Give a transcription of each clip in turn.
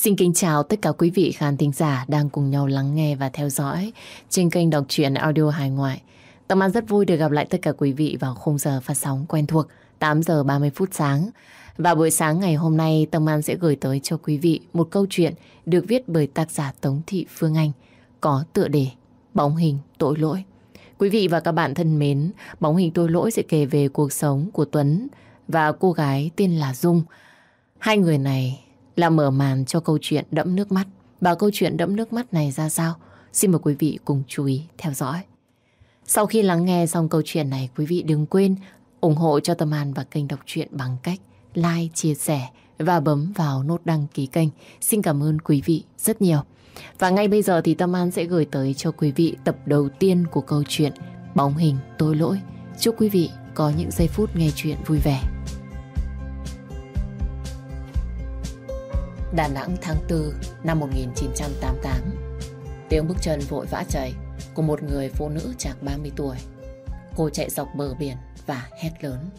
Xin kính chào tất cả quý vị khán thính giả đang cùng nhau lắng nghe và theo dõi trên kênh đọc truyện audio hài ngoại. Tâm An rất vui được gặp lại tất cả quý vị vào khung giờ phát sóng quen thuộc 8 giờ 30 phút sáng. Và buổi sáng ngày hôm nay Tâm An sẽ gửi tới cho quý vị một câu chuyện được viết bởi tác giả Tống Thị Phương Anh có tựa đề Bóng hình tội lỗi. Quý vị và các bạn thân mến, Bóng hình tội lỗi sẽ kể về cuộc sống của Tuấn và cô gái tên là Dung. Hai người này là mở màn cho câu chuyện đẫm nước mắt. Và câu chuyện đẫm nước mắt này ra sao? Xin mời quý vị cùng chú ý theo dõi. Sau khi lắng nghe xong câu chuyện này, quý vị đừng quên ủng hộ cho Tâm An và kênh đọc truyện bằng cách like, chia sẻ và bấm vào nút đăng ký kênh. Xin cảm ơn quý vị rất nhiều. Và ngay bây giờ thì Tâm An sẽ gửi tới cho quý vị tập đầu tiên của câu chuyện Bóng hình tôi lỗi. Chúc quý vị có những giây phút nghe chuyện vui vẻ. Đà Nẵng tháng 4 năm 1988 Tiếng bước chân vội vã chạy của một người phụ nữ chạc 30 tuổi. Cô chạy dọc bờ biển và hét lớn.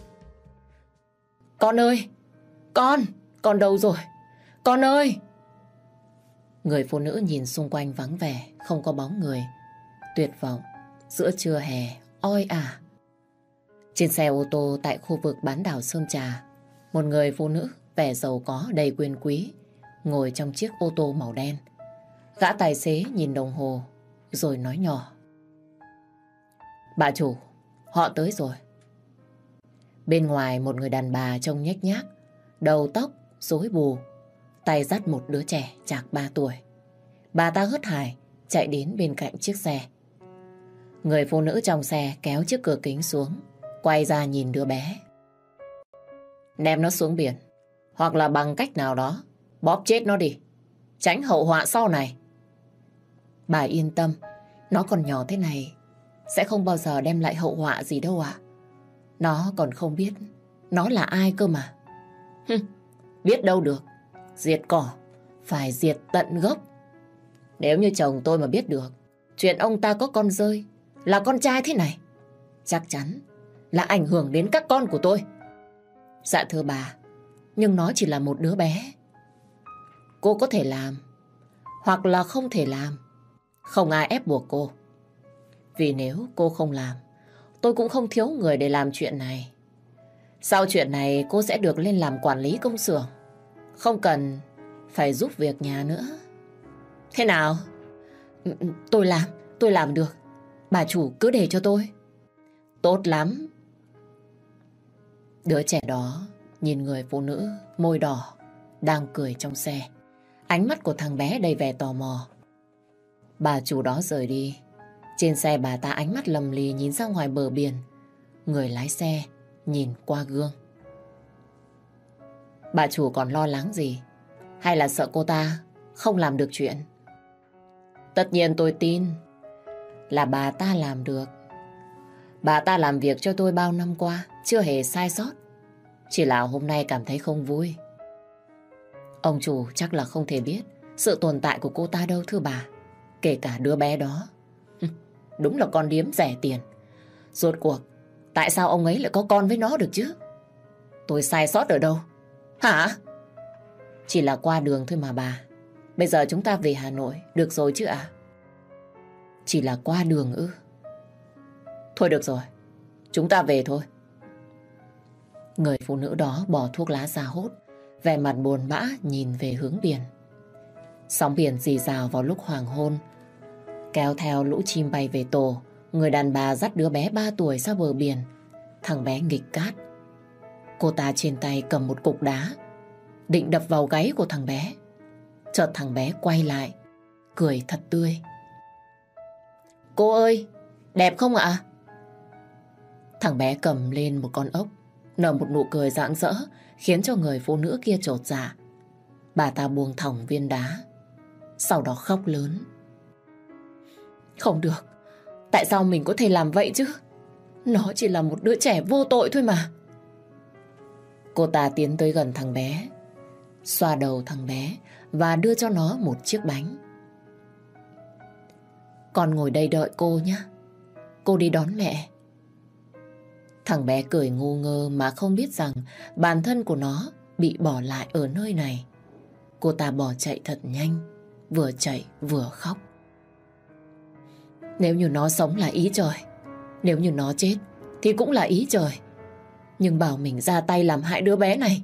Con ơi! Con! Con đâu rồi? Con ơi! Người phụ nữ nhìn xung quanh vắng vẻ, không có bóng người. Tuyệt vọng, giữa trưa hè, oi ả. Trên xe ô tô tại khu vực bán đảo Sơn Trà, một người phụ nữ vẻ giàu có đầy quyền quý, ngồi trong chiếc ô tô màu đen. Gã tài xế nhìn đồng hồ, rồi nói nhỏ. Bà chủ, họ tới rồi. Bên ngoài một người đàn bà trông nhếch nhác, đầu tóc, rối bù, tay dắt một đứa trẻ chạc 3 tuổi. Bà ta hớt hải, chạy đến bên cạnh chiếc xe. Người phụ nữ trong xe kéo chiếc cửa kính xuống, quay ra nhìn đứa bé. Ném nó xuống biển, hoặc là bằng cách nào đó, bóp chết nó đi, tránh hậu họa sau này. Bà yên tâm, nó còn nhỏ thế này, sẽ không bao giờ đem lại hậu họa gì đâu ạ. Nó còn không biết nó là ai cơ mà. Hừm, biết đâu được, diệt cỏ, phải diệt tận gốc. Nếu như chồng tôi mà biết được chuyện ông ta có con rơi là con trai thế này, chắc chắn là ảnh hưởng đến các con của tôi. Dạ thưa bà, nhưng nó chỉ là một đứa bé. Cô có thể làm, hoặc là không thể làm. Không ai ép buộc cô. Vì nếu cô không làm, tôi cũng không thiếu người để làm chuyện này. Sau chuyện này cô sẽ được lên làm quản lý công xưởng. Không cần phải giúp việc nhà nữa. Thế nào? Ừ, ừ, tôi làm, tôi làm được. Bà chủ cứ để cho tôi. Tốt lắm. Đứa trẻ đó nhìn người phụ nữ môi đỏ đang cười trong xe. Ánh mắt của thằng bé đầy vẻ tò mò. Bà chủ đó rời đi. Trên xe bà ta ánh mắt lầm lì nhìn ra ngoài bờ biển. Người lái xe nhìn qua gương. Bà chủ còn lo lắng gì? Hay là sợ cô ta không làm được chuyện? Tất nhiên tôi tin là bà ta làm được. Bà ta làm việc cho tôi bao năm qua, chưa hề sai sót. Chỉ là hôm nay cảm thấy không vui. Ông chủ chắc là không thể biết sự tồn tại của cô ta đâu thưa bà. Kể cả đứa bé đó. Đúng là con điếm rẻ tiền. Rốt cuộc, tại sao ông ấy lại có con với nó được chứ? Tôi sai sót ở đâu? Hả? Chỉ là qua đường thôi mà bà. Bây giờ chúng ta về Hà Nội, được rồi chứ ạ? À? Chỉ là qua đường ư? Thôi được rồi, chúng ta về thôi. Người phụ nữ đó bỏ thuốc lá ra hốt, vẻ mặt buồn bã nhìn về hướng biển. Sóng biển dì rào vào lúc hoàng hôn, kéo theo lũ chim bay về tổ, người đàn bà dắt đứa bé 3 tuổi ra bờ biển. Thằng bé nghịch cát. Cô ta trên tay cầm một cục đá, định đập vào gáy của thằng bé. Chợt thằng bé quay lại, cười thật tươi. Cô ơi, đẹp không ạ? Thằng bé cầm lên một con ốc, nở một nụ cười rạng rỡ, khiến cho người phụ nữ kia trột dạ. Bà ta buông thòng viên đá, sau đó khóc lớn. Không được, tại sao mình có thể làm vậy chứ? Nó chỉ là một đứa trẻ vô tội thôi mà. Cô ta tiến tới gần thằng bé, xoa đầu thằng bé và đưa cho nó một chiếc bánh. Con ngồi đây đợi cô nhé. Cô đi đón mẹ. Thằng bé cười ngu ngơ mà không biết rằng bản thân của nó bị bỏ lại ở nơi này. cô ta bỏ chạy thật nhanh, vừa chạy vừa khóc. Nếu như nó sống là ý trời, nếu như nó chết thì cũng là ý trời. Nhưng bảo mình ra tay làm hại đứa bé này,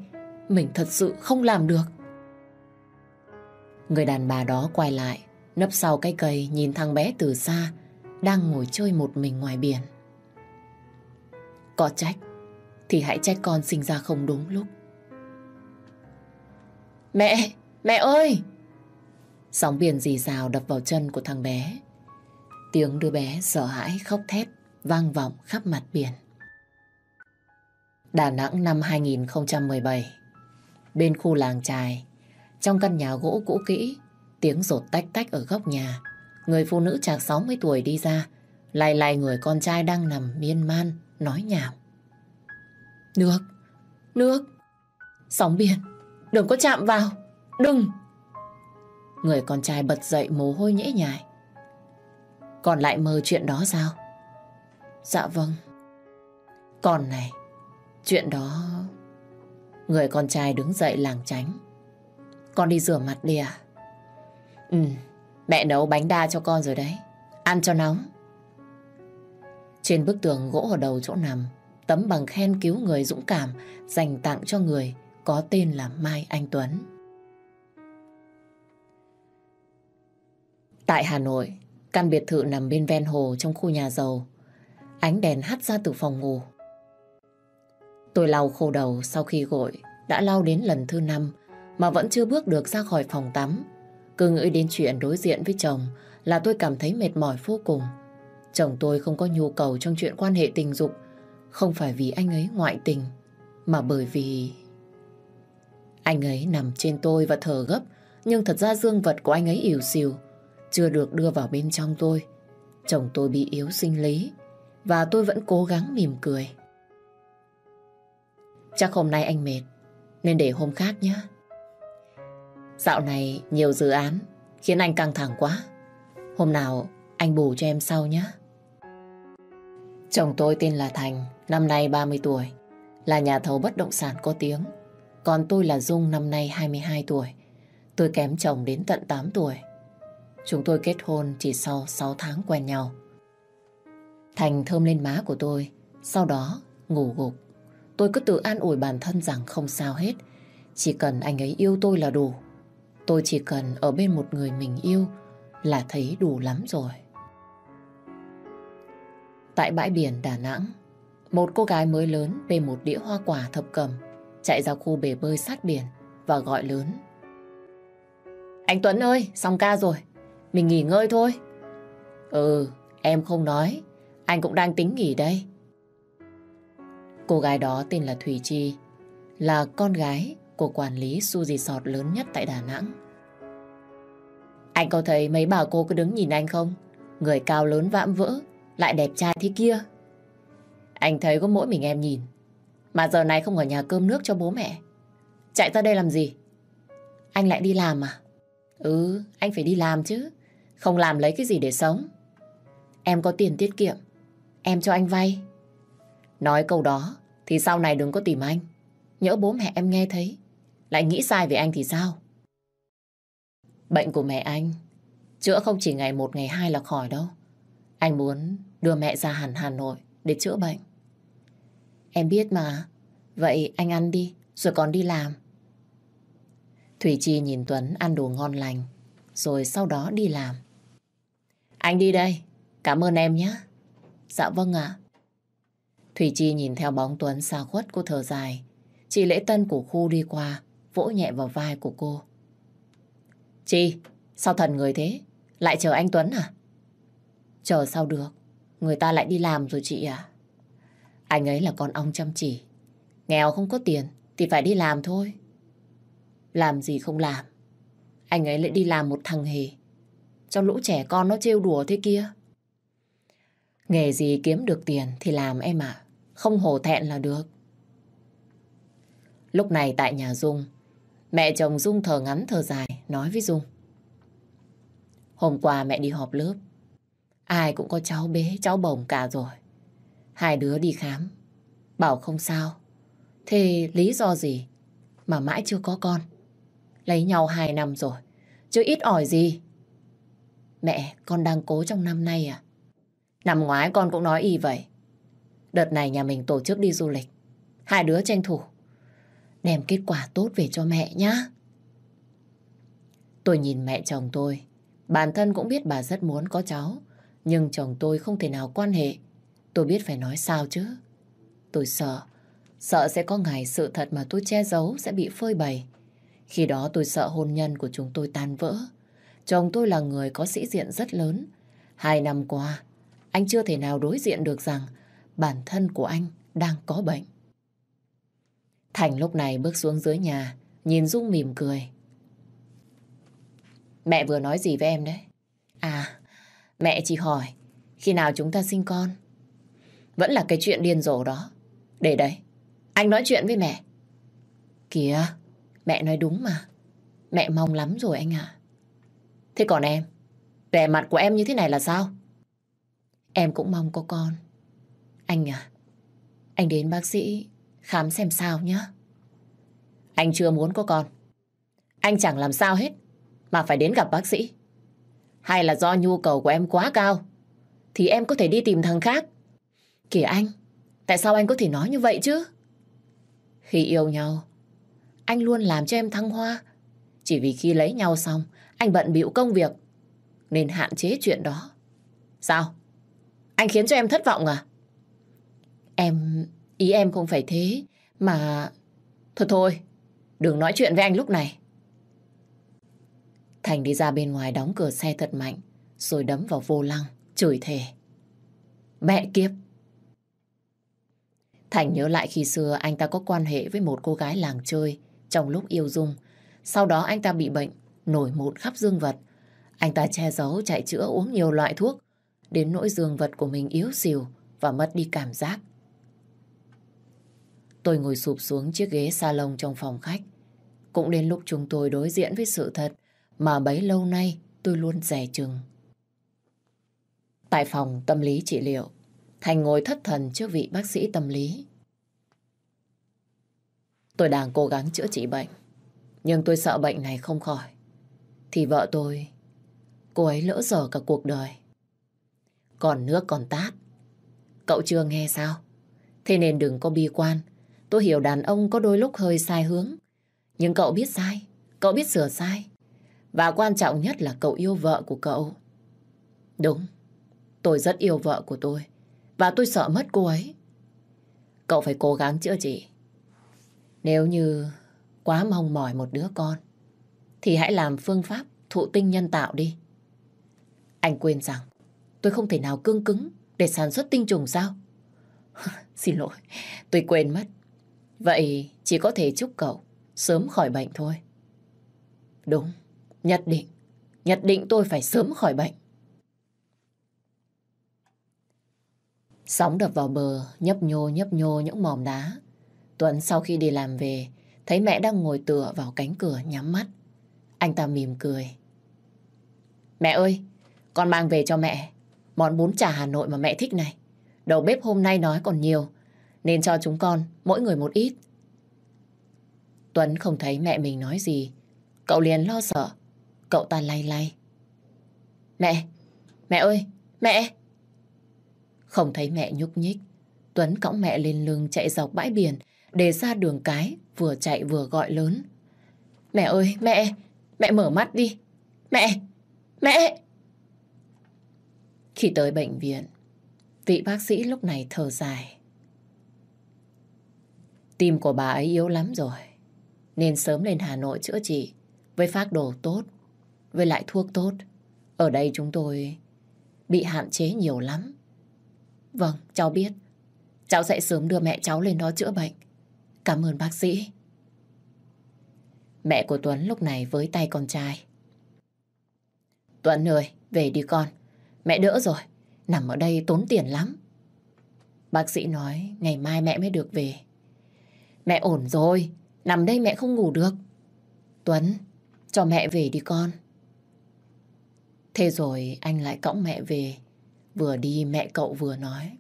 mình thật sự không làm được. Người đàn bà đó quay lại, nấp sau cái cây nhìn thằng bé từ xa, đang ngồi chơi một mình ngoài biển. Có trách, thì hãy trách con sinh ra không đúng lúc. Mẹ! Mẹ ơi! Sóng biển dì rào đập vào chân của thằng bé. Tiếng đứa bé sợ hãi khóc thét vang vọng khắp mặt biển. Đà Nẵng năm 2017 Bên khu làng trài Trong căn nhà gỗ cũ kỹ Tiếng rột tách tách ở góc nhà Người phụ nữ chạc 60 tuổi đi ra Lay lay người con trai đang nằm miên man Nói nhảm Nước Nước Sóng biển Đừng có chạm vào Đừng Người con trai bật dậy mồ hôi nhễ nhại Còn lại mơ chuyện đó sao Dạ vâng Còn này Chuyện đó... Người con trai đứng dậy làng tránh. Con đi rửa mặt đi à? Ừ, mẹ nấu bánh đa cho con rồi đấy. Ăn cho nóng. Trên bức tường gỗ ở đầu chỗ nằm, tấm bằng khen cứu người dũng cảm dành tặng cho người có tên là Mai Anh Tuấn. Tại Hà Nội, căn biệt thự nằm bên ven hồ trong khu nhà giàu. Ánh đèn hắt ra từ phòng ngủ. Tôi lau khô đầu sau khi gội, đã lau đến lần thứ năm mà vẫn chưa bước được ra khỏi phòng tắm. Cứ nghĩ đến chuyện đối diện với chồng là tôi cảm thấy mệt mỏi vô cùng. Chồng tôi không có nhu cầu trong chuyện quan hệ tình dục, không phải vì anh ấy ngoại tình, mà bởi vì... Anh ấy nằm trên tôi và thở gấp, nhưng thật ra dương vật của anh ấy ỉu xìu, chưa được đưa vào bên trong tôi. Chồng tôi bị yếu sinh lý, và tôi vẫn cố gắng mỉm cười. Chắc hôm nay anh mệt, nên để hôm khác nhé. Dạo này nhiều dự án khiến anh căng thẳng quá. Hôm nào anh bù cho em sau nhé. Chồng tôi tên là Thành, năm nay 30 tuổi, là nhà thầu bất động sản có tiếng. Còn tôi là Dung, năm nay 22 tuổi. Tôi kém chồng đến tận 8 tuổi. Chúng tôi kết hôn chỉ sau 6 tháng quen nhau. Thành thơm lên má của tôi, sau đó ngủ gục. Tôi cứ tự an ủi bản thân rằng không sao hết. Chỉ cần anh ấy yêu tôi là đủ. Tôi chỉ cần ở bên một người mình yêu là thấy đủ lắm rồi. Tại bãi biển Đà Nẵng, một cô gái mới lớn bê một đĩa hoa quả thập cầm chạy ra khu bể bơi sát biển và gọi lớn. Anh Tuấn ơi, xong ca rồi. Mình nghỉ ngơi thôi. Ừ, em không nói. Anh cũng đang tính nghỉ đây. Cô gái đó tên là Thủy Chi, là con gái của quản lý su resort lớn nhất tại Đà Nẵng. Anh có thấy mấy bà cô cứ đứng nhìn anh không? Người cao lớn vạm vỡ, lại đẹp trai thế kia. Anh thấy có mỗi mình em nhìn. Mà giờ này không ở nhà cơm nước cho bố mẹ. Chạy ra đây làm gì? Anh lại đi làm à? Ừ, anh phải đi làm chứ. Không làm lấy cái gì để sống. Em có tiền tiết kiệm. Em cho anh vay. Nói câu đó thì sau này đừng có tìm anh. Nhỡ bố mẹ em nghe thấy, lại nghĩ sai về anh thì sao? Bệnh của mẹ anh, chữa không chỉ ngày một ngày hai là khỏi đâu. Anh muốn đưa mẹ ra hẳn Hà Nội để chữa bệnh. Em biết mà, vậy anh ăn đi, rồi còn đi làm. Thủy Chi nhìn Tuấn ăn đồ ngon lành, rồi sau đó đi làm. Anh đi đây, cảm ơn em nhé. Dạ vâng ạ. Thủy Chi nhìn theo bóng Tuấn xa khuất cô thở dài. Chị lễ tân của khu đi qua, vỗ nhẹ vào vai của cô. Chi, sao thần người thế? Lại chờ anh Tuấn à? Chờ sao được? Người ta lại đi làm rồi chị à? Anh ấy là con ong chăm chỉ. Nghèo không có tiền thì phải đi làm thôi. Làm gì không làm. Anh ấy lại đi làm một thằng hề. Cho lũ trẻ con nó trêu đùa thế kia. Nghề gì kiếm được tiền thì làm em ạ. Không hổ thẹn là được. Lúc này tại nhà Dung, mẹ chồng Dung thở ngắn thở dài, nói với Dung. Hôm qua mẹ đi họp lớp, ai cũng có cháu bé cháu bồng cả rồi. Hai đứa đi khám, bảo không sao. Thế lý do gì mà mãi chưa có con? Lấy nhau hai năm rồi, chứ ít ỏi gì. Mẹ, con đang cố trong năm nay à? Năm ngoái con cũng nói y vậy. Đợt này nhà mình tổ chức đi du lịch. Hai đứa tranh thủ. Đem kết quả tốt về cho mẹ nhá. Tôi nhìn mẹ chồng tôi. Bản thân cũng biết bà rất muốn có cháu. Nhưng chồng tôi không thể nào quan hệ. Tôi biết phải nói sao chứ. Tôi sợ. Sợ sẽ có ngày sự thật mà tôi che giấu sẽ bị phơi bày. Khi đó tôi sợ hôn nhân của chúng tôi tan vỡ. Chồng tôi là người có sĩ diện rất lớn. Hai năm qua, anh chưa thể nào đối diện được rằng bản thân của anh đang có bệnh. Thành lúc này bước xuống dưới nhà, nhìn Dung mỉm cười. Mẹ vừa nói gì với em đấy? À, mẹ chỉ hỏi, khi nào chúng ta sinh con? Vẫn là cái chuyện điên rồ đó. Để đấy, anh nói chuyện với mẹ. Kìa, mẹ nói đúng mà. Mẹ mong lắm rồi anh ạ. Thế còn em, vẻ mặt của em như thế này là sao? Em cũng mong có con. Anh à, anh đến bác sĩ khám xem sao nhé. Anh chưa muốn có con. Anh chẳng làm sao hết mà phải đến gặp bác sĩ. Hay là do nhu cầu của em quá cao thì em có thể đi tìm thằng khác. Kìa anh, tại sao anh có thể nói như vậy chứ? Khi yêu nhau, anh luôn làm cho em thăng hoa. Chỉ vì khi lấy nhau xong, anh bận bịu công việc, nên hạn chế chuyện đó. Sao? Anh khiến cho em thất vọng à? Em... Ý em không phải thế, mà... Thôi thôi, đừng nói chuyện với anh lúc này. Thành đi ra bên ngoài đóng cửa xe thật mạnh, rồi đấm vào vô lăng, chửi thề. Mẹ kiếp! Thành nhớ lại khi xưa anh ta có quan hệ với một cô gái làng chơi trong lúc yêu Dung. Sau đó anh ta bị bệnh, nổi mụn khắp dương vật. Anh ta che giấu chạy chữa uống nhiều loại thuốc, đến nỗi dương vật của mình yếu xìu và mất đi cảm giác. Tôi ngồi sụp xuống chiếc ghế salon trong phòng khách. Cũng đến lúc chúng tôi đối diện với sự thật mà bấy lâu nay tôi luôn rẻ chừng. Tại phòng tâm lý trị liệu, Thành ngồi thất thần trước vị bác sĩ tâm lý. Tôi đang cố gắng chữa trị bệnh, nhưng tôi sợ bệnh này không khỏi. Thì vợ tôi, cô ấy lỡ dở cả cuộc đời. Còn nước còn tát. Cậu chưa nghe sao? Thế nên đừng có bi quan. Tôi hiểu đàn ông có đôi lúc hơi sai hướng. Nhưng cậu biết sai, cậu biết sửa sai. Và quan trọng nhất là cậu yêu vợ của cậu. Đúng, tôi rất yêu vợ của tôi. Và tôi sợ mất cô ấy. Cậu phải cố gắng chữa trị. Nếu như quá mong mỏi một đứa con, thì hãy làm phương pháp thụ tinh nhân tạo đi. Anh quên rằng tôi không thể nào cương cứng để sản xuất tinh trùng sao? Xin lỗi, tôi quên mất. Vậy chỉ có thể chúc cậu sớm khỏi bệnh thôi. Đúng, nhất định, nhất định tôi phải sớm khỏi bệnh. Sóng đập vào bờ, nhấp nhô nhấp nhô những mỏm đá. Tuấn sau khi đi làm về, thấy mẹ đang ngồi tựa vào cánh cửa nhắm mắt. Anh ta mỉm cười. Mẹ ơi, con mang về cho mẹ món bún chả Hà Nội mà mẹ thích này. Đầu bếp hôm nay nói còn nhiều, nên cho chúng con mỗi người một ít. Tuấn không thấy mẹ mình nói gì. Cậu liền lo sợ. Cậu ta lay lay. Mẹ! Mẹ ơi! Mẹ! Không thấy mẹ nhúc nhích. Tuấn cõng mẹ lên lưng chạy dọc bãi biển để ra đường cái vừa chạy vừa gọi lớn. Mẹ ơi! Mẹ! Mẹ mở mắt đi! Mẹ! Mẹ! Khi tới bệnh viện, vị bác sĩ lúc này thở dài. Tim của bà ấy yếu lắm rồi, nên sớm lên Hà Nội chữa trị với phác đồ tốt, với lại thuốc tốt. Ở đây chúng tôi bị hạn chế nhiều lắm. Vâng, cháu biết. Cháu sẽ sớm đưa mẹ cháu lên đó chữa bệnh. Cảm ơn bác sĩ. Mẹ của Tuấn lúc này với tay con trai. Tuấn ơi, về đi con. Mẹ đỡ rồi, nằm ở đây tốn tiền lắm. Bác sĩ nói ngày mai mẹ mới được về. Mẹ ổn rồi, nằm đây mẹ không ngủ được. Tuấn, cho mẹ về đi con. Thế rồi anh lại cõng mẹ về. Vừa đi mẹ cậu vừa nói.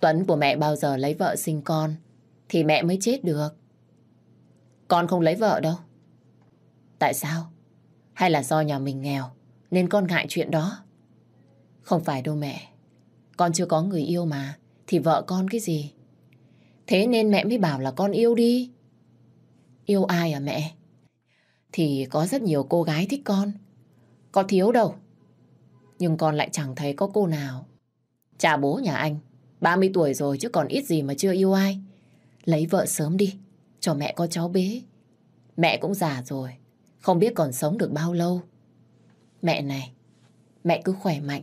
Tuấn của mẹ bao giờ lấy vợ sinh con thì mẹ mới chết được. con không lấy vợ đâu. Tại sao? Hay là do nhà mình nghèo nên con ngại chuyện đó? Không phải đâu mẹ. Con chưa có người yêu mà. Thì vợ con cái gì? Thế nên mẹ mới bảo là con yêu đi. Yêu ai à mẹ? Thì có rất nhiều cô gái thích con. Có thiếu đâu. Nhưng con lại chẳng thấy có cô nào. Cha bố nhà anh, 30 tuổi rồi chứ còn ít gì mà chưa yêu ai. Lấy vợ sớm đi, cho mẹ có cháu bế. Mẹ cũng già rồi, không biết còn sống được bao lâu. Mẹ này, mẹ cứ khỏe mạnh,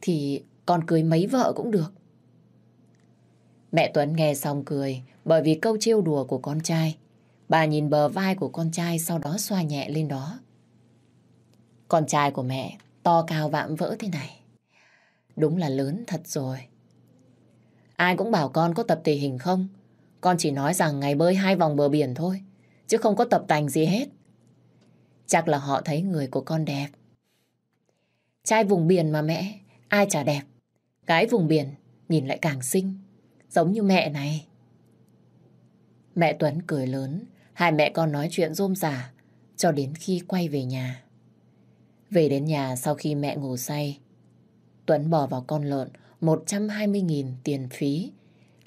thì con cưới mấy vợ cũng được. Mẹ Tuấn nghe xong cười bởi vì câu trêu đùa của con trai. Bà nhìn bờ vai của con trai sau đó xoa nhẹ lên đó. Con trai của mẹ to cao vạm vỡ thế này. Đúng là lớn thật rồi. Ai cũng bảo con có tập thể hình không? Con chỉ nói rằng ngày bơi hai vòng bờ biển thôi, chứ không có tập tành gì hết. Chắc là họ thấy người của con đẹp. Trai vùng biển mà mẹ, ai chả đẹp. Cái vùng biển nhìn lại càng xinh, giống như mẹ này. Mẹ Tuấn cười lớn, hai mẹ con nói chuyện rôm rả cho đến khi quay về nhà. Về đến nhà sau khi mẹ ngủ say, Tuấn bỏ vào con lợn 120.000 tiền phí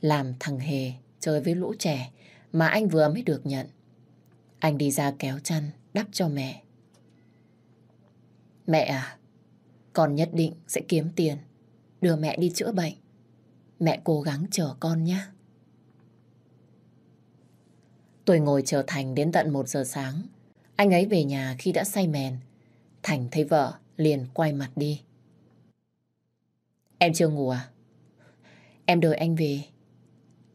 làm thằng Hề chơi với lũ trẻ mà anh vừa mới được nhận. Anh đi ra kéo chăn đắp cho mẹ. Mẹ à, con nhất định sẽ kiếm tiền đưa mẹ đi chữa bệnh. Mẹ cố gắng chờ con nhé. Tôi ngồi chờ Thành đến tận 1 giờ sáng. Anh ấy về nhà khi đã say mèn. Thành thấy vợ liền quay mặt đi. Em chưa ngủ à? Em đợi anh về.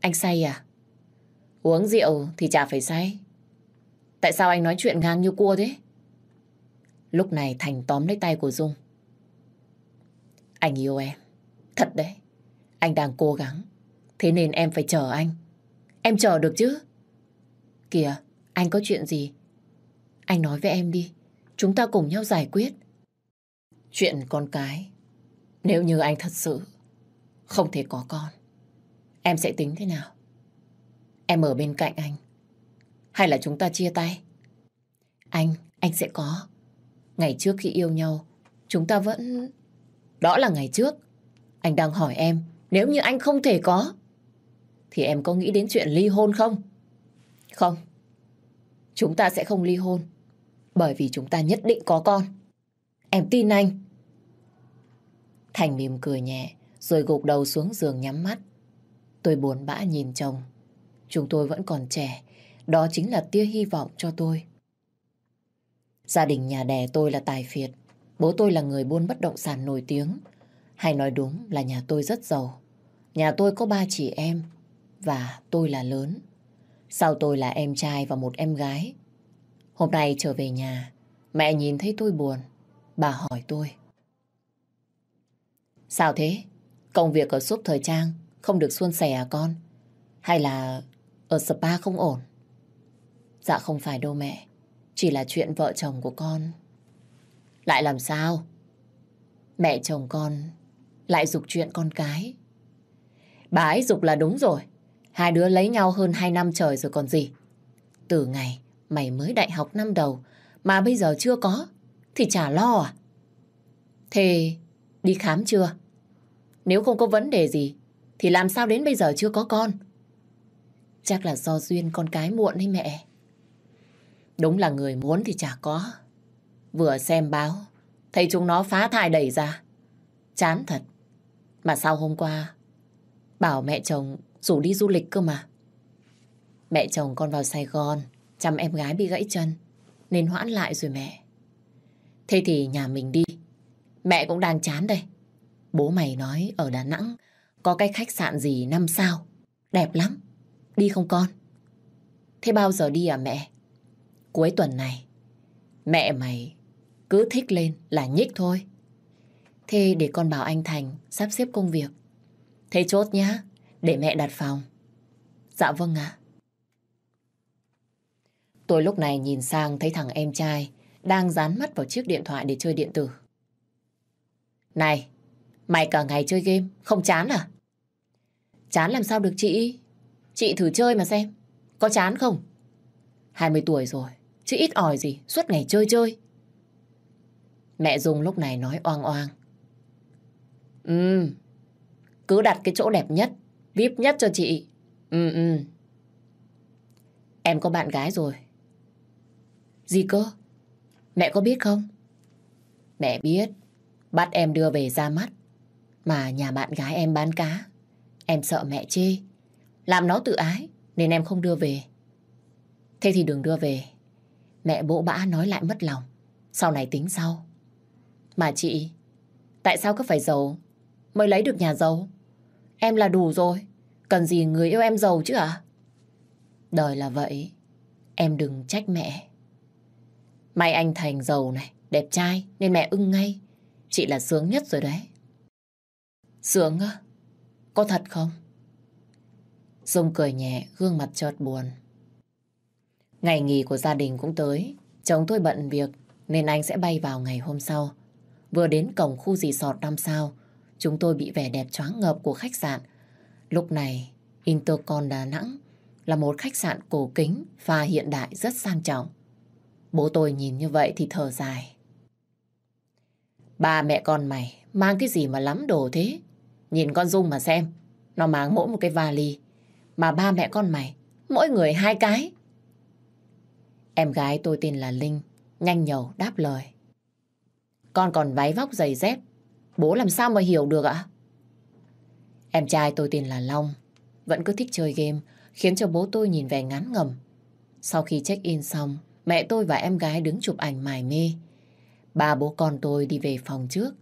Anh say à? Uống rượu thì chả phải say. Tại sao anh nói chuyện ngang như cua thế? Lúc này Thành tóm lấy tay của Dung. Anh yêu em. Thật đấy. Anh đang cố gắng. Thế nên em phải chờ anh. Em chờ được chứ? Kìa, anh có chuyện gì? Anh nói với em đi. Chúng ta cùng nhau giải quyết. Chuyện con cái. Nếu như anh thật sự không thể có con, em sẽ tính thế nào? Em ở bên cạnh anh. Hay là chúng ta chia tay? Anh, anh sẽ có. Ngày trước khi yêu nhau, chúng ta vẫn... Đó là ngày trước. Anh đang hỏi em, nếu như anh không thể có, thì em có nghĩ đến chuyện ly hôn không? Không. Chúng ta sẽ không ly hôn. Bởi vì chúng ta nhất định có con. Em tin anh. Thành mỉm cười nhẹ, rồi gục đầu xuống giường nhắm mắt. Tôi buồn bã nhìn chồng. Chúng tôi vẫn còn trẻ, đó chính là tia hy vọng cho tôi. Gia đình nhà đẻ tôi là tài phiệt. Bố tôi là người buôn bất động sản nổi tiếng. Hay nói đúng là nhà tôi rất giàu. Nhà tôi có ba chị em và tôi là lớn. Sau tôi là em trai và một em gái. Hôm nay trở về nhà, mẹ nhìn thấy tôi buồn. Bà hỏi tôi. Sao thế? Công việc ở shop thời trang không được suôn sẻ à con? Hay là ở spa không ổn? Dạ không phải đâu mẹ. Chỉ là chuyện vợ chồng của con. Lại làm sao? Mẹ chồng con lại dục chuyện con cái. Bà ấy dục là đúng rồi. Hai đứa lấy nhau hơn hai năm trời rồi còn gì. Từ ngày mày mới đại học năm đầu mà bây giờ chưa có thì chả lo à? Thế đi khám chưa? Nếu không có vấn đề gì thì làm sao đến bây giờ chưa có con? Chắc là do duyên con cái muộn đấy mẹ. Đúng là người muốn thì chả có. Vừa xem báo, thấy chúng nó phá thai đẩy ra. Chán thật. Mà sao hôm qua bảo mẹ chồng rủ đi du lịch cơ mà. Mẹ chồng con vào Sài Gòn chăm em gái bị gãy chân nên hoãn lại rồi mẹ. Thế thì nhà mình đi. Mẹ cũng đang chán đây. Bố mày nói ở Đà Nẵng có cái khách sạn gì năm sao. Đẹp lắm. Đi không con? Thế bao giờ đi à mẹ? Cuối tuần này. Mẹ mày cứ thích lên là nhích thôi. Thế để con bảo anh Thành sắp xếp công việc. Thế chốt nhá, để mẹ đặt phòng. Dạ vâng ạ. Tôi lúc này nhìn sang thấy thằng em trai đang dán mắt vào chiếc điện thoại để chơi điện tử. Này, mày cả ngày chơi game, không chán à? Chán làm sao được chị? Chị thử chơi mà xem, có chán không? 20 tuổi rồi, chứ ít ỏi gì, suốt ngày chơi chơi. Mẹ Dung lúc này nói oang oang. Ừ, cứ đặt cái chỗ đẹp nhất, VIP nhất cho chị. Ừ, ừ. Em có bạn gái rồi. Gì cơ? Mẹ có biết không? Mẹ biết, bắt em đưa về ra mắt. Mà nhà bạn gái em bán cá. Em sợ mẹ chê. Làm nó tự ái, nên em không đưa về. Thế thì đừng đưa về. Mẹ bỗ bã nói lại mất lòng. Sau này tính sau. Mà chị, tại sao cứ phải giàu mới lấy được nhà giàu? Em là đủ rồi. Cần gì người yêu em giàu chứ ạ? Đời là vậy. Em đừng trách mẹ. May anh Thành giàu này, đẹp trai nên mẹ ưng ngay. Chị là sướng nhất rồi đấy. Sướng á? Có thật không? Dung cười nhẹ, gương mặt chợt buồn. Ngày nghỉ của gia đình cũng tới. Chồng tôi bận việc nên anh sẽ bay vào ngày hôm sau. Vừa đến cổng khu resort năm sao, chúng tôi bị vẻ đẹp choáng ngợp của khách sạn. Lúc này, Intercon Đà Nẵng là một khách sạn cổ kính và hiện đại rất sang trọng. Bố tôi nhìn như vậy thì thở dài. Ba mẹ con mày mang cái gì mà lắm đồ thế? Nhìn con Dung mà xem, nó mang mỗi một cái vali. Mà ba mẹ con mày, mỗi người hai cái. Em gái tôi tên là Linh, nhanh nhầu đáp lời. Con còn váy vóc giày dép, bố làm sao mà hiểu được ạ? Em trai tôi tên là Long, vẫn cứ thích chơi game, khiến cho bố tôi nhìn vẻ ngán ngầm. Sau khi check-in xong, mẹ tôi và em gái đứng chụp ảnh mải mê. Ba bố con tôi đi về phòng trước.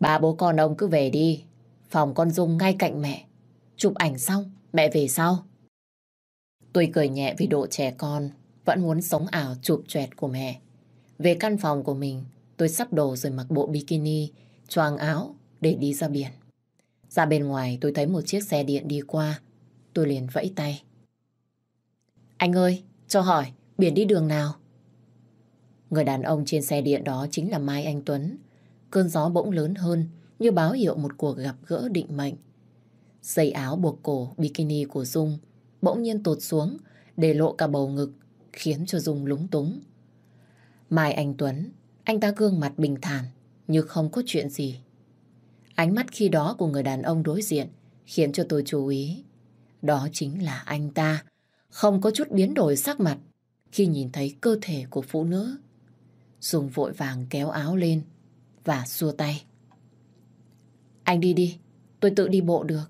Ba bố con ông cứ về đi, phòng con Dung ngay cạnh mẹ. Chụp ảnh xong, mẹ về sau. Tôi cười nhẹ vì độ trẻ con, vẫn muốn sống ảo chụp choẹt của mẹ. Về căn phòng của mình, tôi sắp đồ rồi mặc bộ bikini, choàng áo để đi ra biển. Ra bên ngoài tôi thấy một chiếc xe điện đi qua, tôi liền vẫy tay. Anh ơi, cho hỏi, biển đi đường nào? Người đàn ông trên xe điện đó chính là Mai Anh Tuấn. Cơn gió bỗng lớn hơn, như báo hiệu một cuộc gặp gỡ định mệnh. Dây áo buộc cổ bikini của Dung bỗng nhiên tụt xuống, để lộ cả bầu ngực, khiến cho Dung lúng túng. Mai Anh Tuấn, anh ta gương mặt bình thản, như không có chuyện gì. Ánh mắt khi đó của người đàn ông đối diện khiến cho tôi chú ý. Đó chính là anh ta, không có chút biến đổi sắc mặt khi nhìn thấy cơ thể của phụ nữ. Dùng vội vàng kéo áo lên và xua tay. Anh đi đi, tôi tự đi bộ được.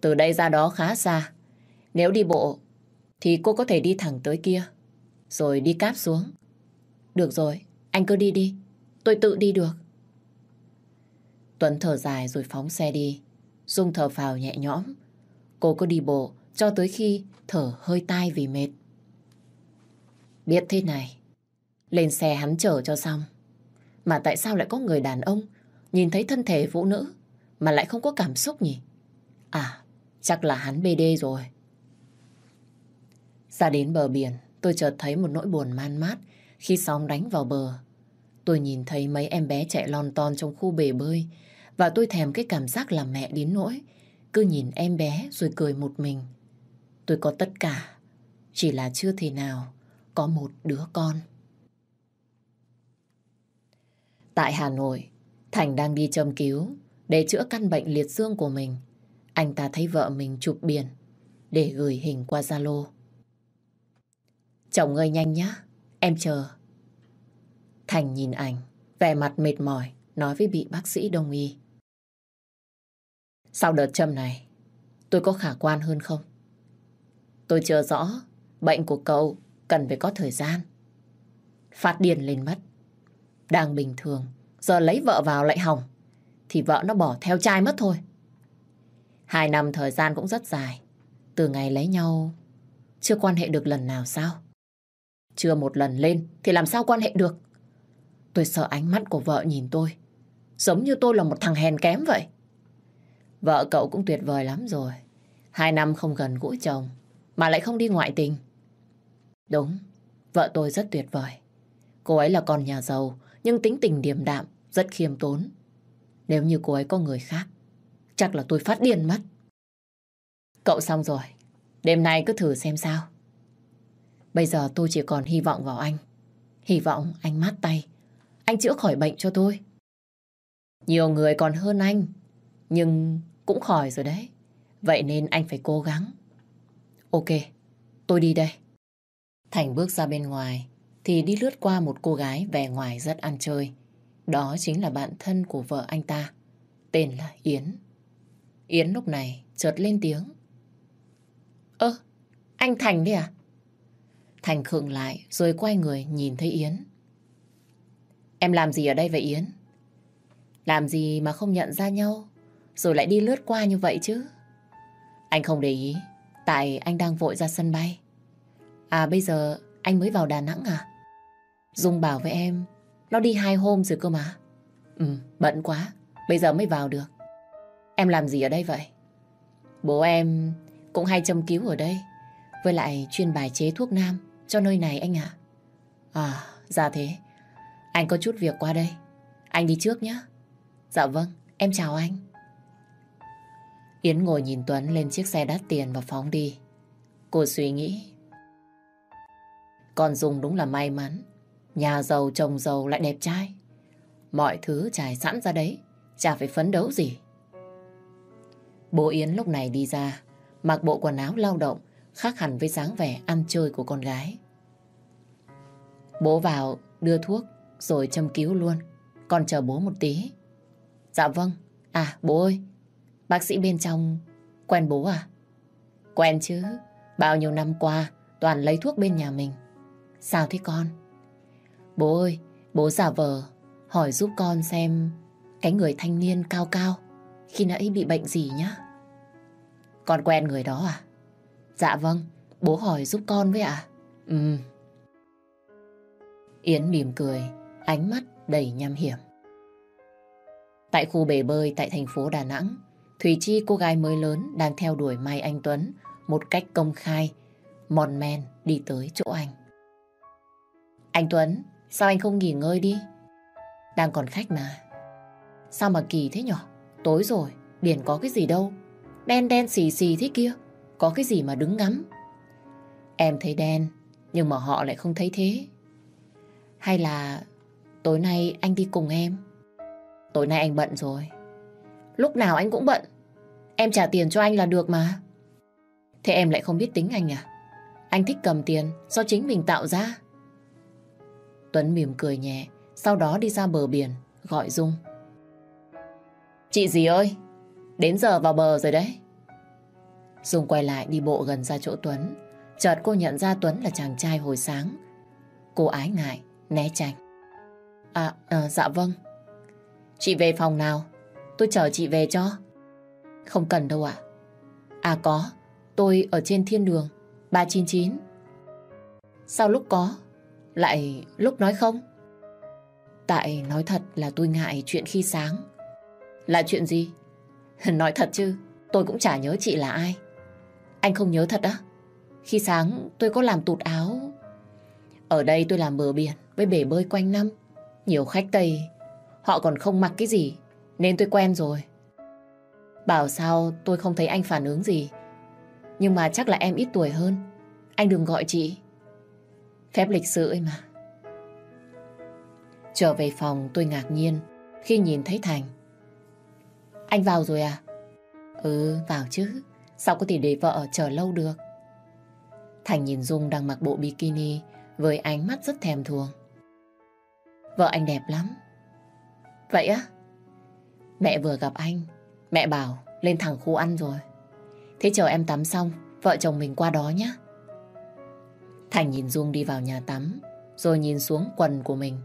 Từ đây ra đó khá xa. Nếu đi bộ thì cô có thể đi thẳng tới kia, rồi đi cáp xuống. Được rồi, anh cứ đi đi, tôi tự đi được. Tuấn thở dài rồi phóng xe đi. Dung thở phào nhẹ nhõm. Cô cứ đi bộ cho tới khi thở hơi tai vì mệt. Biết thế này, lên xe hắn chở cho xong. Mà tại sao lại có người đàn ông nhìn thấy thân thể phụ nữ mà lại không có cảm xúc nhỉ? À, chắc là hắn bê đê rồi. Ra đến bờ biển, tôi chợt thấy một nỗi buồn man mát khi sóng đánh vào bờ. Tôi nhìn thấy mấy em bé chạy lon ton trong khu bể bơi và tôi thèm cái cảm giác làm mẹ đến nỗi cứ nhìn em bé rồi cười một mình. Tôi có tất cả, chỉ là chưa thể nào có một đứa con. Tại Hà Nội, Thành đang đi châm cứu để chữa căn bệnh liệt dương của mình. Anh ta thấy vợ mình chụp biển để gửi hình qua Zalo. Chồng ơi nhanh nhá, em chờ. Thành nhìn ảnh, vẻ mặt mệt mỏi, nói với vị bác sĩ đông y. Sau đợt châm này, tôi có khả quan hơn không? Tôi chưa rõ, bệnh của cậu cần phải có thời gian. Phát điên lên mất. Đang bình thường, giờ lấy vợ vào lại hỏng, thì vợ nó bỏ theo trai mất thôi. Hai năm thời gian cũng rất dài. Từ ngày lấy nhau, chưa quan hệ được lần nào sao? Chưa một lần lên thì làm sao quan hệ được? Tôi sợ ánh mắt của vợ nhìn tôi. Giống như tôi là một thằng hèn kém vậy. Vợ cậu cũng tuyệt vời lắm rồi. Hai năm không gần gũi chồng, mà lại không đi ngoại tình. Đúng, vợ tôi rất tuyệt vời. Cô ấy là con nhà giàu, nhưng tính tình điềm đạm, rất khiêm tốn. Nếu như cô ấy có người khác, chắc là tôi phát điên mất. Cậu xong rồi, đêm nay cứ thử xem sao. Bây giờ tôi chỉ còn hy vọng vào anh. Hy vọng anh mát tay. Anh chữa khỏi bệnh cho tôi. Nhiều người còn hơn anh. Nhưng cũng khỏi rồi đấy. Vậy nên anh phải cố gắng. Ok, tôi đi đây. Thành bước ra bên ngoài thì đi lướt qua một cô gái vẻ ngoài rất ăn chơi. Đó chính là bạn thân của vợ anh ta, tên là Yến. Yến lúc này chợt lên tiếng. Ơ, anh Thành đấy à? Thành khựng lại rồi quay người nhìn thấy Yến. Em làm gì ở đây vậy Yến? Làm gì mà không nhận ra nhau rồi lại đi lướt qua như vậy chứ? Anh không để ý, tại anh đang vội ra sân bay. À bây giờ anh mới vào Đà Nẵng à? Dung bảo với em, nó đi hai hôm rồi cơ mà. Ừ, bận quá, bây giờ mới vào được. Em làm gì ở đây vậy? Bố em cũng hay châm cứu ở đây, với lại chuyên bài chế thuốc nam cho nơi này anh ạ. À. à, ra thế. Anh có chút việc qua đây. Anh đi trước nhé. Dạ vâng, em chào anh. Yến ngồi nhìn Tuấn lên chiếc xe đắt tiền và phóng đi. Cô suy nghĩ. Con Dung đúng là may mắn. Nhà giàu, chồng giàu lại đẹp trai. Mọi thứ trải sẵn ra đấy. Chả phải phấn đấu gì. Bố Yến lúc này đi ra, mặc bộ quần áo lao động, khác hẳn với dáng vẻ ăn chơi của con gái. Bố vào đưa thuốc rồi châm cứu luôn. Con chờ bố một tí. Dạ vâng. À bố ơi, bác sĩ bên trong quen bố à? Quen chứ. Bao nhiêu năm qua toàn lấy thuốc bên nhà mình. Sao thế con? Bố ơi, bố giả vờ hỏi giúp con xem cái người thanh niên cao cao khi nãy bị bệnh gì nhá. Con quen người đó à? Dạ vâng, bố hỏi giúp con với ạ. À? Ừ. Yến mỉm cười, ánh mắt đầy nham hiểm. Tại khu bể bơi tại thành phố Đà Nẵng, Thủy Chi cô gái mới lớn đang theo đuổi Mai Anh Tuấn một cách công khai, mòn men đi tới chỗ anh. Anh Tuấn, sao anh không nghỉ ngơi đi? Đang còn khách mà. Sao mà kỳ thế nhỏ? Tối rồi, biển có cái gì đâu. Đen đen xì xì thế kia, có cái gì mà đứng ngắm. Em thấy đen, nhưng mà họ lại không thấy thế. Hay là tối nay anh đi cùng em? Tối nay anh bận rồi. Lúc nào anh cũng bận. Em trả tiền cho anh là được mà. Thế em lại không biết tính anh à? Anh thích cầm tiền do chính mình tạo ra. Tuấn mỉm cười nhẹ, sau đó đi ra bờ biển, gọi Dung. Chị gì ơi, đến giờ vào bờ rồi đấy. Dung quay lại đi bộ gần ra chỗ Tuấn. Chợt cô nhận ra Tuấn là chàng trai hồi sáng. Cô ái ngại, né tránh. À, à, dạ vâng. Chị về phòng nào? Tôi chờ chị về cho. Không cần đâu ạ. À? có, tôi ở trên thiên đường, 399. Sao lúc có, lại lúc nói không? Tại nói thật là tôi ngại chuyện khi sáng. Là chuyện gì? nói thật chứ, tôi cũng chả nhớ chị là ai. Anh không nhớ thật á? Khi sáng tôi có làm tụt áo. Ở đây tôi làm bờ biển với bể bơi quanh năm. Nhiều khách Tây, họ còn không mặc cái gì, nên tôi quen rồi. Bảo sao tôi không thấy anh phản ứng gì. Nhưng mà chắc là em ít tuổi hơn. Anh đừng gọi chị. Phép lịch sự ấy mà. Trở về phòng tôi ngạc nhiên khi nhìn thấy Thành. Anh vào rồi à? Ừ, vào chứ. Sao có thể để vợ chờ lâu được? Thành nhìn Dung đang mặc bộ bikini với ánh mắt rất thèm thuồng. Vợ anh đẹp lắm. Vậy á? Mẹ vừa gặp anh, mẹ bảo lên thẳng khu ăn rồi. Thế chờ em tắm xong, vợ chồng mình qua đó nhé. Thành nhìn Dung đi vào nhà tắm, rồi nhìn xuống quần của mình.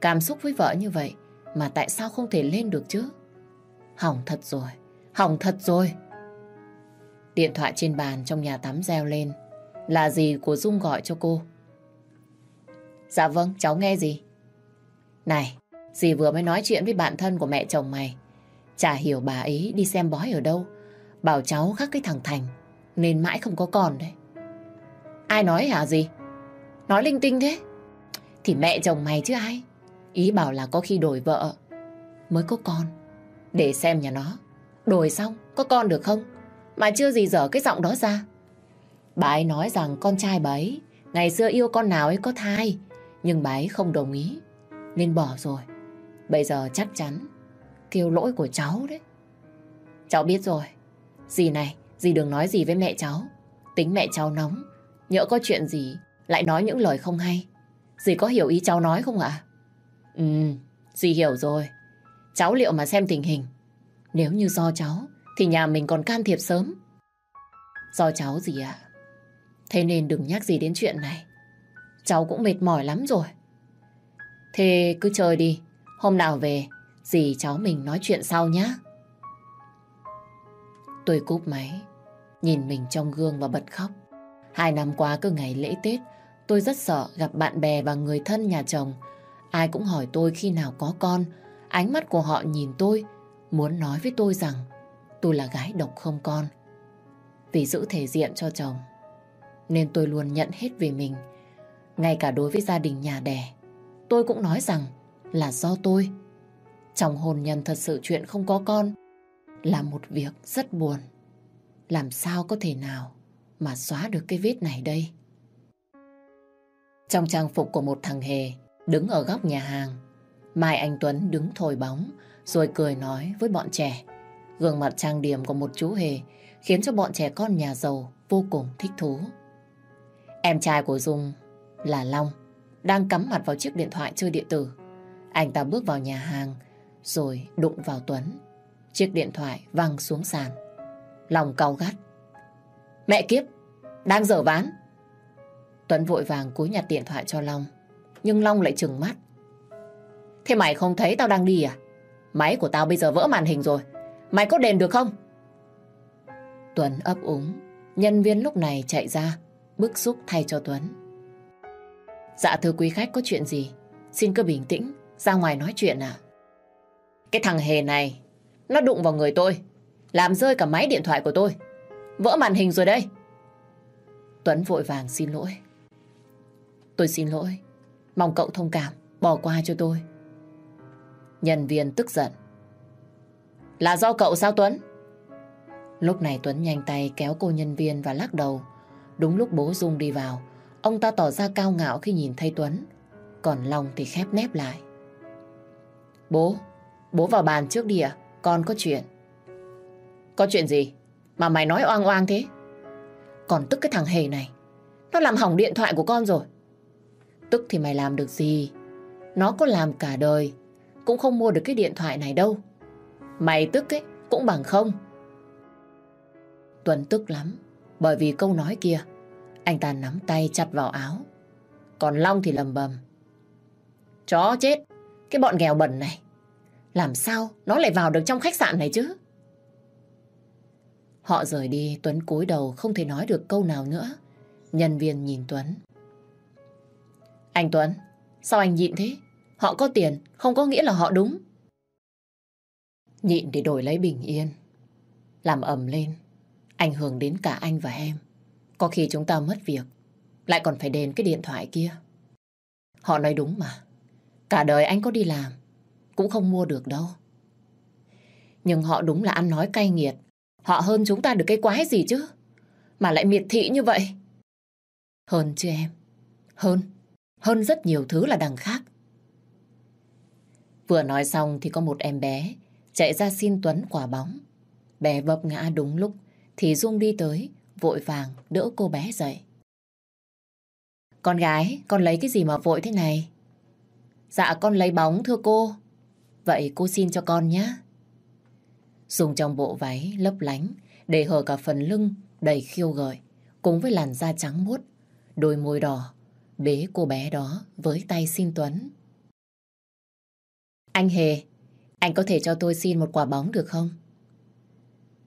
Cảm xúc với vợ như vậy, mà tại sao không thể lên được chứ? Hỏng thật rồi, hỏng thật rồi. Điện thoại trên bàn trong nhà tắm reo lên. Là gì của Dung gọi cho cô? Dạ vâng, cháu nghe gì? Này, dì vừa mới nói chuyện với bạn thân của mẹ chồng mày. Chả hiểu bà ấy đi xem bói ở đâu. Bảo cháu khác cái thằng Thành, nên mãi không có con đấy. Ai nói hả gì? Nói linh tinh thế? Thì mẹ chồng mày chứ ai? Ý bảo là có khi đổi vợ mới có con. Để xem nhà nó. Đổi xong, có con được không? Mà chưa gì dở cái giọng đó ra. Bà ấy nói rằng con trai bà ấy Ngày xưa yêu con nào ấy có thai, nhưng bà ấy không đồng ý, nên bỏ rồi. Bây giờ chắc chắn kêu lỗi của cháu đấy. Cháu biết rồi. Dì này, dì đừng nói gì với mẹ cháu. Tính mẹ cháu nóng. Nhỡ có chuyện gì, lại nói những lời không hay. Dì có hiểu ý cháu nói không ạ? Ừ, dì hiểu rồi. Cháu liệu mà xem tình hình. Nếu như do cháu, thì nhà mình còn can thiệp sớm. Do cháu gì ạ? Thế nên đừng nhắc gì đến chuyện này. Cháu cũng mệt mỏi lắm rồi. Thế cứ chơi đi. Hôm nào về, dì cháu mình nói chuyện sau nhé. Tôi cúp máy, nhìn mình trong gương và bật khóc. Hai năm qua cứ ngày lễ Tết, tôi rất sợ gặp bạn bè và người thân nhà chồng. Ai cũng hỏi tôi khi nào có con. Ánh mắt của họ nhìn tôi, muốn nói với tôi rằng tôi là gái độc không con. Vì giữ thể diện cho chồng, nên tôi luôn nhận hết về mình. Ngay cả đối với gia đình nhà đẻ, tôi cũng nói rằng là do tôi. Trong hôn nhân thật sự chuyện không có con là một việc rất buồn. Làm sao có thể nào mà xóa được cái vết này đây? Trong trang phục của một thằng hề đứng ở góc nhà hàng, Mai Anh Tuấn đứng thổi bóng rồi cười nói với bọn trẻ. Gương mặt trang điểm của một chú hề khiến cho bọn trẻ con nhà giàu vô cùng thích thú. Em trai của Dung là Long, đang cắm mặt vào chiếc điện thoại chơi điện tử. Anh ta bước vào nhà hàng, rồi đụng vào Tuấn. Chiếc điện thoại văng xuống sàn. Lòng cau gắt. Mẹ kiếp, đang dở ván. Tuấn vội vàng cúi nhặt điện thoại cho Long. Nhưng Long lại trừng mắt. Thế mày không thấy tao đang đi à? Máy của tao bây giờ vỡ màn hình rồi. Mày có đền được không? Tuấn ấp úng. Nhân viên lúc này chạy ra, bức xúc thay cho Tuấn. Dạ thưa quý khách có chuyện gì? Xin cứ bình tĩnh, ra ngoài nói chuyện à? Cái thằng hề này, nó đụng vào người tôi, làm rơi cả máy điện thoại của tôi. Vỡ màn hình rồi đây. Tuấn vội vàng xin lỗi. Tôi xin lỗi, mong cậu thông cảm, bỏ qua cho tôi. Nhân viên tức giận. Là do cậu sao Tuấn? Lúc này Tuấn nhanh tay kéo cô nhân viên và lắc đầu. Đúng lúc bố Dung đi vào, ông ta tỏ ra cao ngạo khi nhìn thấy Tuấn. Còn Long thì khép nép lại. Bố, bố vào bàn trước đi ạ, con có chuyện. Có chuyện gì? Mà mày nói oang oang thế? Còn tức cái thằng hề này, nó làm hỏng điện thoại của con rồi. Tức thì mày làm được gì? Nó có làm cả đời, cũng không mua được cái điện thoại này đâu. Mày tức ấy, cũng bằng không. Tuấn tức lắm, bởi vì câu nói kia, anh ta nắm tay chặt vào áo. Còn Long thì lầm bầm. Chó chết, cái bọn nghèo bẩn này. Làm sao nó lại vào được trong khách sạn này chứ? Họ rời đi, Tuấn cúi đầu không thể nói được câu nào nữa. Nhân viên nhìn Tuấn. Anh Tuấn, sao anh nhịn thế? Họ có tiền, không có nghĩa là họ đúng. Nhịn để đổi lấy bình yên. Làm ầm lên, ảnh hưởng đến cả anh và em. Có khi chúng ta mất việc, lại còn phải đền cái điện thoại kia. Họ nói đúng mà. Cả đời anh có đi làm, cũng không mua được đâu. Nhưng họ đúng là ăn nói cay nghiệt. Họ hơn chúng ta được cái quái gì chứ? Mà lại miệt thị như vậy. Hơn chứ em? Hơn. Hơn rất nhiều thứ là đằng khác. Vừa nói xong thì có một em bé chạy ra xin Tuấn quả bóng. Bé vấp ngã đúng lúc thì Dung đi tới, vội vàng đỡ cô bé dậy. Con gái, con lấy cái gì mà vội thế này? Dạ con lấy bóng thưa cô. Vậy cô xin cho con nhé. Dùng trong bộ váy lấp lánh để hở cả phần lưng đầy khiêu gợi cùng với làn da trắng muốt, đôi môi đỏ, bế cô bé đó với tay xin Tuấn. Anh Hề, anh có thể cho tôi xin một quả bóng được không?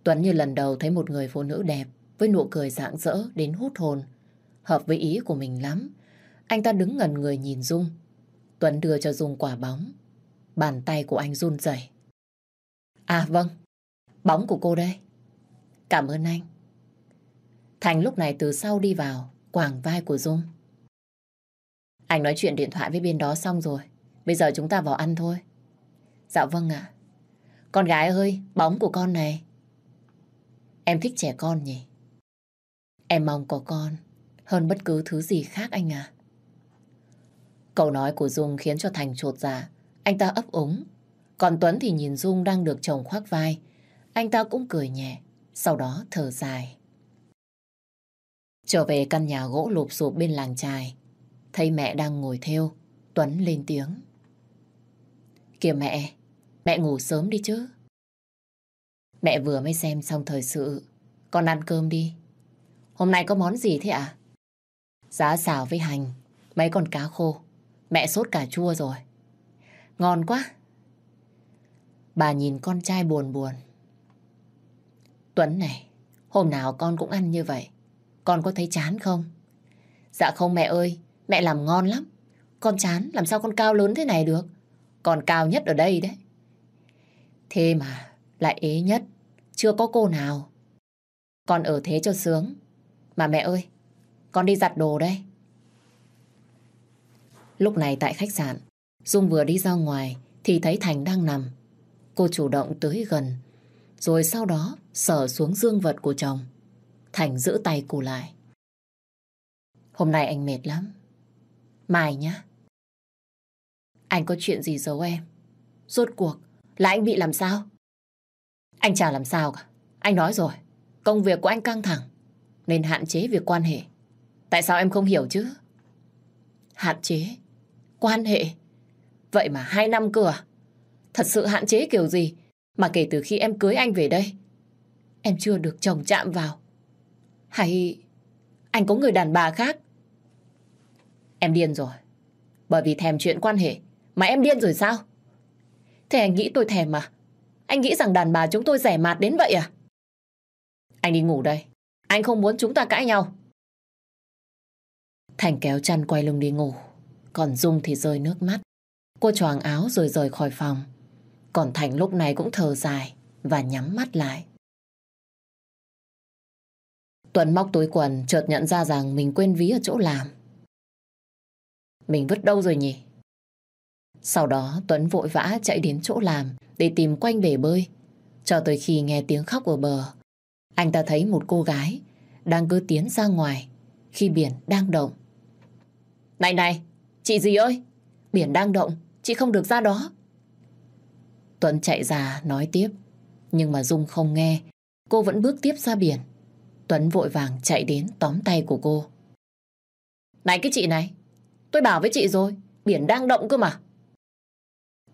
Tuấn như lần đầu thấy một người phụ nữ đẹp với nụ cười rạng rỡ đến hút hồn. Hợp với ý của mình lắm. Anh ta đứng ngẩn người nhìn Dung. Tuấn đưa cho Dung quả bóng. Bàn tay của anh run rẩy. À vâng, bóng của cô đây. Cảm ơn anh. Thành lúc này từ sau đi vào, quàng vai của Dung. Anh nói chuyện điện thoại với bên đó xong rồi. Bây giờ chúng ta vào ăn thôi. Dạ vâng ạ. Con gái ơi, bóng của con này. Em thích trẻ con nhỉ? Em mong có con. hơn bất cứ thứ gì khác anh à. Câu nói của Dung khiến cho Thành trột dạ. Anh ta ấp úng. Còn Tuấn thì nhìn Dung đang được chồng khoác vai. Anh ta cũng cười nhẹ, sau đó thở dài. Trở về căn nhà gỗ lụp sụp bên làng trài. Thấy mẹ đang ngồi theo, Tuấn lên tiếng. Kìa mẹ, mẹ ngủ sớm đi chứ. Mẹ vừa mới xem xong thời sự, con ăn cơm đi. Hôm nay có món gì thế ạ? À? Giá xào với hành, mấy con cá khô. Mẹ sốt cà chua rồi. Ngon quá. Bà nhìn con trai buồn buồn. Tuấn này, hôm nào con cũng ăn như vậy. Con có thấy chán không? Dạ không mẹ ơi, mẹ làm ngon lắm. Con chán, làm sao con cao lớn thế này được? Con cao nhất ở đây đấy. Thế mà, lại ế nhất. Chưa có cô nào. Con ở thế cho sướng. Mà mẹ ơi, con đi giặt đồ đây. Lúc này tại khách sạn, Dung vừa đi ra ngoài thì thấy Thành đang nằm. Cô chủ động tới gần, rồi sau đó sờ xuống dương vật của chồng. Thành giữ tay cô lại. Hôm nay anh mệt lắm. Mai nhá. Anh có chuyện gì giấu em? Rốt cuộc là anh bị làm sao? Anh chả làm sao cả. Anh nói rồi, công việc của anh căng thẳng nên hạn chế việc quan hệ. Tại sao em không hiểu chứ? Hạn chế? Quan hệ? Vậy mà hai năm cửa. À? Thật sự hạn chế kiểu gì mà kể từ khi em cưới anh về đây, em chưa được chồng chạm vào. Hay anh có người đàn bà khác? Em điên rồi. Bởi vì thèm chuyện quan hệ mà em điên rồi sao? Thế anh nghĩ tôi thèm mà. Anh nghĩ rằng đàn bà chúng tôi rẻ mạt đến vậy à? Anh đi ngủ đây. Anh không muốn chúng ta cãi nhau. Thành kéo chăn quay lưng đi ngủ. Còn Dung thì rơi nước mắt. Cô choàng áo rồi rời khỏi phòng. Còn Thành lúc này cũng thở dài và nhắm mắt lại. Tuấn móc túi quần chợt nhận ra rằng mình quên ví ở chỗ làm. Mình vứt đâu rồi nhỉ? Sau đó Tuấn vội vã chạy đến chỗ làm để tìm quanh bể bơi. Cho tới khi nghe tiếng khóc ở bờ, anh ta thấy một cô gái đang cứ tiến ra ngoài khi biển đang động. Này này, chị gì ơi, biển đang động, chị không được ra đó. Tuấn chạy ra nói tiếp, nhưng mà Dung không nghe, cô vẫn bước tiếp ra biển. Tuấn vội vàng chạy đến tóm tay của cô. Này cái chị này, tôi bảo với chị rồi, biển đang động cơ mà.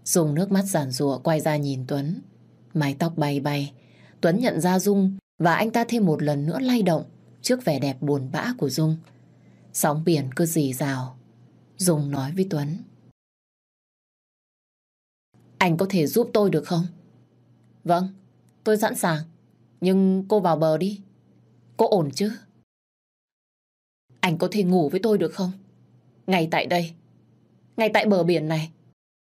Dung nước mắt giàn rùa quay ra nhìn Tuấn. Mái tóc bay bay. Tuấn nhận ra Dung và anh ta thêm một lần nữa lay động trước vẻ đẹp buồn bã của Dung. Sóng biển cứ dì rào. Dung nói với Tuấn. Anh có thể giúp tôi được không? Vâng, tôi sẵn sàng. Nhưng cô vào bờ đi. Cô ổn chứ? Anh có thể ngủ với tôi được không? Ngay tại đây. Ngay tại bờ biển này.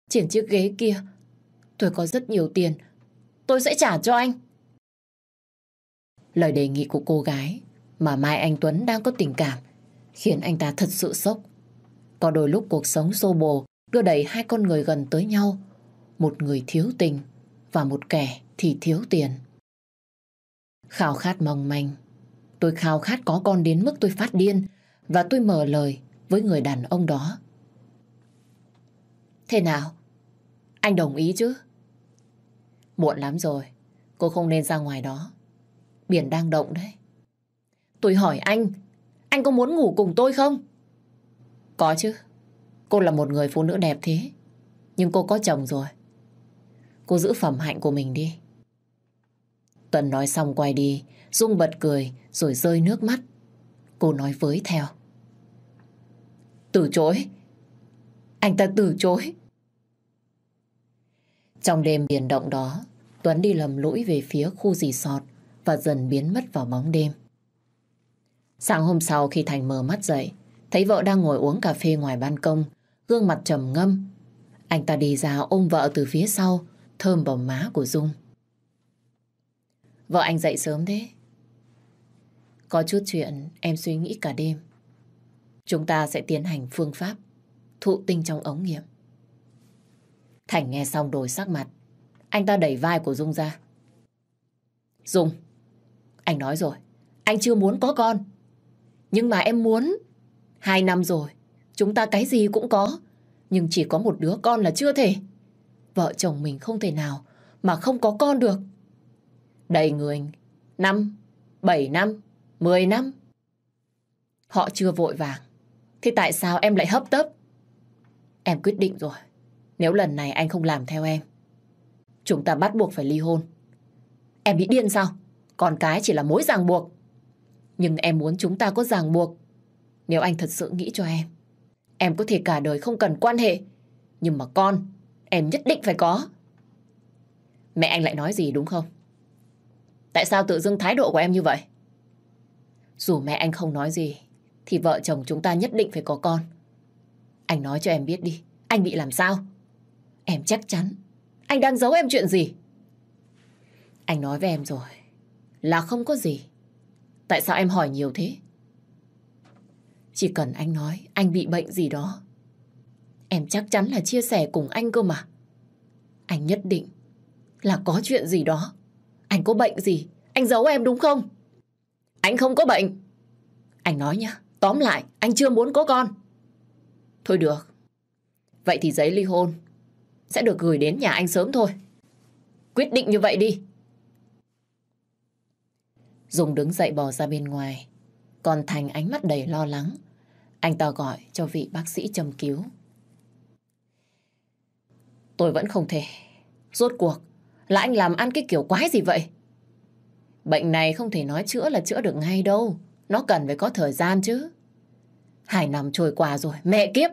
Trên chiếc ghế kia. Tôi có rất nhiều tiền. Tôi sẽ trả cho anh. Lời đề nghị của cô gái mà Mai Anh Tuấn đang có tình cảm khiến anh ta thật sự sốc. Có đôi lúc cuộc sống xô bồ đưa đẩy hai con người gần tới nhau. Một người thiếu tình và một kẻ thì thiếu tiền. Khao khát mong manh. Tôi khao khát có con đến mức tôi phát điên và tôi mở lời với người đàn ông đó. Thế nào? Anh đồng ý chứ? Muộn lắm rồi. Cô không nên ra ngoài đó. Biển đang động đấy. Tôi hỏi anh, anh có muốn ngủ cùng tôi không? Có chứ. Cô là một người phụ nữ đẹp thế. Nhưng cô có chồng rồi. Cô giữ phẩm hạnh của mình đi. Tuần nói xong quay đi, Dung bật cười rồi rơi nước mắt. Cô nói với theo. Từ chối. Anh ta từ chối. Trong đêm biển động đó, Tuấn đi lầm lũi về phía khu dì sọt và dần biến mất vào bóng đêm. Sáng hôm sau khi Thành mở mắt dậy, thấy vợ đang ngồi uống cà phê ngoài ban công, gương mặt trầm ngâm. Anh ta đi ra ôm vợ từ phía sau, thơm vào má của Dung. Vợ anh dậy sớm thế. Có chút chuyện em suy nghĩ cả đêm. Chúng ta sẽ tiến hành phương pháp thụ tinh trong ống nghiệm. Thành nghe xong đổi sắc mặt. Anh ta đẩy vai của Dung ra. Dung, anh nói rồi, anh chưa muốn có con. Nhưng mà em muốn. Hai năm rồi, chúng ta cái gì cũng có. Nhưng chỉ có một đứa con là chưa thể. Vợ chồng mình không thể nào mà không có con được. Đầy người, năm, bảy năm, mười năm. Họ chưa vội vàng. Thì tại sao em lại hấp tấp? Em quyết định rồi. Nếu lần này anh không làm theo em, chúng ta bắt buộc phải ly hôn. Em bị điên sao? Con cái chỉ là mối ràng buộc. Nhưng em muốn chúng ta có ràng buộc. Nếu anh thật sự nghĩ cho em, em có thể cả đời không cần quan hệ. Nhưng mà con, em nhất định phải có. Mẹ anh lại nói gì đúng không? Tại sao tự dưng thái độ của em như vậy? Dù mẹ anh không nói gì, thì vợ chồng chúng ta nhất định phải có con. Anh nói cho em biết đi, anh bị làm sao? Em chắc chắn, anh đang giấu em chuyện gì? Anh nói với em rồi, là không có gì. Tại sao em hỏi nhiều thế? Chỉ cần anh nói anh bị bệnh gì đó, em chắc chắn là chia sẻ cùng anh cơ mà. Anh nhất định là có chuyện gì đó. Anh có bệnh gì? Anh giấu em đúng không? Anh không có bệnh. Anh nói nhá, tóm lại, anh chưa muốn có con. Thôi được. Vậy thì giấy ly hôn sẽ được gửi đến nhà anh sớm thôi. Quyết định như vậy đi. Dùng đứng dậy bò ra bên ngoài. Còn Thành ánh mắt đầy lo lắng. Anh ta gọi cho vị bác sĩ châm cứu. Tôi vẫn không thể. Rốt cuộc là anh làm ăn cái kiểu quái gì vậy? Bệnh này không thể nói chữa là chữa được ngay đâu. Nó cần phải có thời gian chứ. Hai năm trôi qua rồi, mẹ kiếp.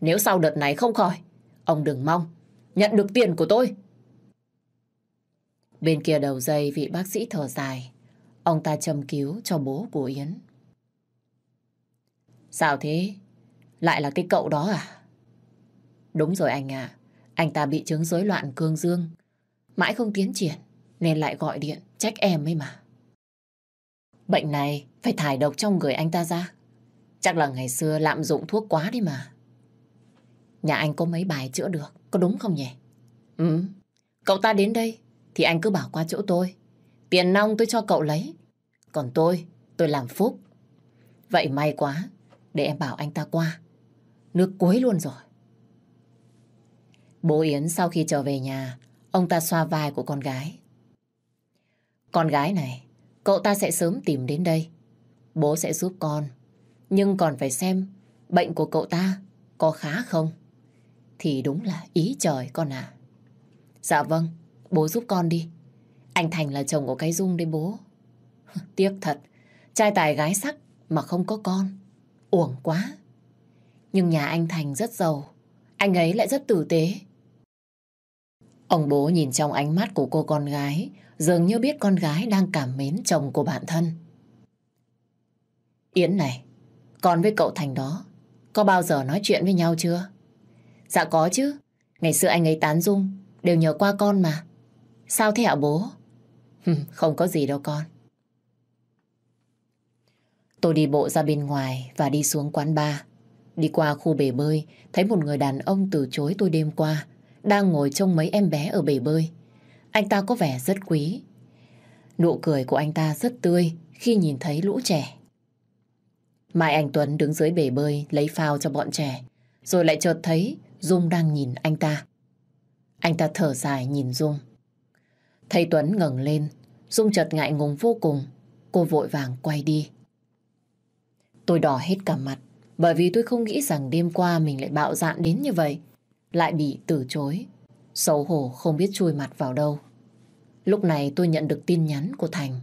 Nếu sau đợt này không khỏi, ông đừng mong nhận được tiền của tôi. Bên kia đầu dây vị bác sĩ thở dài. Ông ta châm cứu cho bố của Yến. Sao thế? Lại là cái cậu đó à? Đúng rồi anh à. Anh ta bị chứng rối loạn cương dương. Mãi không tiến triển nên lại gọi điện trách em ấy mà. Bệnh này phải thải độc trong người anh ta ra. Chắc là ngày xưa lạm dụng thuốc quá đi mà. Nhà anh có mấy bài chữa được, có đúng không nhỉ? Ừ, cậu ta đến đây thì anh cứ bảo qua chỗ tôi. Tiền nong tôi cho cậu lấy. Còn tôi, tôi làm phúc. Vậy may quá, để em bảo anh ta qua. Nước cuối luôn rồi. Bố Yến sau khi trở về nhà, ông ta xoa vai của con gái. Con gái này, cậu ta sẽ sớm tìm đến đây. Bố sẽ giúp con. Nhưng còn phải xem bệnh của cậu ta có khá không. Thì đúng là ý trời con à. Dạ vâng, bố giúp con đi. Anh Thành là chồng của cái Dung đấy bố. Tiếc thật, trai tài gái sắc mà không có con. Uổng quá. Nhưng nhà anh Thành rất giàu. Anh ấy lại rất tử tế. Ông bố nhìn trong ánh mắt của cô con gái, dường như biết con gái đang cảm mến chồng của bản thân. Yến này, con với cậu Thành đó, có bao giờ nói chuyện với nhau chưa? Dạ có chứ, ngày xưa anh ấy tán dung, đều nhờ qua con mà. Sao thế hả bố? Không có gì đâu con. Tôi đi bộ ra bên ngoài và đi xuống quán bar. Đi qua khu bể bơi, thấy một người đàn ông từ chối tôi đêm qua, đang ngồi trông mấy em bé ở bể bơi. Anh ta có vẻ rất quý. Nụ cười của anh ta rất tươi khi nhìn thấy lũ trẻ. Mai Anh Tuấn đứng dưới bể bơi lấy phao cho bọn trẻ, rồi lại chợt thấy Dung đang nhìn anh ta. Anh ta thở dài nhìn Dung. Thấy Tuấn ngẩng lên, Dung chợt ngại ngùng vô cùng, cô vội vàng quay đi. Tôi đỏ hết cả mặt, bởi vì tôi không nghĩ rằng đêm qua mình lại bạo dạn đến như vậy, lại bị từ chối. Xấu hổ không biết chui mặt vào đâu. Lúc này tôi nhận được tin nhắn của Thành.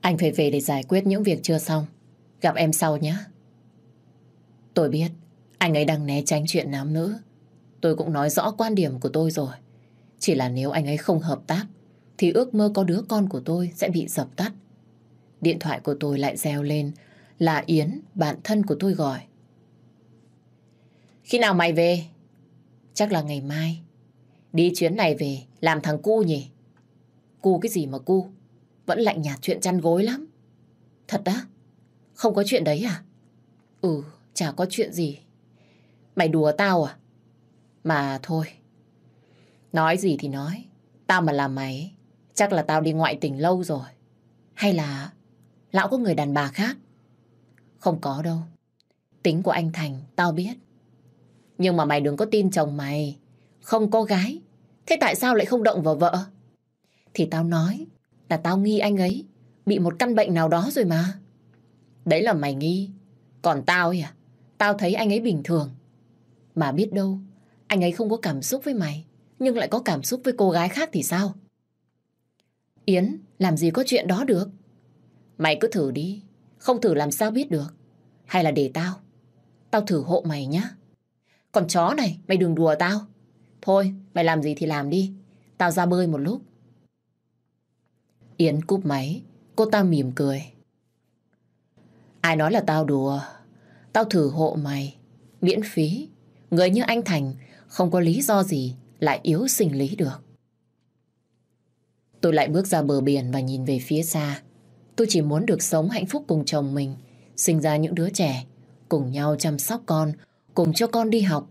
Anh phải về để giải quyết những việc chưa xong. Gặp em sau nhé. Tôi biết, anh ấy đang né tránh chuyện nám nữ. Tôi cũng nói rõ quan điểm của tôi rồi. Chỉ là nếu anh ấy không hợp tác, thì ước mơ có đứa con của tôi sẽ bị dập tắt. Điện thoại của tôi lại reo lên là Yến, bạn thân của tôi gọi. Khi nào mày về? Chắc là ngày mai. Đi chuyến này về, làm thằng cu nhỉ? Cu cái gì mà cu? Vẫn lạnh nhạt chuyện chăn gối lắm. Thật á? Không có chuyện đấy à? Ừ, chả có chuyện gì. Mày đùa tao à? Mà thôi. Nói gì thì nói. Tao mà làm mày, chắc là tao đi ngoại tình lâu rồi. Hay là lão có người đàn bà khác. Không có đâu. Tính của anh Thành, tao biết. Nhưng mà mày đừng có tin chồng mày. Không có gái. Thế tại sao lại không động vào vợ? Thì tao nói là tao nghi anh ấy bị một căn bệnh nào đó rồi mà. Đấy là mày nghi. Còn tao à? Tao thấy anh ấy bình thường. Mà biết đâu, anh ấy không có cảm xúc với mày, nhưng lại có cảm xúc với cô gái khác thì sao? Yến, làm gì có chuyện đó được? Mày cứ thử đi, không thử làm sao biết được. Hay là để tao? Tao thử hộ mày nhá. Còn chó này, mày đừng đùa tao. Thôi, mày làm gì thì làm đi. Tao ra bơi một lúc. Yến cúp máy, cô ta mỉm cười. Ai nói là tao đùa? Tao thử hộ mày, miễn phí. Người như anh Thành không có lý do gì lại yếu sinh lý được. Tôi lại bước ra bờ biển và nhìn về phía xa. Tôi chỉ muốn được sống hạnh phúc cùng chồng mình, sinh ra những đứa trẻ, cùng nhau chăm sóc con, cùng cho con đi học.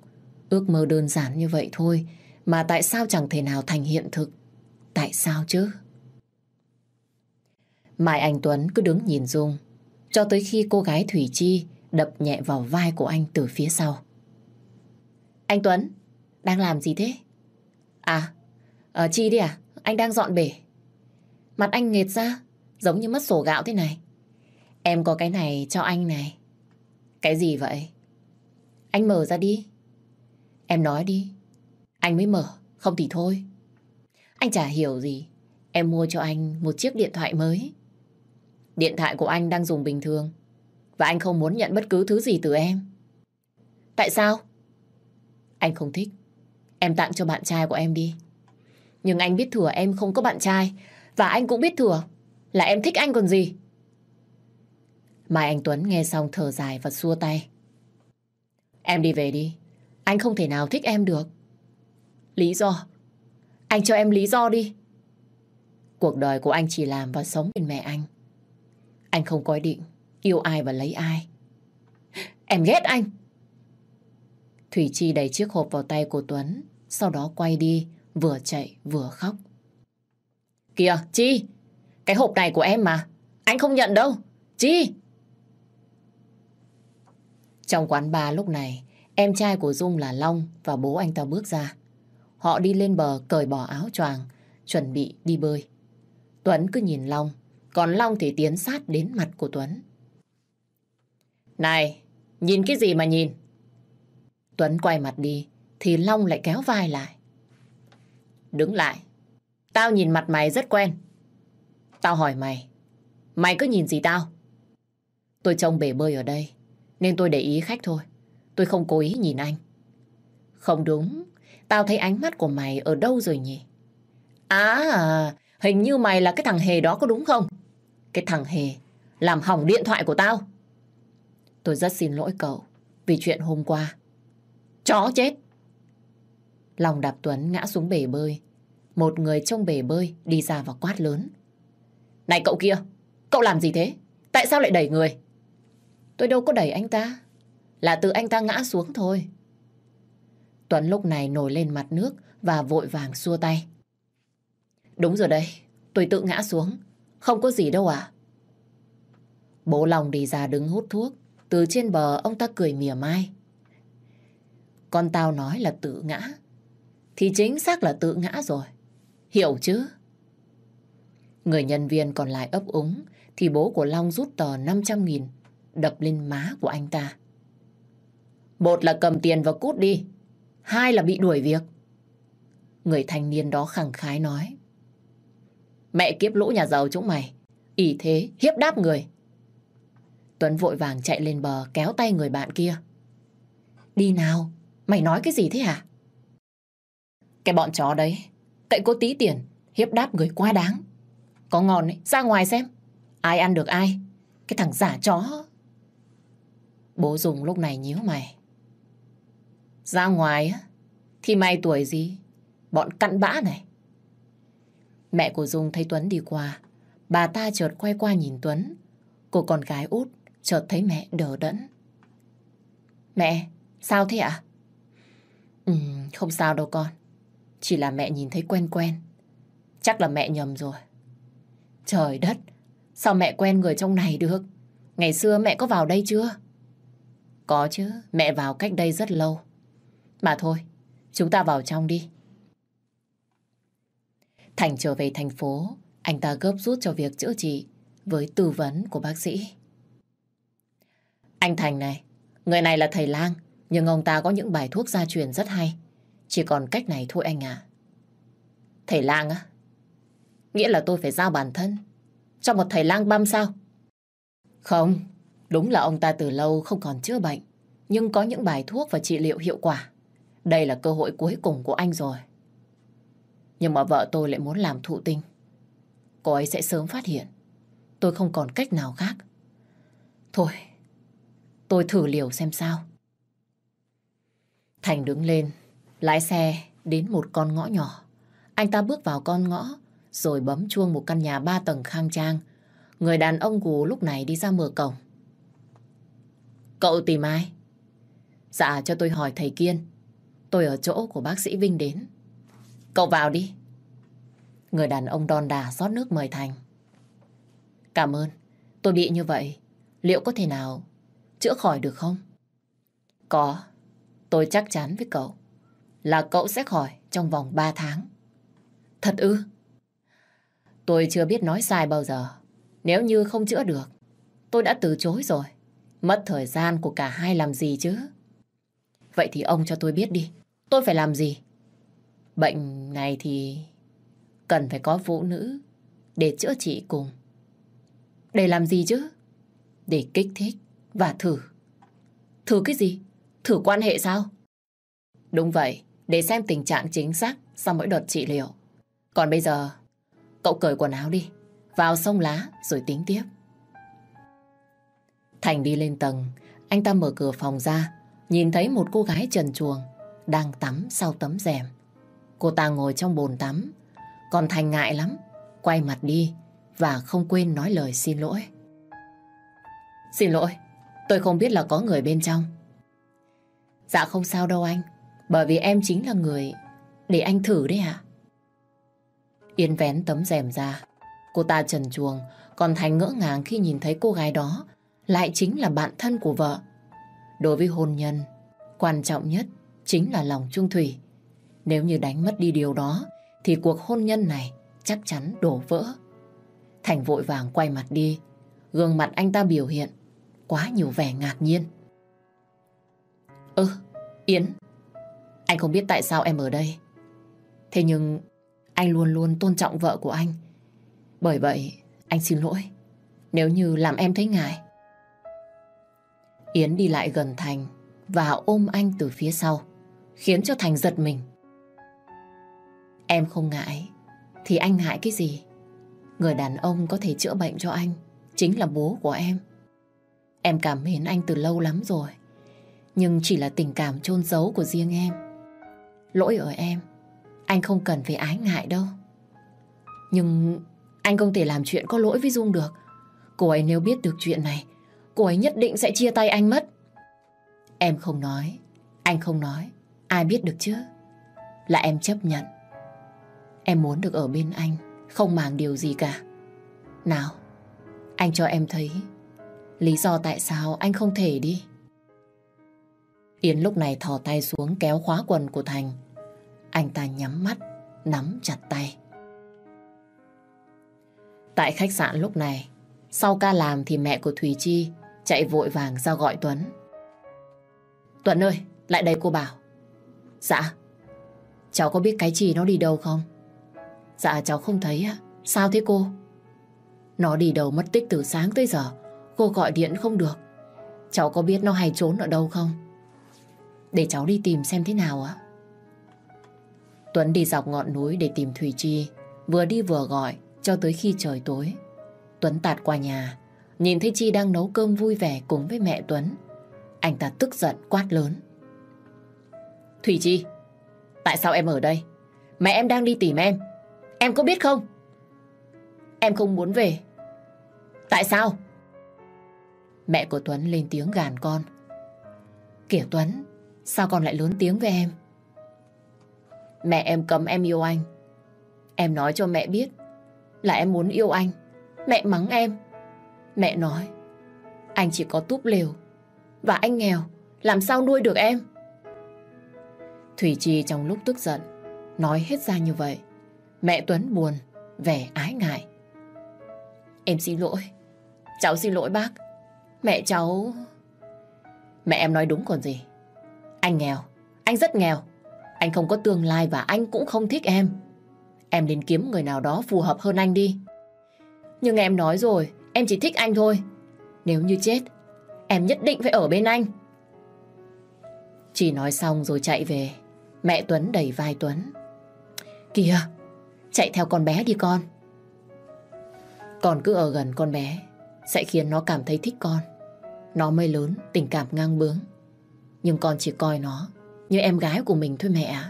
Ước mơ đơn giản như vậy thôi, mà tại sao chẳng thể nào thành hiện thực? Tại sao chứ? Mai Anh Tuấn cứ đứng nhìn Dung, cho tới khi cô gái Thủy Chi đập nhẹ vào vai của anh từ phía sau. Anh Tuấn, đang làm gì thế? À, ở Chi đi à? Anh đang dọn bể. Mặt anh nghệt ra, giống như mất sổ gạo thế này. Em có cái này cho anh này. Cái gì vậy? Anh mở ra đi. Em nói đi. Anh mới mở, không thì thôi. Anh chả hiểu gì. Em mua cho anh một chiếc điện thoại mới. Điện thoại của anh đang dùng bình thường. Và anh không muốn nhận bất cứ thứ gì từ em. Tại sao? Anh không thích. Em tặng cho bạn trai của em đi. Nhưng anh biết thừa em không có bạn trai. Và anh cũng biết thừa là em thích anh còn gì. Mai anh Tuấn nghe xong thở dài và xua tay. Em đi về đi. Anh không thể nào thích em được. Lý do? Anh cho em lý do đi. Cuộc đời của anh chỉ làm và sống bên mẹ anh. Anh không có ý định yêu ai và lấy ai. Em ghét anh. Thủy Chi đẩy chiếc hộp vào tay của Tuấn, sau đó quay đi, vừa chạy vừa khóc. Kìa, Chi, cái hộp này của em mà, anh không nhận đâu. Chi! Trong quán bar lúc này, em trai của Dung là Long và bố anh ta bước ra. Họ đi lên bờ cởi bỏ áo choàng, chuẩn bị đi bơi. Tuấn cứ nhìn Long, còn Long thì tiến sát đến mặt của Tuấn. Này, nhìn cái gì mà nhìn? Tuấn quay mặt đi, thì Long lại kéo vai lại. Đứng lại, tao nhìn mặt mày rất quen. Tao hỏi mày, mày cứ nhìn gì tao? Tôi trông bể bơi ở đây, nên tôi để ý khách thôi. Tôi không cố ý nhìn anh. Không đúng, tao thấy ánh mắt của mày ở đâu rồi nhỉ? À, hình như mày là cái thằng hề đó có đúng không? Cái thằng hề làm hỏng điện thoại của tao. Tôi rất xin lỗi cậu vì chuyện hôm qua. Chó chết! Lòng đạp Tuấn ngã xuống bể bơi. Một người trong bể bơi đi ra và quát lớn. Này cậu kia, cậu làm gì thế? Tại sao lại đẩy người? Tôi đâu có đẩy anh ta. Là tự anh ta ngã xuống thôi. Tuấn lúc này nổi lên mặt nước và vội vàng xua tay. Đúng rồi đây, tôi tự ngã xuống. Không có gì đâu à? Bố lòng đi ra đứng hút thuốc. Từ trên bờ ông ta cười mỉa mai. Con tao nói là tự ngã. Thì chính xác là tự ngã rồi. Hiểu chứ? Người nhân viên còn lại ấp úng thì bố của Long rút tờ 500 nghìn đập lên má của anh ta. Một là cầm tiền và cút đi. Hai là bị đuổi việc. Người thanh niên đó khẳng khái nói. Mẹ kiếp lũ nhà giàu chúng mày. ỷ thế hiếp đáp người. Tuấn vội vàng chạy lên bờ kéo tay người bạn kia. Đi nào, mày nói cái gì thế hả? Cái bọn chó đấy, cậy có tí tiền, hiếp đáp người quá đáng. Có ngon ấy, ra ngoài xem. Ai ăn được ai? Cái thằng giả chó. Bố dùng lúc này nhíu mày. Ra ngoài á, thì mày tuổi gì? Bọn cặn bã này. Mẹ của Dung thấy Tuấn đi qua, bà ta chợt quay qua nhìn Tuấn. Cô con gái út chợt thấy mẹ đờ đẫn. Mẹ, sao thế ạ? Ừ, không sao đâu con. Chỉ là mẹ nhìn thấy quen quen. Chắc là mẹ nhầm rồi. Trời đất, Sao mẹ quen người trong này được? Ngày xưa mẹ có vào đây chưa? Có chứ, mẹ vào cách đây rất lâu. Mà thôi, chúng ta vào trong đi. Thành trở về thành phố, anh ta gấp rút cho việc chữa trị với tư vấn của bác sĩ. Anh Thành này, người này là thầy lang, nhưng ông ta có những bài thuốc gia truyền rất hay. Chỉ còn cách này thôi anh à. Thầy lang á? Nghĩa là tôi phải giao bản thân cho một thầy lang băm sao? Không, đúng là ông ta từ lâu không còn chữa bệnh, nhưng có những bài thuốc và trị liệu hiệu quả. Đây là cơ hội cuối cùng của anh rồi. Nhưng mà vợ tôi lại muốn làm thụ tinh. Cô ấy sẽ sớm phát hiện. Tôi không còn cách nào khác. Thôi, tôi thử liều xem sao. Thành đứng lên, lái xe đến một con ngõ nhỏ. Anh ta bước vào con ngõ, rồi bấm chuông một căn nhà ba tầng khang trang. Người đàn ông gù lúc này đi ra mở cổng. Cậu tìm ai? Dạ cho tôi hỏi thầy Kiên. Tôi ở chỗ của bác sĩ Vinh đến. Cậu vào đi. Người đàn ông đòn đà rót nước mời Thành. Cảm ơn. Tôi bị như vậy. Liệu có thể nào chữa khỏi được không? Có. Tôi chắc chắn với cậu là cậu sẽ khỏi trong vòng 3 tháng. Thật ư? Tôi chưa biết nói sai bao giờ. Nếu như không chữa được, tôi đã từ chối rồi. Mất thời gian của cả hai làm gì chứ? Vậy thì ông cho tôi biết đi. Tôi phải làm gì? Bệnh này thì cần phải có phụ nữ để chữa trị cùng. Để làm gì chứ? Để kích thích và thử. Thử cái gì? Thử quan hệ sao? Đúng vậy, để xem tình trạng chính xác sau mỗi đợt trị liệu. Còn bây giờ, cậu cởi quần áo đi, vào sông lá rồi tính tiếp. Thành đi lên tầng, anh ta mở cửa phòng ra, nhìn thấy một cô gái trần chuồng đang tắm sau tấm rèm. Cô ta ngồi trong bồn tắm, còn Thành ngại lắm, quay mặt đi và không quên nói lời xin lỗi. Xin lỗi, tôi không biết là có người bên trong. Dạ không sao đâu anh, bởi vì em chính là người để anh thử đấy ạ. Yên vén tấm rèm ra, cô ta trần chuồng, còn Thành ngỡ ngàng khi nhìn thấy cô gái đó lại chính là bạn thân của vợ. Đối với hôn nhân, quan trọng nhất chính là lòng trung thủy. Nếu như đánh mất đi điều đó, thì cuộc hôn nhân này chắc chắn đổ vỡ. Thành vội vàng quay mặt đi, gương mặt anh ta biểu hiện quá nhiều vẻ ngạc nhiên. Ơ, Yến, anh không biết tại sao em ở đây. Thế nhưng anh luôn luôn tôn trọng vợ của anh. Bởi vậy, anh xin lỗi. Nếu như làm em thấy ngại. Yến đi lại gần Thành và ôm anh từ phía sau, khiến cho Thành giật mình. Em không ngại, thì anh ngại cái gì? Người đàn ông có thể chữa bệnh cho anh, chính là bố của em. Em cảm mến anh từ lâu lắm rồi, nhưng chỉ là tình cảm chôn giấu của riêng em. Lỗi ở em, anh không cần phải ái ngại đâu. Nhưng anh không thể làm chuyện có lỗi với Dung được. Cô ấy nếu biết được chuyện này, cô ấy nhất định sẽ chia tay anh mất. Em không nói, anh không nói, ai biết được chứ? Là em chấp nhận. Em muốn được ở bên anh, không màng điều gì cả. Nào, anh cho em thấy lý do tại sao anh không thể đi. Yến lúc này thò tay xuống kéo khóa quần của Thành. Anh ta nhắm mắt, nắm chặt tay. Tại khách sạn lúc này, sau ca làm thì mẹ của Thùy Chi chạy vội vàng ra gọi Tuấn. Tuấn ơi, lại đây cô bảo. Dạ. Cháu có biết cái gì nó đi đâu không? Dạ cháu không thấy á. Sao thế cô? Nó đi đâu mất tích từ sáng tới giờ. Cô gọi điện không được. Cháu có biết nó hay trốn ở đâu không? Để cháu đi tìm xem thế nào á Tuấn đi dọc ngọn núi để tìm Thùy Chi. Vừa đi vừa gọi cho tới khi trời tối. Tuấn tạt qua nhà, nhìn thấy Chi đang nấu cơm vui vẻ cùng với mẹ Tuấn. Anh ta tức giận quát lớn. Thủy Chi, tại sao em ở đây? Mẹ em đang đi tìm em. Em có biết không? Em không muốn về. Tại sao? Mẹ của Tuấn lên tiếng gàn con. Kìa Tuấn, sao con lại lớn tiếng với em? Mẹ em cấm em yêu anh. Em nói cho mẹ biết là em muốn yêu anh. Mẹ mắng em. Mẹ nói, anh chỉ có túp lều. Và anh nghèo, làm sao nuôi được em? Thủy Trì trong lúc tức giận, nói hết ra như vậy. Mẹ Tuấn buồn, vẻ ái ngại. Em xin lỗi. Cháu xin lỗi bác. Mẹ cháu... Mẹ em nói đúng còn gì. Anh nghèo. Anh rất nghèo. Anh không có tương lai và anh cũng không thích em. Em nên kiếm người nào đó phù hợp hơn anh đi. Nhưng em nói rồi, em chỉ thích anh thôi. Nếu như chết, em nhất định phải ở bên anh. Chỉ nói xong rồi chạy về. Mẹ Tuấn đẩy vai Tuấn. Kìa, chạy theo con bé đi con. Con cứ ở gần con bé, sẽ khiến nó cảm thấy thích con. Nó mới lớn, tình cảm ngang bướng. Nhưng con chỉ coi nó như em gái của mình thôi mẹ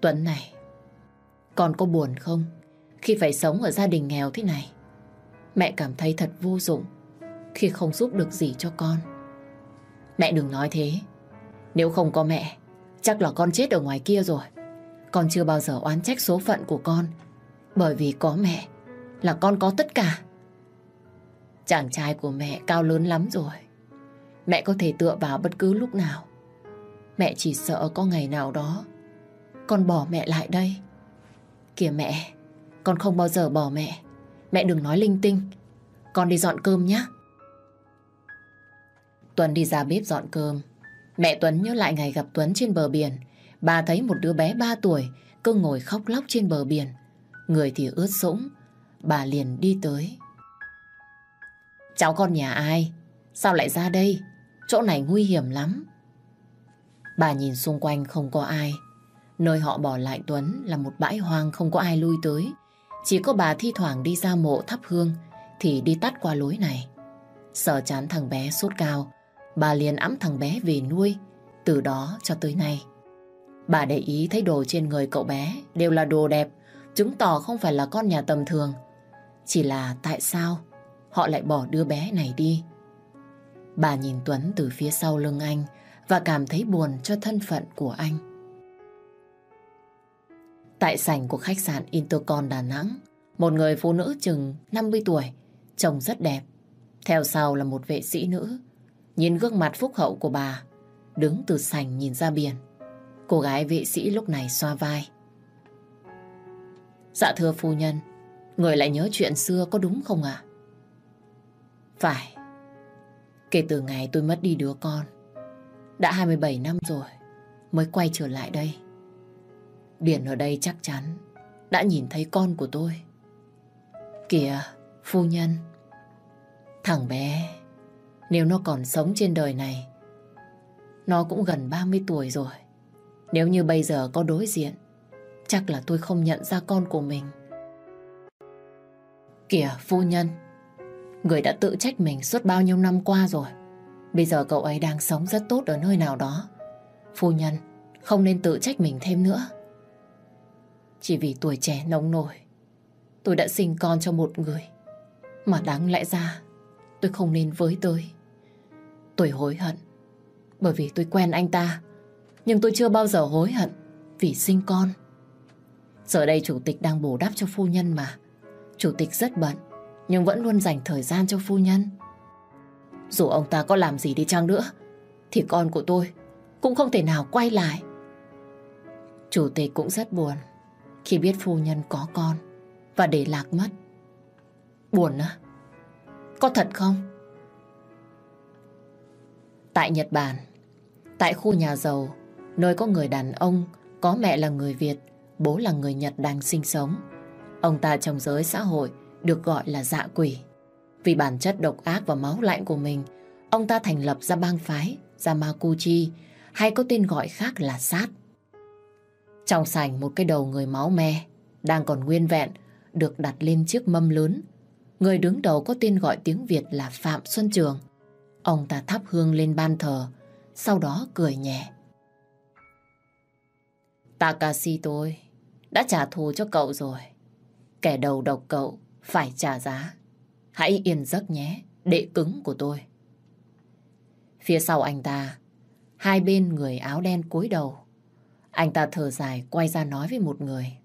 Tuấn này, con có buồn không khi phải sống ở gia đình nghèo thế này? Mẹ cảm thấy thật vô dụng khi không giúp được gì cho con. Mẹ đừng nói thế. Nếu không có mẹ, chắc là con chết ở ngoài kia rồi. Con chưa bao giờ oán trách số phận của con. Bởi vì có mẹ là con có tất cả. Chàng trai của mẹ cao lớn lắm rồi. Mẹ có thể tựa vào bất cứ lúc nào. Mẹ chỉ sợ có ngày nào đó con bỏ mẹ lại đây. Kìa mẹ, con không bao giờ bỏ mẹ. Mẹ đừng nói linh tinh. Con đi dọn cơm nhé. Tuấn đi ra bếp dọn cơm. Mẹ Tuấn nhớ lại ngày gặp Tuấn trên bờ biển. Bà thấy một đứa bé 3 tuổi, cứ ngồi khóc lóc trên bờ biển. Người thì ướt sũng. Bà liền đi tới. Cháu con nhà ai? Sao lại ra đây? Chỗ này nguy hiểm lắm. Bà nhìn xung quanh không có ai. Nơi họ bỏ lại Tuấn là một bãi hoang không có ai lui tới. Chỉ có bà thi thoảng đi ra mộ thắp hương thì đi tắt qua lối này. Sợ chán thằng bé sốt cao, bà liền ẵm thằng bé về nuôi, từ đó cho tới nay. Bà để ý thấy đồ trên người cậu bé đều là đồ đẹp, chứng tỏ không phải là con nhà tầm thường. Chỉ là tại sao họ lại bỏ đứa bé này đi? Bà nhìn Tuấn từ phía sau lưng anh và cảm thấy buồn cho thân phận của anh. Tại sảnh của khách sạn Intercon Đà Nẵng, một người phụ nữ chừng 50 tuổi, trông rất đẹp. Theo sau là một vệ sĩ nữ. Nhìn gương mặt phúc hậu của bà, đứng từ sảnh nhìn ra biển. Cô gái vệ sĩ lúc này xoa vai. Dạ thưa phu nhân, người lại nhớ chuyện xưa có đúng không ạ? Phải. Kể từ ngày tôi mất đi đứa con, đã 27 năm rồi mới quay trở lại đây. Biển ở đây chắc chắn đã nhìn thấy con của tôi. Kìa, phu nhân, thằng bé, nếu nó còn sống trên đời này, nó cũng gần 30 tuổi rồi. Nếu như bây giờ có đối diện, chắc là tôi không nhận ra con của mình. Kìa, phu nhân, người đã tự trách mình suốt bao nhiêu năm qua rồi. Bây giờ cậu ấy đang sống rất tốt ở nơi nào đó. Phu nhân, không nên tự trách mình thêm nữa. Chỉ vì tuổi trẻ nông nổi, tôi đã sinh con cho một người. Mà đáng lẽ ra, tôi không nên với tới. Tôi hối hận, bởi vì tôi quen anh ta. Nhưng tôi chưa bao giờ hối hận vì sinh con. Giờ đây chủ tịch đang bổ đắp cho phu nhân mà. Chủ tịch rất bận, nhưng vẫn luôn dành thời gian cho phu nhân. Dù ông ta có làm gì đi chăng nữa, thì con của tôi cũng không thể nào quay lại. Chủ tịch cũng rất buồn khi biết phu nhân có con và để lạc mất. Buồn á? Có thật không? Tại Nhật Bản, tại khu nhà giàu, nơi có người đàn ông, có mẹ là người Việt, bố là người Nhật đang sinh sống. Ông ta trong giới xã hội được gọi là dạ quỷ. Vì bản chất độc ác và máu lạnh của mình, ông ta thành lập ra bang phái Yamakuchi, hay có tên gọi khác là sát. Trong sảnh một cái đầu người máu me, đang còn nguyên vẹn, được đặt lên chiếc mâm lớn. Người đứng đầu có tên gọi tiếng Việt là Phạm Xuân Trường. Ông ta thắp hương lên ban thờ, sau đó cười nhẹ. Takashi tôi đã trả thù cho cậu rồi. Kẻ đầu độc cậu phải trả giá. Hãy yên giấc nhé, đệ cứng của tôi. Phía sau anh ta, hai bên người áo đen cúi đầu. Anh ta thở dài quay ra nói với một người.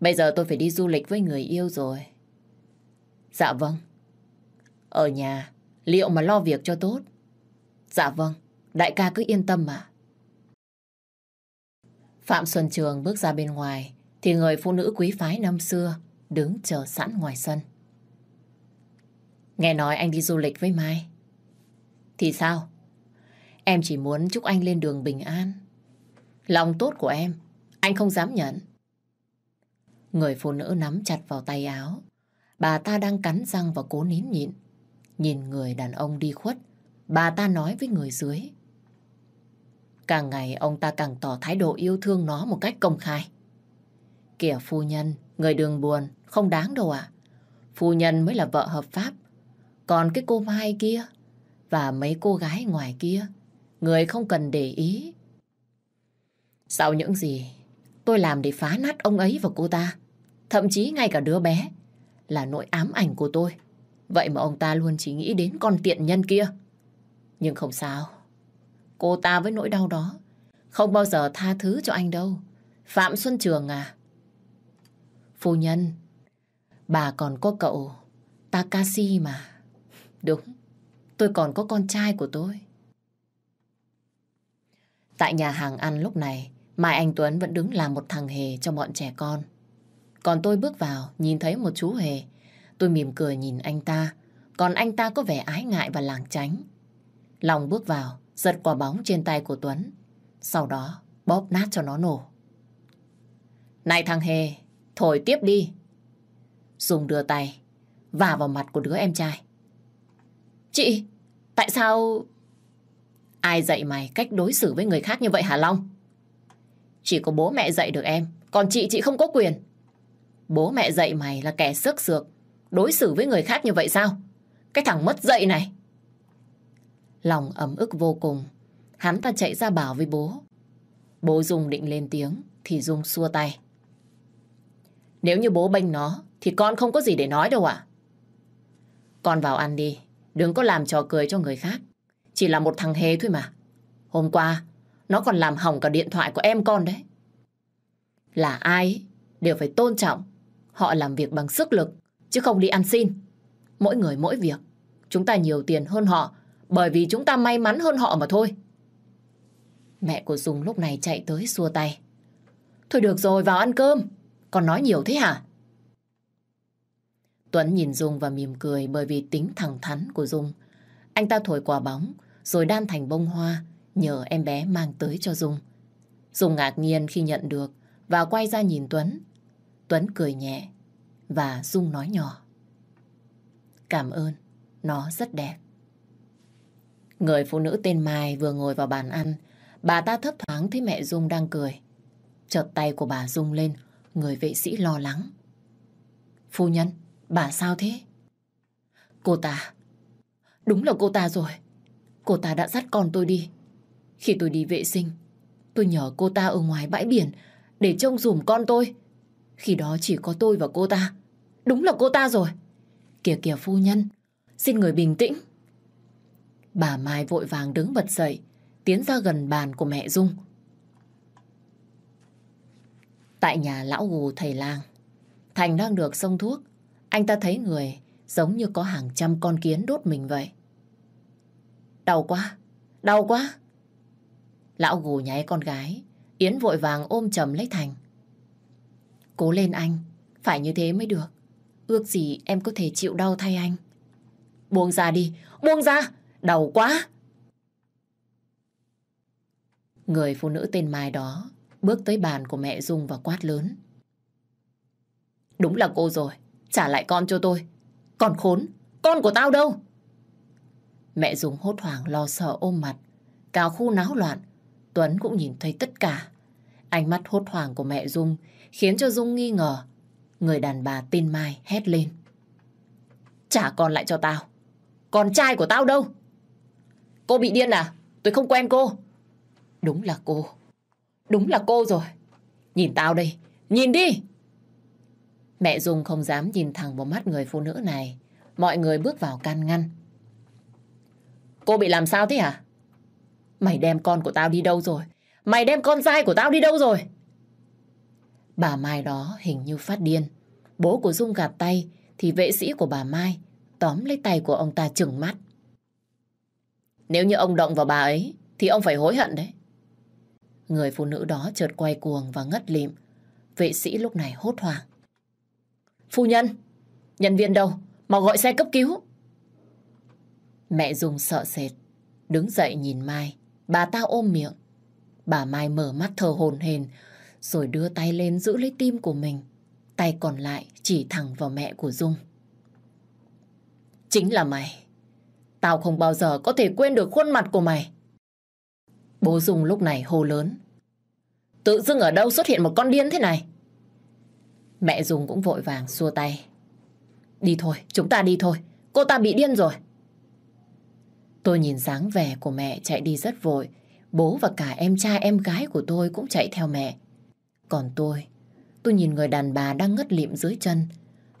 Bây giờ tôi phải đi du lịch với người yêu rồi. Dạ vâng. Ở nhà, liệu mà lo việc cho tốt? Dạ vâng, đại ca cứ yên tâm mà. Phạm Xuân Trường bước ra bên ngoài, thì người phụ nữ quý phái năm xưa đứng chờ sẵn ngoài sân. Nghe nói anh đi du lịch với Mai. Thì sao? Em chỉ muốn chúc anh lên đường bình an. Lòng tốt của em, anh không dám nhận. Người phụ nữ nắm chặt vào tay áo. Bà ta đang cắn răng và cố nín nhịn. Nhìn người đàn ông đi khuất, bà ta nói với người dưới. Càng ngày ông ta càng tỏ thái độ yêu thương nó một cách công khai. Kìa phu nhân, người đường buồn, không đáng đâu ạ. Phu nhân mới là vợ hợp pháp. Còn cái cô Mai kia và mấy cô gái ngoài kia, người không cần để ý. Sau những gì tôi làm để phá nát ông ấy và cô ta, thậm chí ngay cả đứa bé, là nỗi ám ảnh của tôi. Vậy mà ông ta luôn chỉ nghĩ đến con tiện nhân kia. Nhưng không sao. Cô ta với nỗi đau đó không bao giờ tha thứ cho anh đâu. Phạm Xuân Trường à. Phu nhân, bà còn có cậu Takashi mà. Đúng, tôi còn có con trai của tôi. Tại nhà hàng ăn lúc này, Mai Anh Tuấn vẫn đứng làm một thằng hề cho bọn trẻ con. Còn tôi bước vào, nhìn thấy một chú hề. Tôi mỉm cười nhìn anh ta, còn anh ta có vẻ ái ngại và lảng tránh. Lòng bước vào, giật quả bóng trên tay của Tuấn. Sau đó, bóp nát cho nó nổ. Này thằng hề, thổi tiếp đi. Dùng đưa tay, vả vào mặt của đứa em trai. Chị, tại sao... Ai dạy mày cách đối xử với người khác như vậy hả Long? Chỉ có bố mẹ dạy được em, còn chị chị không có quyền. Bố mẹ dạy mày là kẻ sức sược, đối xử với người khác như vậy sao? Cái thằng mất dạy này. Lòng ấm ức vô cùng, hắn ta chạy ra bảo với bố. Bố Dung định lên tiếng, thì Dung xua tay. Nếu như bố bênh nó, thì con không có gì để nói đâu ạ. Con vào ăn đi, đừng có làm trò cười cho người khác. Chỉ là một thằng hề thôi mà. Hôm qua, nó còn làm hỏng cả điện thoại của em con đấy. Là ai đều phải tôn trọng. Họ làm việc bằng sức lực, chứ không đi ăn xin. Mỗi người mỗi việc. Chúng ta nhiều tiền hơn họ, bởi vì chúng ta may mắn hơn họ mà thôi. Mẹ của Dung lúc này chạy tới xua tay. Thôi được rồi, vào ăn cơm. Còn nói nhiều thế hả? Tuấn nhìn Dung và mỉm cười bởi vì tính thẳng thắn của Dung. Anh ta thổi quả bóng, rồi đan thành bông hoa, nhờ em bé mang tới cho Dung. Dung ngạc nhiên khi nhận được và quay ra nhìn Tuấn. Tuấn cười nhẹ và Dung nói nhỏ. Cảm ơn, nó rất đẹp. Người phụ nữ tên Mai vừa ngồi vào bàn ăn, bà ta thấp thoáng thấy mẹ Dung đang cười. Chợt tay của bà Dung lên, người vệ sĩ lo lắng. Phu nhân, bà sao thế? Cô ta, đúng là cô ta rồi. Cô ta đã dắt con tôi đi. Khi tôi đi vệ sinh, tôi nhờ cô ta ở ngoài bãi biển để trông dùm con tôi. Khi đó chỉ có tôi và cô ta. Đúng là cô ta rồi. Kìa kìa phu nhân, xin người bình tĩnh. Bà Mai vội vàng đứng bật dậy, tiến ra gần bàn của mẹ Dung. Tại nhà lão gù thầy lang, Thành đang được xông thuốc. Anh ta thấy người giống như có hàng trăm con kiến đốt mình vậy. Đau quá, đau quá. Lão gù nháy con gái, Yến vội vàng ôm chầm lấy Thành. Cố lên anh, phải như thế mới được. Ước gì em có thể chịu đau thay anh. Buông ra đi, buông ra, đau quá. Người phụ nữ tên Mai đó bước tới bàn của mẹ Dung và quát lớn. Đúng là cô rồi, trả lại con cho tôi. Còn khốn, con của tao đâu? Mẹ Dung hốt hoảng lo sợ ôm mặt. Cả khu náo loạn, Tuấn cũng nhìn thấy tất cả. Ánh mắt hốt hoảng của mẹ Dung khiến cho Dung nghi ngờ. Người đàn bà tên Mai hét lên. Trả con lại cho tao. Con trai của tao đâu? Cô bị điên à? Tôi không quen cô. Đúng là cô. Đúng là cô rồi. Nhìn tao đây. Nhìn đi. Mẹ Dung không dám nhìn thẳng vào mắt người phụ nữ này. Mọi người bước vào can ngăn. Cô bị làm sao thế hả? Mày đem con của tao đi đâu rồi? Mày đem con trai của tao đi đâu rồi? Bà Mai đó hình như phát điên. Bố của Dung gạt tay thì vệ sĩ của bà Mai tóm lấy tay của ông ta chừng mắt. Nếu như ông động vào bà ấy thì ông phải hối hận đấy. Người phụ nữ đó chợt quay cuồng và ngất lịm. Vệ sĩ lúc này hốt hoảng. Phu nhân, nhân viên đâu? Mau gọi xe cấp cứu. Mẹ Dung sợ sệt, đứng dậy nhìn Mai. Bà ta ôm miệng. Bà Mai mở mắt thở hồn hền, rồi đưa tay lên giữ lấy tim của mình. Tay còn lại chỉ thẳng vào mẹ của Dung. Chính là mày. Tao không bao giờ có thể quên được khuôn mặt của mày. Bố Dung lúc này hô lớn. Tự dưng ở đâu xuất hiện một con điên thế này? Mẹ Dung cũng vội vàng xua tay. Đi thôi, chúng ta đi thôi. Cô ta bị điên rồi. Tôi nhìn dáng vẻ của mẹ chạy đi rất vội. Bố và cả em trai em gái của tôi cũng chạy theo mẹ. Còn tôi, tôi nhìn người đàn bà đang ngất lịm dưới chân.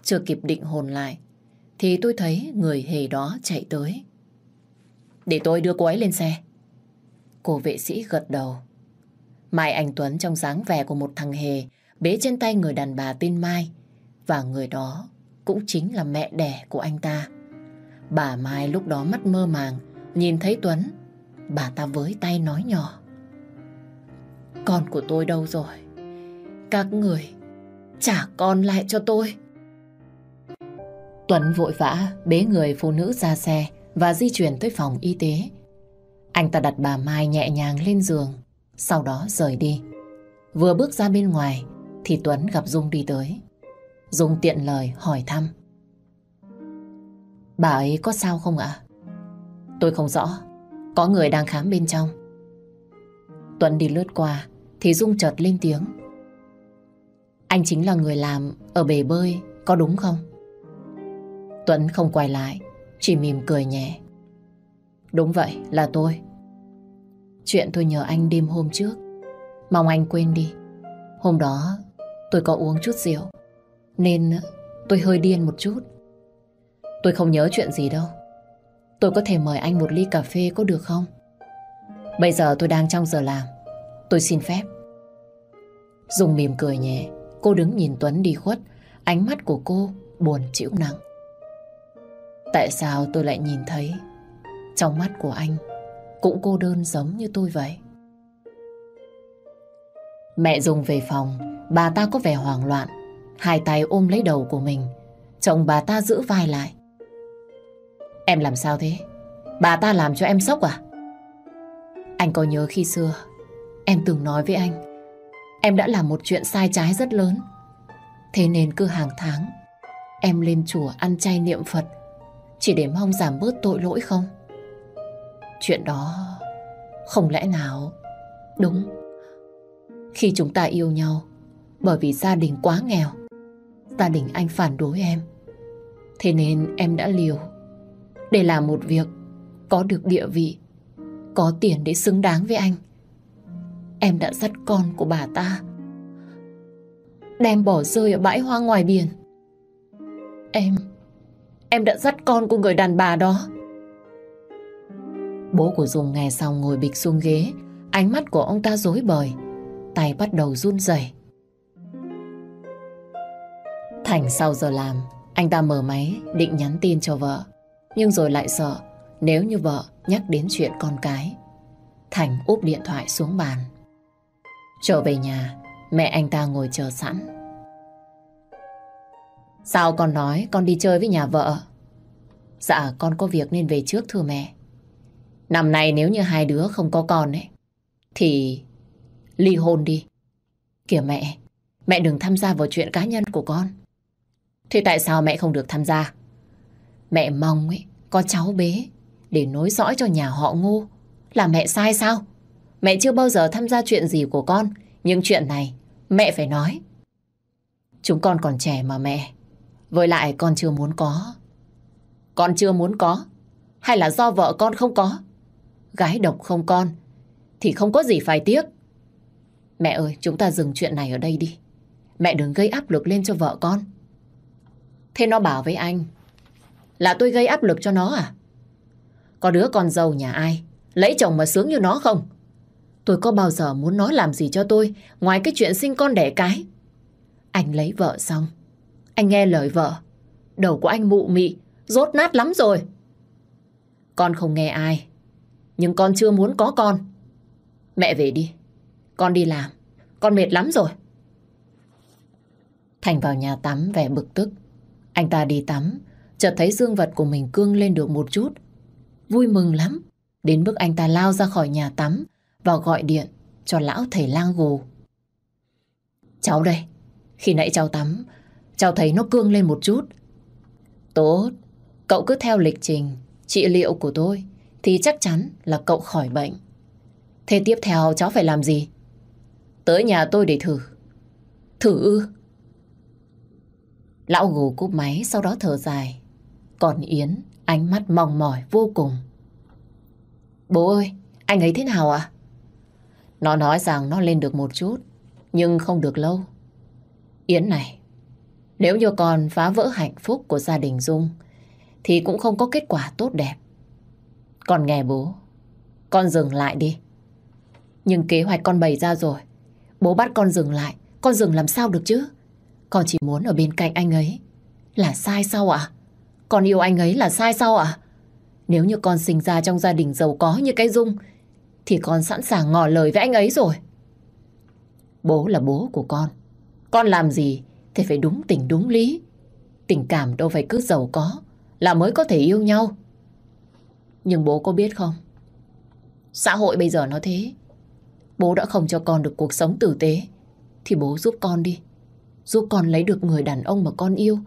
Chưa kịp định hồn lại, thì tôi thấy người hề đó chạy tới. Để tôi đưa cô ấy lên xe. Cô vệ sĩ gật đầu. Mai Anh Tuấn trong dáng vẻ của một thằng hề bế trên tay người đàn bà tên Mai và người đó cũng chính là mẹ đẻ của anh ta. Bà Mai lúc đó mắt mơ màng nhìn thấy Tuấn bà ta với tay nói nhỏ Con của tôi đâu rồi? Các người trả con lại cho tôi. Tuấn vội vã bế người phụ nữ ra xe và di chuyển tới phòng y tế. Anh ta đặt bà Mai nhẹ nhàng lên giường, sau đó rời đi. Vừa bước ra bên ngoài thì Tuấn gặp Dung đi tới. Dung tiện lời hỏi thăm. Bà ấy có sao không ạ? Tôi không rõ. Có người đang khám bên trong. Tuấn đi lướt qua thì Dung chợt lên tiếng. Anh chính là người làm ở bể bơi, có đúng không? Tuấn không quay lại, chỉ mỉm cười nhẹ. Đúng vậy, là tôi. Chuyện tôi nhờ anh đêm hôm trước. Mong anh quên đi. Hôm đó tôi có uống chút rượu, nên tôi hơi điên một chút. Tôi không nhớ chuyện gì đâu. Tôi có thể mời anh một ly cà phê có được không? Bây giờ tôi đang trong giờ làm. Tôi xin phép. Dùng mỉm cười nhẹ, cô đứng nhìn Tuấn đi khuất, ánh mắt của cô buồn chịu nặng. Tại sao tôi lại nhìn thấy trong mắt của anh cũng cô đơn giống như tôi vậy? Mẹ dùng về phòng, bà ta có vẻ hoảng loạn, hai tay ôm lấy đầu của mình. Chồng bà ta giữ vai lại. Em làm sao thế? Bà ta làm cho em sốc à? Anh có nhớ khi xưa, em từng nói với anh, em đã làm một chuyện sai trái rất lớn. Thế nên cứ hàng tháng, em lên chùa ăn chay niệm Phật, chỉ để mong giảm bớt tội lỗi không? Chuyện đó không lẽ nào đúng khi chúng ta yêu nhau, bởi vì gia đình quá nghèo, gia đình anh phản đối em, thế nên em đã liều để làm một việc có được địa vị, có tiền để xứng đáng với anh. Em đã dắt con của bà ta, đem bỏ rơi ở bãi hoa ngoài biển. Em, em đã dắt con của người đàn bà đó. Bố của Dung nghe xong ngồi bịch xuống ghế, ánh mắt của ông ta rối bời, tay bắt đầu run rẩy. Thành sau giờ làm, anh ta mở máy định nhắn tin cho vợ. Nhưng rồi lại sợ nếu như vợ nhắc đến chuyện con cái. Thành úp điện thoại xuống bàn. Trở về nhà, mẹ anh ta ngồi chờ sẵn. Sao con nói con đi chơi với nhà vợ? Dạ con có việc nên về trước thưa mẹ. Năm nay nếu như hai đứa không có con ấy, thì ly hôn đi. Kìa mẹ, mẹ đừng tham gia vào chuyện cá nhân của con. Thế tại sao mẹ không được tham gia? Mẹ mong ấy, có cháu bé để nối dõi cho nhà họ ngô. Là mẹ sai sao? Mẹ chưa bao giờ tham gia chuyện gì của con, nhưng chuyện này mẹ phải nói. Chúng con còn trẻ mà mẹ. Với lại con chưa muốn có. Con chưa muốn có? Hay là do vợ con không có? Gái độc không con thì không có gì phải tiếc. Mẹ ơi, chúng ta dừng chuyện này ở đây đi. Mẹ đừng gây áp lực lên cho vợ con. Thế nó bảo với anh là tôi gây áp lực cho nó à? Có đứa con dâu nhà ai lấy chồng mà sướng như nó không? Tôi có bao giờ muốn nó làm gì cho tôi ngoài cái chuyện sinh con đẻ cái? Anh lấy vợ xong. Anh nghe lời vợ. Đầu của anh mụ mị, rốt nát lắm rồi. Con không nghe ai. Nhưng con chưa muốn có con. Mẹ về đi. Con đi làm. Con mệt lắm rồi. Thành vào nhà tắm vẻ bực tức. Anh ta đi tắm, chợt thấy dương vật của mình cương lên được một chút. Vui mừng lắm. Đến mức anh ta lao ra khỏi nhà tắm và gọi điện cho lão thầy lang gù. Cháu đây, khi nãy cháu tắm, cháu thấy nó cương lên một chút. Tốt, cậu cứ theo lịch trình, trị liệu của tôi, thì chắc chắn là cậu khỏi bệnh. Thế tiếp theo cháu phải làm gì? Tới nhà tôi để thử. Thử ư? Lão gù cúp máy sau đó thở dài. Còn Yến, ánh mắt mong mỏi vô cùng. Bố ơi, anh ấy thế nào ạ? Nó nói rằng nó lên được một chút, nhưng không được lâu. Yến này, nếu như con phá vỡ hạnh phúc của gia đình Dung, thì cũng không có kết quả tốt đẹp. Con nghe bố, con dừng lại đi. Nhưng kế hoạch con bày ra rồi, bố bắt con dừng lại, con dừng làm sao được chứ? Con chỉ muốn ở bên cạnh anh ấy. Là sai sao ạ? Con yêu anh ấy là sai sao ạ? Nếu như con sinh ra trong gia đình giàu có như cái Dung, thì con sẵn sàng ngỏ lời với anh ấy rồi. Bố là bố của con. Con làm gì thì phải đúng tình đúng lý. Tình cảm đâu phải cứ giàu có là mới có thể yêu nhau. Nhưng bố có biết không? Xã hội bây giờ nó thế. Bố đã không cho con được cuộc sống tử tế. Thì bố giúp con đi. Giúp con lấy được người đàn ông mà con yêu.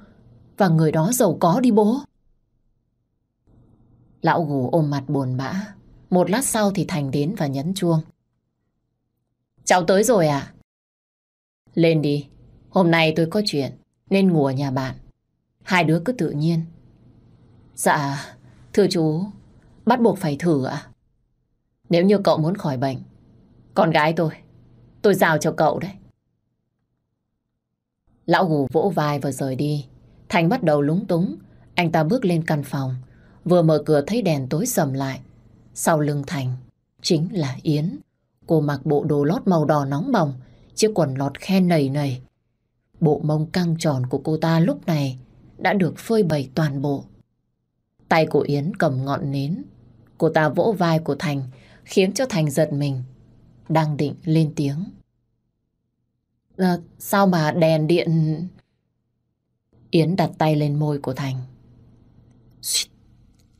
Và người đó giàu có đi bố. Lão gù ôm mặt buồn bã. Một lát sau thì Thành đến và nhấn chuông. Cháu tới rồi à? Lên đi. Hôm nay tôi có chuyện nên ngủ ở nhà bạn. Hai đứa cứ tự nhiên. Dạ, thưa chú, bắt buộc phải thử ạ. Nếu như cậu muốn khỏi bệnh, con gái tôi, tôi giao cho cậu đấy. Lão gù vỗ vai và rời đi. Thành bắt đầu lúng túng. Anh ta bước lên căn phòng. Vừa mở cửa thấy đèn tối sầm lại. Sau lưng Thành chính là Yến. Cô mặc bộ đồ lót màu đỏ nóng bỏng, chiếc quần lót khe nầy nầy. Bộ mông căng tròn của cô ta lúc này đã được phơi bày toàn bộ. Tay của Yến cầm ngọn nến. Cô ta vỗ vai của Thành khiến cho Thành giật mình. Đang định lên tiếng. À, sao mà đèn điện... Yến đặt tay lên môi của Thành.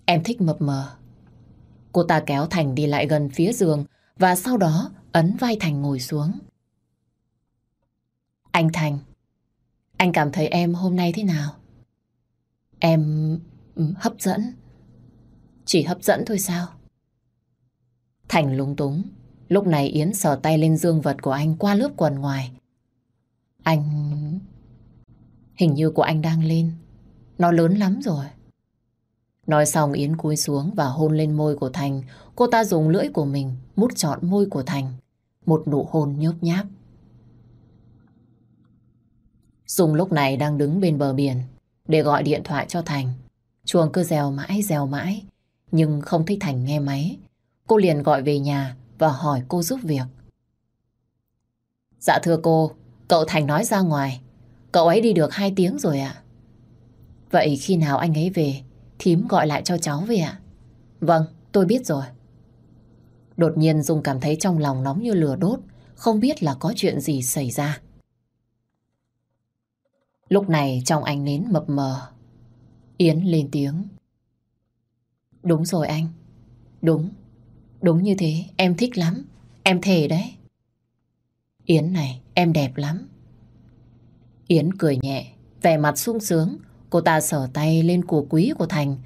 Em thích mập mờ. Cô ta kéo Thành đi lại gần phía giường và sau đó ấn vai Thành ngồi xuống. Anh Thành, anh cảm thấy em hôm nay thế nào? Em ừ, hấp dẫn. Chỉ hấp dẫn thôi sao? Thành lúng túng. Lúc này Yến sờ tay lên dương vật của anh qua lớp quần ngoài. Anh... Hình như của anh đang lên. Nó lớn lắm rồi. Nói xong Yến cúi xuống và hôn lên môi của Thành. Cô ta dùng lưỡi của mình mút trọn môi của Thành. Một nụ hôn nhớp nháp. Dung lúc này đang đứng bên bờ biển để gọi điện thoại cho Thành. Chuông cứ rèo mãi rèo mãi nhưng không thấy Thành nghe máy. Cô liền gọi về nhà và hỏi cô giúp việc. Dạ thưa cô, cậu Thành nói ra ngoài. Cậu ấy đi được hai tiếng rồi ạ. Vậy khi nào anh ấy về, thím gọi lại cho cháu về ạ? Vâng, tôi biết rồi. Đột nhiên Dung cảm thấy trong lòng nóng như lửa đốt, không biết là có chuyện gì xảy ra. Lúc này trong ánh nến mập mờ, Yến lên tiếng. Đúng rồi anh. Đúng. Đúng như thế, em thích lắm. Em thề đấy. Yến này, em đẹp lắm. Yến cười nhẹ, vẻ mặt sung sướng. Cô ta sờ tay lên của quý của Thành.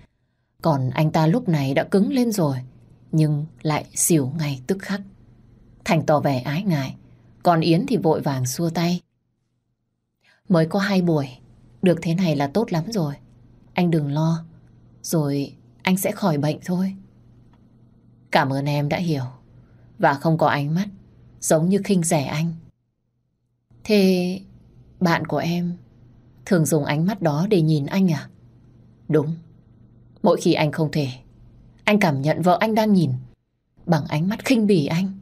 Còn anh ta lúc này đã cứng lên rồi, nhưng lại xỉu ngay tức khắc. Thành tỏ vẻ ái ngại, còn Yến thì vội vàng xua tay. Mới có hai buổi, được thế này là tốt lắm rồi. Anh đừng lo, rồi anh sẽ khỏi bệnh thôi. Cảm ơn em đã hiểu, và không có ánh mắt, giống như khinh rẻ anh. Thế bạn của em thường dùng ánh mắt đó để nhìn anh à? Đúng. Mỗi khi anh không thể, anh cảm nhận vợ anh đang nhìn bằng ánh mắt khinh bỉ anh.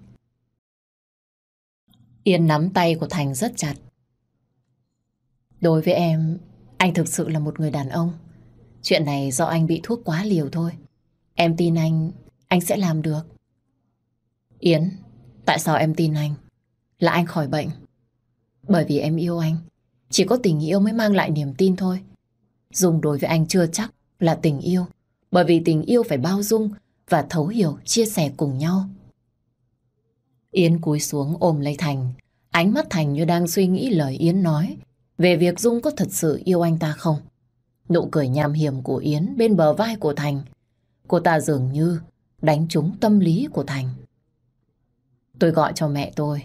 Yên nắm tay của Thành rất chặt. Đối với em, anh thực sự là một người đàn ông. Chuyện này do anh bị thuốc quá liều thôi. Em tin anh, anh sẽ làm được. Yến, tại sao em tin anh? Là anh khỏi bệnh. Bởi vì em yêu anh. Chỉ có tình yêu mới mang lại niềm tin thôi. Dùng đối với anh chưa chắc là tình yêu. Bởi vì tình yêu phải bao dung và thấu hiểu, chia sẻ cùng nhau. Yến cúi xuống ôm lấy Thành. Ánh mắt Thành như đang suy nghĩ lời Yến nói về việc Dung có thật sự yêu anh ta không. Nụ cười nham hiểm của Yến bên bờ vai của Thành. Cô ta dường như đánh trúng tâm lý của Thành. Tôi gọi cho mẹ tôi.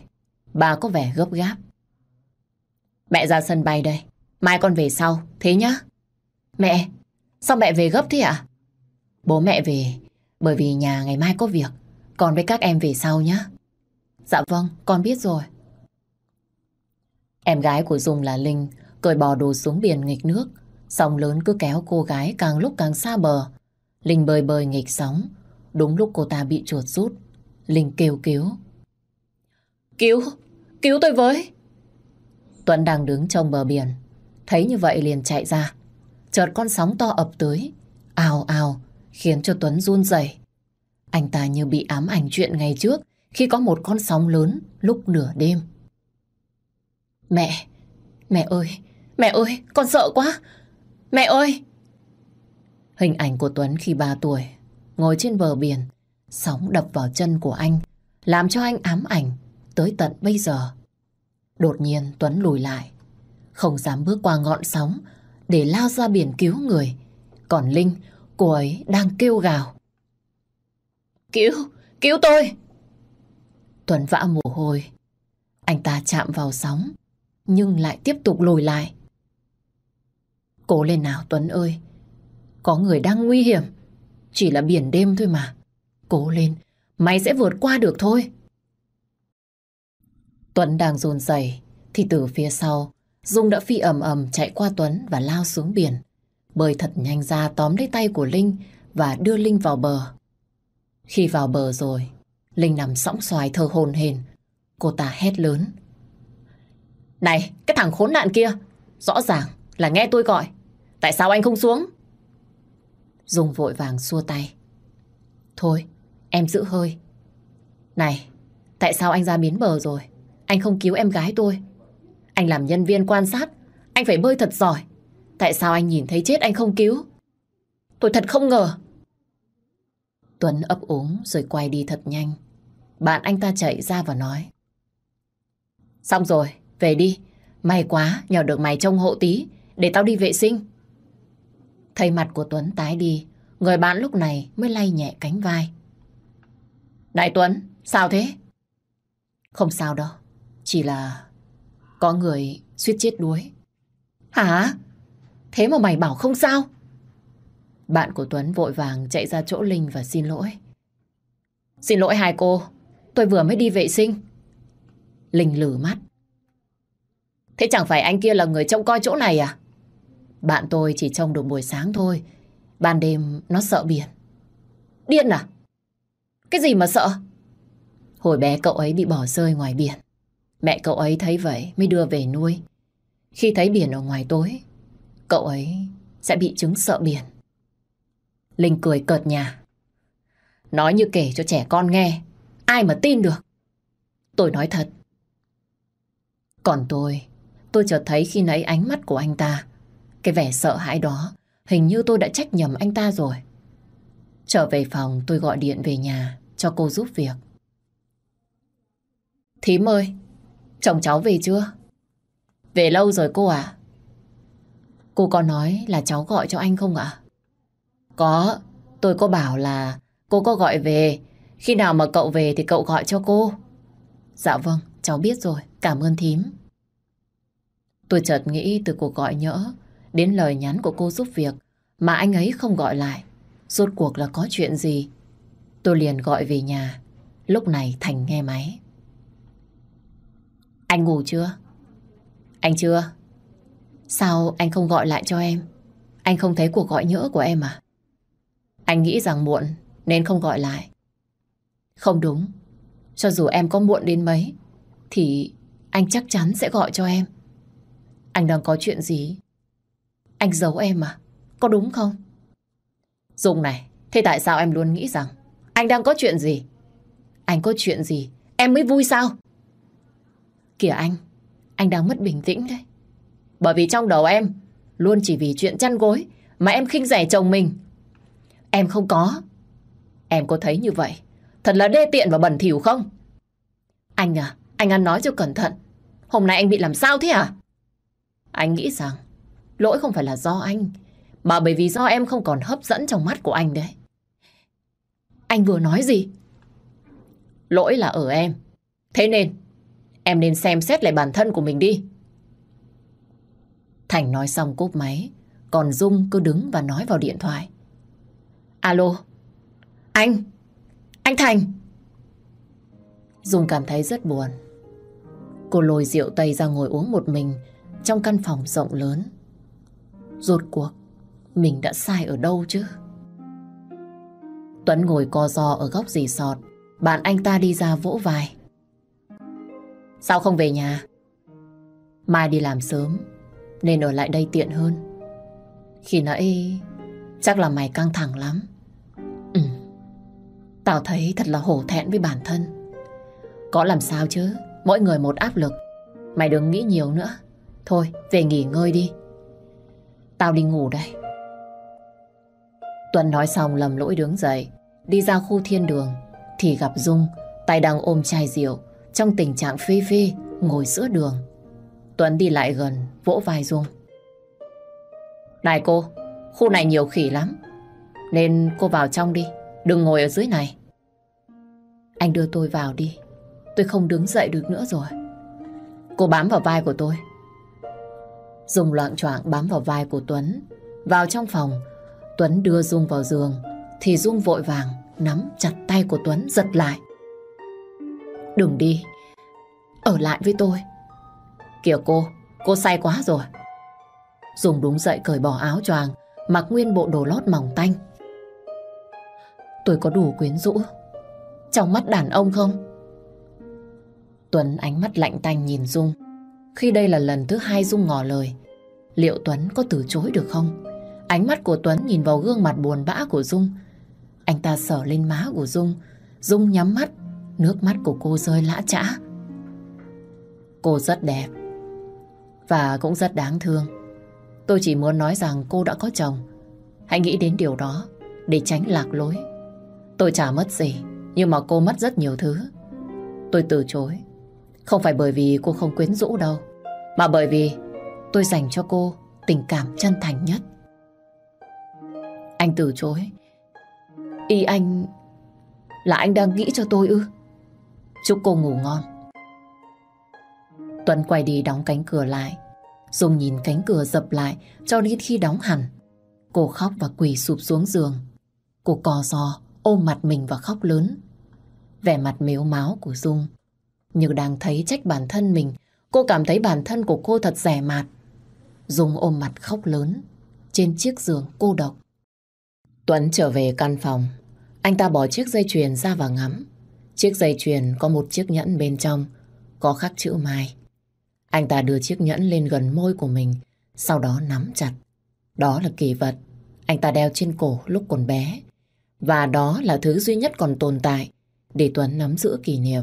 Bà có vẻ gấp gáp. Mẹ ra sân bay đây. Mai con về sau. Thế nhá. Mẹ, sao mẹ về gấp thế ạ? Bố mẹ về bởi vì nhà ngày mai có việc. Còn với các em về sau nhá. Dạ vâng, con biết rồi. Em gái của Dung là Linh, cởi bò đồ xuống biển nghịch nước. Sóng lớn cứ kéo cô gái càng lúc càng xa bờ. Linh bơi bơi nghịch sóng. Đúng lúc cô ta bị chuột rút. Linh kêu cứu. Cứu! Cứu tôi với! Tuấn đang đứng trong bờ biển. Thấy như vậy liền chạy ra. Chợt con sóng to ập tới. Ào ào, khiến cho Tuấn run rẩy. Anh ta như bị ám ảnh chuyện ngày trước khi có một con sóng lớn lúc nửa đêm. Mẹ, mẹ ơi, mẹ ơi, con sợ quá. Mẹ ơi! Hình ảnh của Tuấn khi 3 tuổi, ngồi trên bờ biển, sóng đập vào chân của anh, làm cho anh ám ảnh tới tận bây giờ. Đột nhiên Tuấn lùi lại, không dám bước qua ngọn sóng để lao ra biển cứu người. Còn Linh, cô ấy đang kêu gào. Cứu, cứu tôi! Tuấn vã mồ hôi. Anh ta chạm vào sóng, nhưng lại tiếp tục lùi lại. Cố lên nào Tuấn ơi. Có người đang nguy hiểm. Chỉ là biển đêm thôi mà. Cố lên, mày sẽ vượt qua được thôi. Tuấn đang run rẩy thì từ phía sau, Dung đã phi ầm ầm chạy qua Tuấn và lao xuống biển. Bơi thật nhanh ra tóm lấy tay của Linh và đưa Linh vào bờ. Khi vào bờ rồi, Linh nằm sõng xoài thơ hồn hền. Cô ta hét lớn. Này, cái thằng khốn nạn kia, rõ ràng là nghe tôi gọi. Tại sao anh không xuống? Dung vội vàng xua tay. Thôi, em giữ hơi. Này, tại sao anh ra biến bờ rồi? Anh không cứu em gái tôi. Anh làm nhân viên quan sát, anh phải bơi thật giỏi. Tại sao anh nhìn thấy chết anh không cứu? Tôi thật không ngờ. Tuấn ấp úng rồi quay đi thật nhanh. Bạn anh ta chạy ra và nói. Xong rồi, về đi. May quá, nhờ được mày trông hộ tí, để tao đi vệ sinh. Thấy mặt của Tuấn tái đi, người bạn lúc này mới lay nhẹ cánh vai. Đại Tuấn, sao thế? Không sao đâu, chỉ là có người suýt chết đuối. Hả? Thế mà mày bảo không sao? Bạn của Tuấn vội vàng chạy ra chỗ Linh và xin lỗi. Xin lỗi hai cô, tôi vừa mới đi vệ sinh. Linh lử mắt. Thế chẳng phải anh kia là người trông coi chỗ này à? Bạn tôi chỉ trông được buổi sáng thôi. Ban đêm nó sợ biển. Điên à? Cái gì mà sợ? Hồi bé cậu ấy bị bỏ rơi ngoài biển. Mẹ cậu ấy thấy vậy mới đưa về nuôi. Khi thấy biển ở ngoài tối, cậu ấy sẽ bị chứng sợ biển. Linh cười cợt nhà. Nói như kể cho trẻ con nghe, ai mà tin được. Tôi nói thật. Còn tôi, tôi chợt thấy khi nãy ánh mắt của anh ta cái vẻ sợ hãi đó, hình như tôi đã trách nhầm anh ta rồi. Trở về phòng tôi gọi điện về nhà cho cô giúp việc. Thím ơi, chồng cháu về chưa? Về lâu rồi cô à? Cô có nói là cháu gọi cho anh không ạ? Có, tôi có bảo là cô có gọi về. Khi nào mà cậu về thì cậu gọi cho cô. Dạ vâng, cháu biết rồi, cảm ơn thím. Tôi chợt nghĩ từ cuộc gọi nhỡ đến lời nhắn của cô giúp việc mà anh ấy không gọi lại. Rốt cuộc là có chuyện gì? Tôi liền gọi về nhà. Lúc này Thành nghe máy. Anh ngủ chưa? Anh chưa? Sao anh không gọi lại cho em? Anh không thấy cuộc gọi nhỡ của em à? Anh nghĩ rằng muộn nên không gọi lại. Không đúng. Cho dù em có muộn đến mấy thì anh chắc chắn sẽ gọi cho em. Anh đang có chuyện gì? Anh giấu em à? Có đúng không? Dung này, thế tại sao em luôn nghĩ rằng anh đang có chuyện gì? Anh có chuyện gì? Em mới vui sao? Kìa anh, anh đang mất bình tĩnh đấy. Bởi vì trong đầu em luôn chỉ vì chuyện chăn gối mà em khinh rẻ chồng mình. Em không có. Em có thấy như vậy? Thật là đê tiện và bẩn thỉu không? Anh à, anh ăn nói cho cẩn thận. Hôm nay anh bị làm sao thế à? Anh nghĩ rằng lỗi không phải là do anh, mà bởi vì do em không còn hấp dẫn trong mắt của anh đấy. Anh vừa nói gì? Lỗi là ở em. Thế nên, em nên xem xét lại bản thân của mình đi. Thành nói xong cúp máy, còn Dung cứ đứng và nói vào điện thoại. Alo, anh, anh Thành. Dung cảm thấy rất buồn. Cô lôi rượu tây ra ngồi uống một mình trong căn phòng rộng lớn. Rốt cuộc, mình đã sai ở đâu chứ? Tuấn ngồi co ro ở góc rì sọt. Bạn anh ta đi ra vỗ vai. Sao không về nhà? Mai đi làm sớm, nên ở lại đây tiện hơn. Khi nãy, chắc là mày căng thẳng lắm. Ừ, tao thấy thật là hổ thẹn với bản thân. Có làm sao chứ, mỗi người một áp lực. Mày đừng nghĩ nhiều nữa. Thôi, về nghỉ ngơi đi. Tao đi ngủ đây. Tuấn nói xong lầm lỗi đứng dậy, đi ra khu thiên đường, thì gặp Dung, tay đang ôm chai rượu, trong tình trạng phê phê, ngồi giữa đường. Tuấn đi lại gần, vỗ vai Dung. Này cô, khu này nhiều khỉ lắm, nên cô vào trong đi, đừng ngồi ở dưới này. Anh đưa tôi vào đi, tôi không đứng dậy được nữa rồi. Cô bám vào vai của tôi. Dung loạn choạng bám vào vai của Tuấn. Vào trong phòng, Tuấn đưa Dung vào giường, thì Dung vội vàng nắm chặt tay của Tuấn giật lại. Đừng đi, ở lại với tôi. Kìa cô, cô say quá rồi. Dung đúng dậy cởi bỏ áo choàng, mặc nguyên bộ đồ lót mỏng tanh. Tôi có đủ quyến rũ trong mắt đàn ông không? Tuấn ánh mắt lạnh tanh nhìn Dung. Khi đây là lần thứ hai Dung ngỏ lời, liệu Tuấn có từ chối được không? Ánh mắt của Tuấn nhìn vào gương mặt buồn bã của Dung. Anh ta sờ lên má của Dung. Dung nhắm mắt, nước mắt của cô rơi lã chã. Cô rất đẹp và cũng rất đáng thương. Tôi chỉ muốn nói rằng cô đã có chồng. Hãy nghĩ đến điều đó để tránh lạc lối. Tôi chả mất gì, nhưng mà cô mất rất nhiều thứ. Tôi từ chối. Không phải bởi vì cô không quyến rũ đâu, mà bởi vì tôi dành cho cô tình cảm chân thành nhất. Anh từ chối. Ý anh là anh đang nghĩ cho tôi ư? Chúc cô ngủ ngon. Tuấn quay đi đóng cánh cửa lại. Dung nhìn cánh cửa dập lại cho đến khi đóng hẳn. Cô khóc và quỳ sụp xuống giường. Cô cò giò ôm mặt mình và khóc lớn. Vẻ mặt mếu máu của Dung như đang thấy trách bản thân mình. Cô cảm thấy bản thân của cô thật rẻ mạt. Dung ôm mặt khóc lớn trên chiếc giường cô độc. Tuấn trở về căn phòng. Anh ta bỏ chiếc dây chuyền ra và ngắm. Chiếc dây chuyền có một chiếc nhẫn bên trong, có khắc chữ Mai. Anh ta đưa chiếc nhẫn lên gần môi của mình, sau đó nắm chặt. Đó là kỳ vật anh ta đeo trên cổ lúc còn bé. Và đó là thứ duy nhất còn tồn tại để Tuấn nắm giữ kỷ niệm.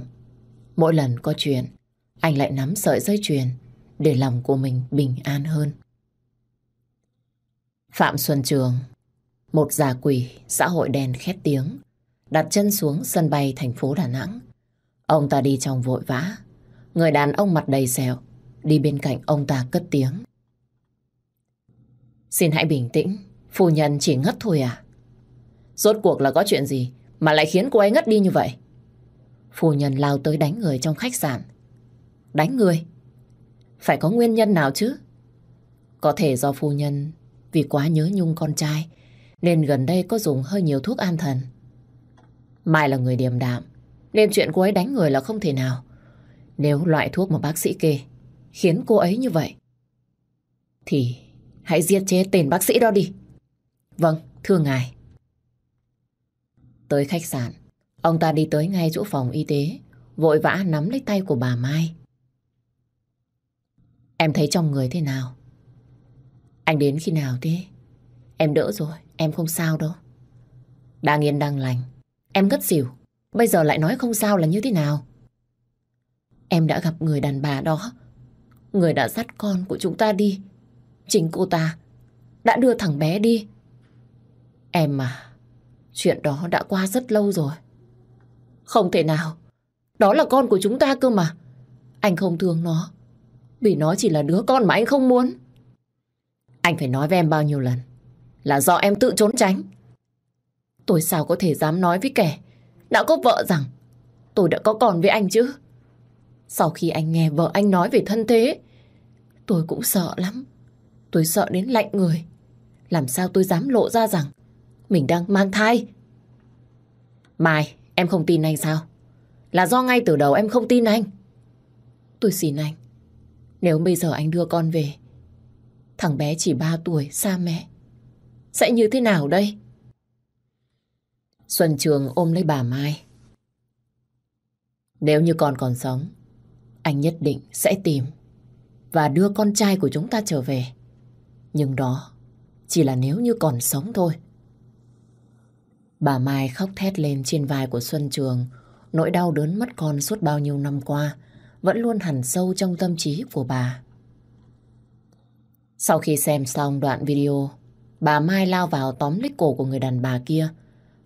Mỗi lần có chuyện, anh lại nắm sợi dây chuyền để lòng của mình bình an hơn. Phạm Xuân Trường một già quỷ xã hội đen khét tiếng, đặt chân xuống sân bay thành phố Đà Nẵng. Ông ta đi trong vội vã. Người đàn ông mặt đầy sẹo, đi bên cạnh ông ta cất tiếng. Xin hãy bình tĩnh, phu nhân chỉ ngất thôi à? Rốt cuộc là có chuyện gì mà lại khiến cô ấy ngất đi như vậy? Phu nhân lao tới đánh người trong khách sạn. Đánh người? Phải có nguyên nhân nào chứ? Có thể do phu nhân vì quá nhớ nhung con trai nên gần đây có dùng hơi nhiều thuốc an thần. Mai là người điềm đạm, nên chuyện cô ấy đánh người là không thể nào. Nếu loại thuốc mà bác sĩ kê khiến cô ấy như vậy, thì hãy giết chết tên bác sĩ đó đi. Vâng, thưa ngài. Tới khách sạn, ông ta đi tới ngay chỗ phòng y tế, vội vã nắm lấy tay của bà Mai. Em thấy trong người thế nào? Anh đến khi nào thế? Em đỡ rồi, em không sao đâu. Đang yên đang lành. Em ngất xỉu. Bây giờ lại nói không sao là như thế nào? Em đã gặp người đàn bà đó. Người đã dắt con của chúng ta đi. Chính cô ta đã đưa thằng bé đi. Em mà, chuyện đó đã qua rất lâu rồi. Không thể nào. Đó là con của chúng ta cơ mà. Anh không thương nó. Vì nó chỉ là đứa con mà anh không muốn. Anh phải nói với em bao nhiêu lần. Là do em tự trốn tránh. Tôi sao có thể dám nói với kẻ đã có vợ rằng tôi đã có con với anh chứ. Sau khi anh nghe vợ anh nói về thân thế, tôi cũng sợ lắm. Tôi sợ đến lạnh người. Làm sao tôi dám lộ ra rằng mình đang mang thai? Mai, em không tin anh sao? Là do ngay từ đầu em không tin anh. Tôi xin anh, nếu bây giờ anh đưa con về, thằng bé chỉ 3 tuổi, xa mẹ, sẽ như thế nào đây? Xuân Trường ôm lấy bà Mai. Nếu như con còn sống, anh nhất định sẽ tìm và đưa con trai của chúng ta trở về. Nhưng đó chỉ là nếu như còn sống thôi. Bà Mai khóc thét lên trên vai của Xuân Trường. Nỗi đau đớn mất con suốt bao nhiêu năm qua vẫn luôn hằn sâu trong tâm trí của bà. Sau khi xem xong đoạn video, bà Mai lao vào tóm lấy cổ của người đàn bà kia.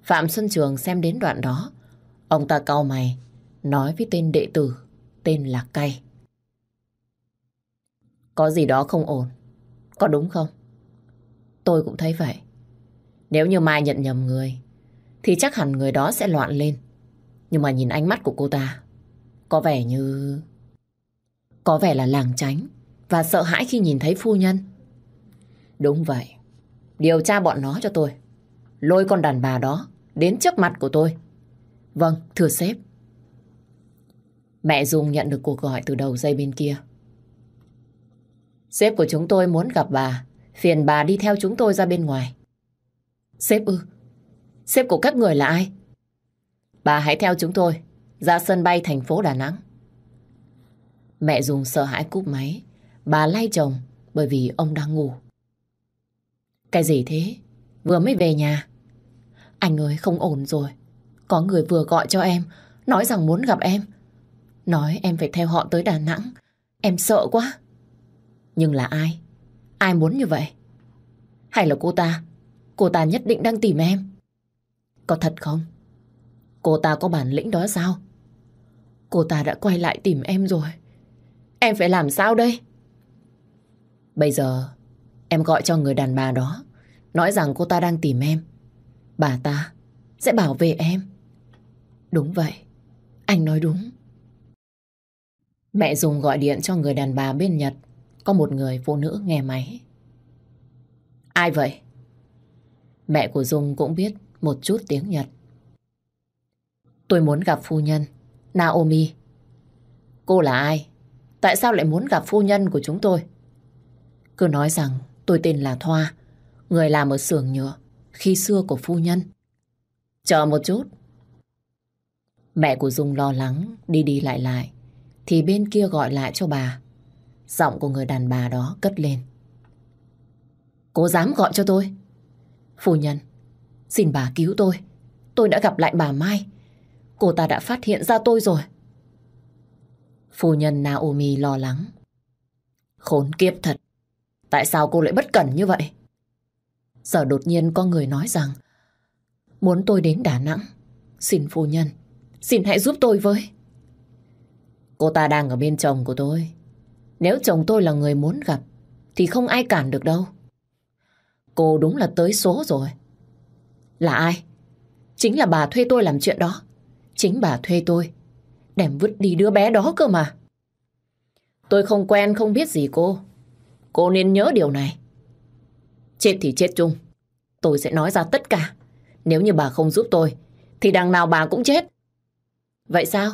Phạm Xuân Trường xem đến đoạn đó. Ông ta cau mày, nói với tên đệ tử, tên là Cay. Có gì đó không ổn, có đúng không? Tôi cũng thấy vậy. Nếu như Mai nhận nhầm người, thì chắc hẳn người đó sẽ loạn lên. Nhưng mà nhìn ánh mắt của cô ta, có vẻ như... Có vẻ là làng tránh và sợ hãi khi nhìn thấy phu nhân. Đúng vậy. Điều tra bọn nó cho tôi. Lôi con đàn bà đó đến trước mặt của tôi. Vâng, thưa sếp. Mẹ Dung nhận được cuộc gọi từ đầu dây bên kia. Sếp của chúng tôi muốn gặp bà. Phiền bà đi theo chúng tôi ra bên ngoài. Sếp ư? Sếp của các người là ai? Bà hãy theo chúng tôi ra sân bay thành phố Đà Nẵng. Mẹ Dung sợ hãi cúp máy. Bà lay chồng bởi vì ông đang ngủ. Cái gì thế? Vừa mới về nhà. Anh ơi không ổn rồi. Có người vừa gọi cho em, nói rằng muốn gặp em. Nói em phải theo họ tới Đà Nẵng. Em sợ quá. Nhưng là ai? Ai muốn như vậy? Hay là cô ta? Cô ta nhất định đang tìm em. Có thật không? Cô ta có bản lĩnh đó sao? Cô ta đã quay lại tìm em rồi. Em phải làm sao đây? Bây giờ em gọi cho người đàn bà đó nói rằng cô ta đang tìm em. Bà ta sẽ bảo vệ em. Đúng vậy. Anh nói đúng. Mẹ dùng gọi điện cho người đàn bà bên Nhật. Có một người phụ nữ nghe máy. Ai vậy? Mẹ của Dung cũng biết một chút tiếng Nhật. Tôi muốn gặp phu nhân, Naomi. Cô là ai? Tại sao lại muốn gặp phu nhân của chúng tôi? Cứ nói rằng tôi tên là Thoa, người làm ở xưởng nhựa, khi xưa của phu nhân. Chờ một chút. Mẹ của Dung lo lắng, đi đi lại lại, thì bên kia gọi lại cho bà. Giọng của người đàn bà đó cất lên. Cô dám gọi cho tôi? Phu nhân, xin bà cứu tôi. Tôi đã gặp lại bà Mai. Cô ta đã phát hiện ra tôi rồi. Phu nhân Naomi lo lắng. Khốn kiếp thật. Tại sao cô lại bất cẩn như vậy? Giờ đột nhiên có người nói rằng muốn tôi đến Đà Nẵng. Xin phu nhân, xin hãy giúp tôi với. Cô ta đang ở bên chồng của tôi. Nếu chồng tôi là người muốn gặp thì không ai cản được đâu. Cô đúng là tới số rồi. Là ai? Chính là bà thuê tôi làm chuyện đó. Chính bà thuê tôi. Đem vứt đi đứa bé đó cơ mà. Tôi không quen không biết gì cô. Cô nên nhớ điều này. Chết thì chết chung. Tôi sẽ nói ra tất cả. Nếu như bà không giúp tôi, thì đằng nào bà cũng chết. Vậy sao?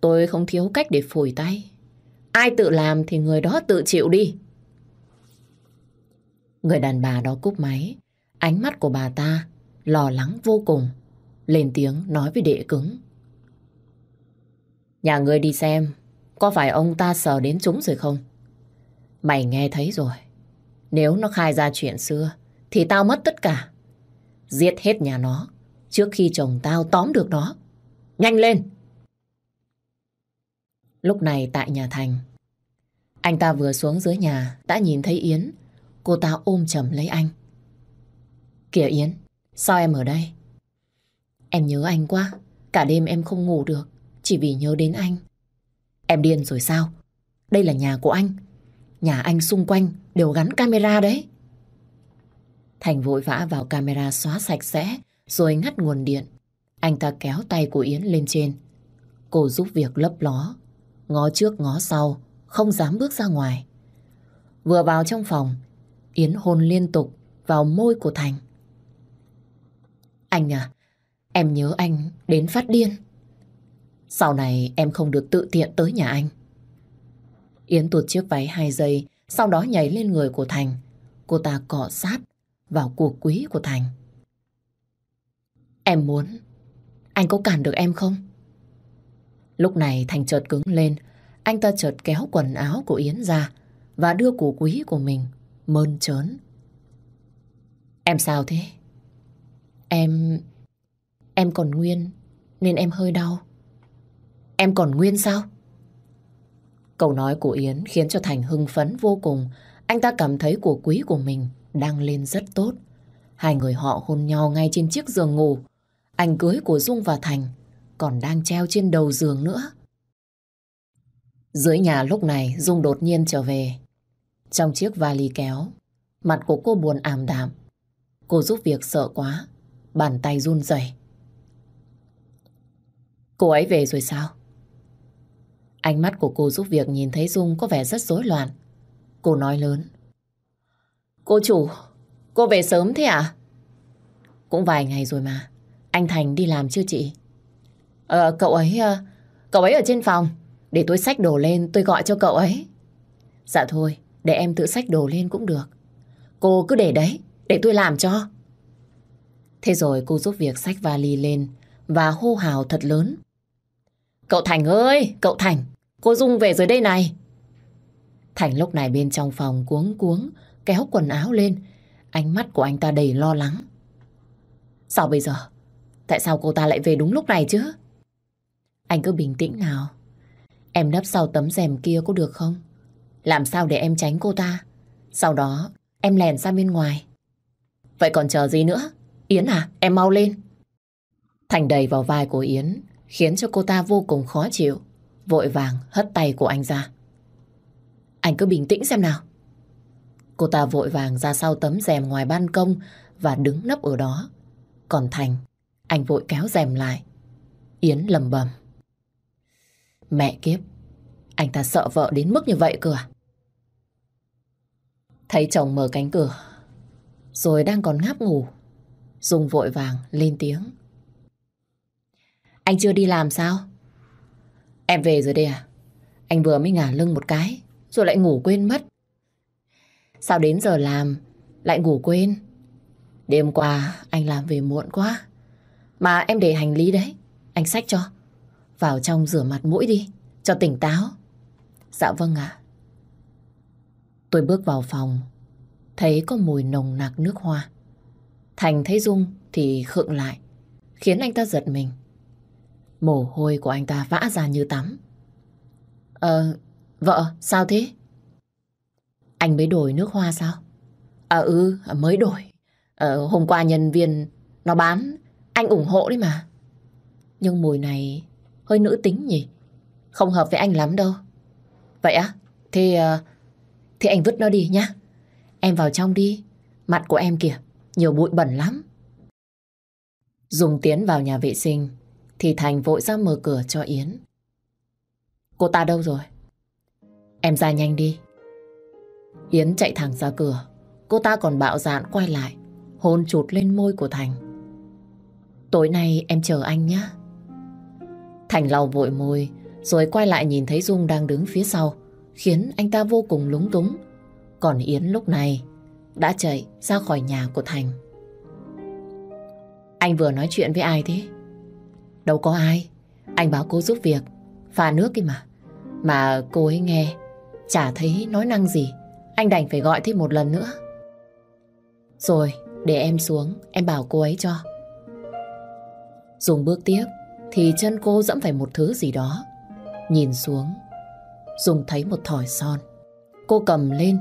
Tôi không thiếu cách để phủi tay. Ai tự làm thì người đó tự chịu đi. Người đàn bà đó cúp máy. Ánh mắt của bà ta lo lắng vô cùng. Lên tiếng nói với đệ cứng. Nhà người đi xem, có phải ông ta sờ đến chúng rồi không? Mày nghe thấy rồi. Nếu nó khai ra chuyện xưa, thì tao mất tất cả. Giết hết nhà nó, trước khi chồng tao tóm được nó. Nhanh lên! Lúc này tại nhà Thành, anh ta vừa xuống dưới nhà đã nhìn thấy Yến. Cô ta ôm chầm lấy anh. Kìa Yến, sao em ở đây? Em nhớ anh quá, cả đêm em không ngủ được, chỉ vì nhớ đến anh. Em điên rồi sao? Đây là nhà của anh. Nhà anh xung quanh đều gắn camera đấy. Thành vội vã vào camera xóa sạch sẽ rồi ngắt nguồn điện. Anh ta kéo tay của Yến lên trên. Cô giúp việc lấp ló, ngó trước ngó sau, không dám bước ra ngoài. Vừa vào trong phòng, Yến hôn liên tục vào môi của Thành. Anh à, em nhớ anh đến phát điên. Sau này em không được tự tiện tới nhà anh. Yến tuột chiếc váy hai giây, sau đó nhảy lên người của Thành. Cô ta cọ sát vào cuộc quý của Thành. Em muốn, anh có cản được em không? Lúc này Thành chợt cứng lên, anh ta chợt kéo quần áo của Yến ra và đưa củ quý của mình mơn trớn. Em sao thế? Em... Em còn nguyên nên em hơi đau. Em còn nguyên sao? Câu nói của Yến khiến cho Thành hưng phấn vô cùng. Anh ta cảm thấy của quý của mình đang lên rất tốt. Hai người họ hôn nhau ngay trên chiếc giường ngủ. Ảnh cưới của Dung và Thành còn đang treo trên đầu giường nữa. Dưới nhà lúc này Dung đột nhiên trở về. Trong chiếc vali kéo, mặt của cô buồn ảm đạm. Cô giúp việc sợ quá, bàn tay run rẩy. Cô ấy về rồi sao? Ánh mắt của cô giúp việc nhìn thấy Dung có vẻ rất rối loạn. Cô nói lớn. Cô chủ, cô về sớm thế à? Cũng vài ngày rồi mà. Anh Thành đi làm chưa chị? Ờ, cậu ấy... Ờ, cậu ấy ở trên phòng. Để tôi xách đồ lên, tôi gọi cho cậu ấy. Dạ thôi, để em tự xách đồ lên cũng được. Cô cứ để đấy, để tôi làm cho. Thế rồi cô giúp việc xách vali lên và hô hào thật lớn. Cậu Thành ơi, cậu Thành, cô Dung về dưới đây này. Thành lúc này bên trong phòng cuống cuống, kéo quần áo lên. Ánh mắt của anh ta đầy lo lắng. Sao bây giờ? Tại sao cô ta lại về đúng lúc này chứ? Anh cứ bình tĩnh nào. Em nấp sau tấm rèm kia có được không? Làm sao để em tránh cô ta? Sau đó em lèn ra bên ngoài. Vậy còn chờ gì nữa? Yến à, em mau lên. Thành đầy vào vai của Yến, khiến cho cô ta vô cùng khó chịu. Vội vàng hất tay của anh ra. Anh cứ bình tĩnh xem nào. Cô ta vội vàng ra sau tấm rèm ngoài ban công và đứng nấp ở đó. Còn Thành, anh vội kéo rèm lại. Yến lầm bầm. Mẹ kiếp, anh ta sợ vợ đến mức như vậy cơ à? Thấy chồng mở cánh cửa, rồi đang còn ngáp ngủ. Dung vội vàng lên tiếng. Anh chưa đi làm sao? Em về rồi đây à? Anh vừa mới ngả lưng một cái, rồi lại ngủ quên mất. Sao đến giờ làm, lại ngủ quên? Đêm qua anh làm về muộn quá. Mà em để hành lý đấy, anh xách cho. Vào trong rửa mặt mũi đi, cho tỉnh táo. Dạ vâng ạ. Tôi bước vào phòng, thấy có mùi nồng nặc nước hoa. Thành thấy Dung thì khựng lại, khiến anh ta giật mình. Mồ hôi của anh ta vã ra như tắm. Ờ, vợ, sao thế? Anh mới đổi nước hoa sao? À ừ, mới đổi. Ờ, hôm qua nhân viên nó bán, anh ủng hộ đấy mà. Nhưng mùi này hơi nữ tính nhỉ? Không hợp với anh lắm đâu. Vậy á? Thì... Ờ, Thì anh vứt nó đi nhá. Em vào trong đi. Mặt của em kìa, nhiều bụi bẩn lắm. Dùng tiến vào nhà vệ sinh, thì Thành vội ra mở cửa cho Yến. Cô ta đâu rồi? Em ra nhanh đi. Yến chạy thẳng ra cửa. Cô ta còn bạo dạn quay lại, hôn chụt lên môi của Thành. Tối nay em chờ anh nhé. Thành lau vội môi, rồi quay lại nhìn thấy Dung đang đứng phía sau, khiến anh ta vô cùng lúng túng. Còn Yến lúc này đã chạy ra khỏi nhà của Thành. Anh vừa nói chuyện với ai thế? Đâu có ai. Anh bảo cô giúp việc, pha nước kia mà. Mà cô ấy nghe, chả thấy nói năng gì. anh đành phải gọi thêm một lần nữa. Rồi, để em xuống, em bảo cô ấy cho. Dùng bước tiếp, thì chân cô dẫm phải một thứ gì đó. Nhìn xuống, Dùng thấy một thỏi son. Cô cầm lên,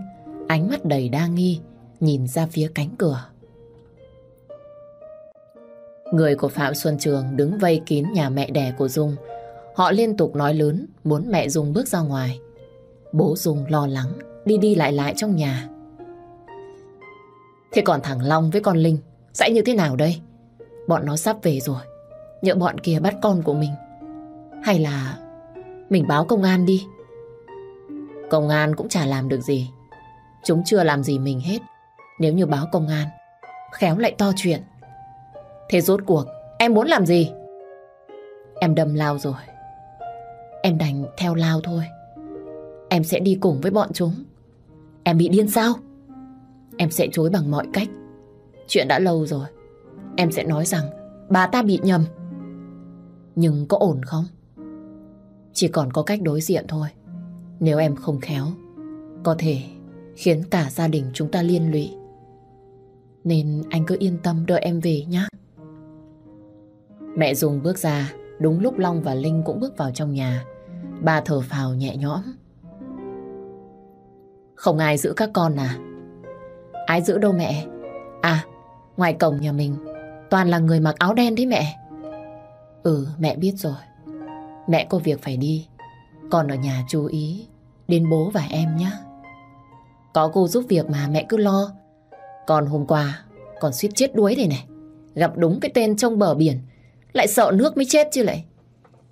ánh mắt đầy đa nghi, nhìn ra phía cánh cửa. Người của Phạm Xuân Trường đứng vây kín nhà mẹ đẻ của Dung. Họ liên tục nói lớn muốn mẹ Dung bước ra ngoài. Bố Dung lo lắng, đi đi lại lại trong nhà. Thế còn thằng Long với con Linh sẽ như thế nào đây? Bọn nó sắp về rồi. Nhỡ bọn kia bắt con của mình. Hay là mình báo công an đi? Công an cũng chả làm được gì. Chúng chưa làm gì mình hết. Nếu như báo công an, khéo lại to chuyện. Thế rốt cuộc, em muốn làm gì? Em đâm lao rồi. Em đành theo lao thôi. Em sẽ đi cùng với bọn chúng. Em bị điên sao? Em sẽ chối bằng mọi cách. Chuyện đã lâu rồi. Em sẽ nói rằng bà ta bị nhầm. Nhưng có ổn không? Chỉ còn có cách đối diện thôi. Nếu em không khéo, có thể khiến cả gia đình chúng ta liên lụy. Nên anh cứ yên tâm đợi em về nhé. Mẹ Dùng bước ra, đúng lúc Long và Linh cũng bước vào trong nhà. Bà thở phào nhẹ nhõm. Không ai giữ các con à? Ai giữ đâu mẹ? À, ngoài cổng nhà mình, toàn là người mặc áo đen đấy mẹ. Ừ, mẹ biết rồi. Mẹ có việc phải đi. còn ở nhà chú ý đến bố và em nhé. Có cô giúp việc mà mẹ cứ lo. Còn hôm qua, còn suýt chết đuối đây này. Gặp đúng cái tên trong bờ biển, lại sợ nước mới chết chứ lại.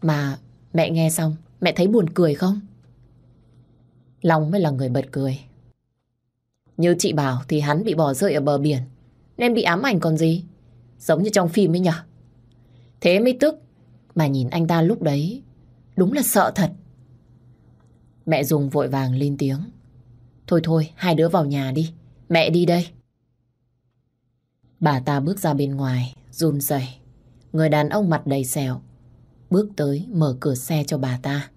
Mà mẹ nghe xong, mẹ thấy buồn cười không? Long mới là người bật cười. Như chị bảo thì hắn bị bỏ rơi ở bờ biển, nên bị ám ảnh còn gì. Giống như trong phim ấy nhở. Thế mới tức, mà nhìn anh ta lúc đấy, đúng là sợ thật. Mẹ dùng vội vàng lên tiếng. Thôi thôi, hai đứa vào nhà đi. Mẹ đi đây. Bà ta bước ra bên ngoài, run rẩy. Người đàn ông mặt đầy sẹo, bước tới mở cửa xe cho bà ta.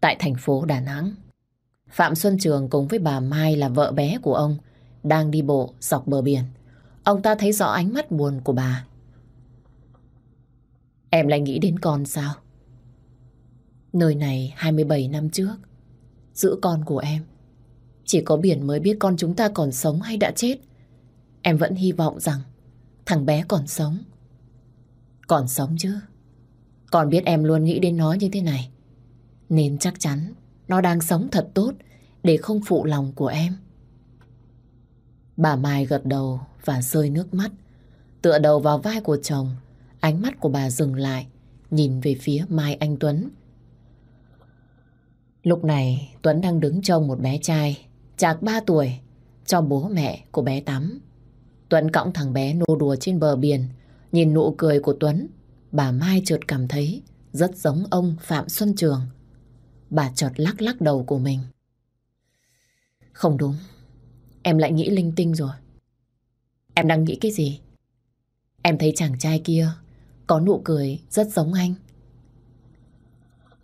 Tại thành phố Đà Nẵng, Phạm Xuân Trường cùng với bà Mai là vợ bé của ông đang đi bộ dọc bờ biển. Ông ta thấy rõ ánh mắt buồn của bà. Em lại nghĩ đến con sao? Nơi này 27 năm trước, giữ con của em. Chỉ có biển mới biết con chúng ta còn sống hay đã chết. Em vẫn hy vọng rằng thằng bé còn sống. Còn sống chứ. Còn biết em luôn nghĩ đến nó như thế này. Nên chắc chắn nó đang sống thật tốt để không phụ lòng của em. Bà Mai gật đầu và rơi nước mắt. Tựa đầu vào vai của chồng, ánh mắt của bà dừng lại, nhìn về phía Mai Anh Tuấn Lúc này Tuấn đang đứng trông một bé trai chạc 3 tuổi cho bố mẹ của bé tắm. Tuấn cõng thằng bé nô đùa trên bờ biển. Nhìn nụ cười của Tuấn, bà Mai chợt cảm thấy rất giống ông Phạm Xuân Trường. Bà chợt lắc lắc đầu của mình. Không đúng, em lại nghĩ linh tinh rồi. Em đang nghĩ cái gì? Em thấy chàng trai kia có nụ cười rất giống anh.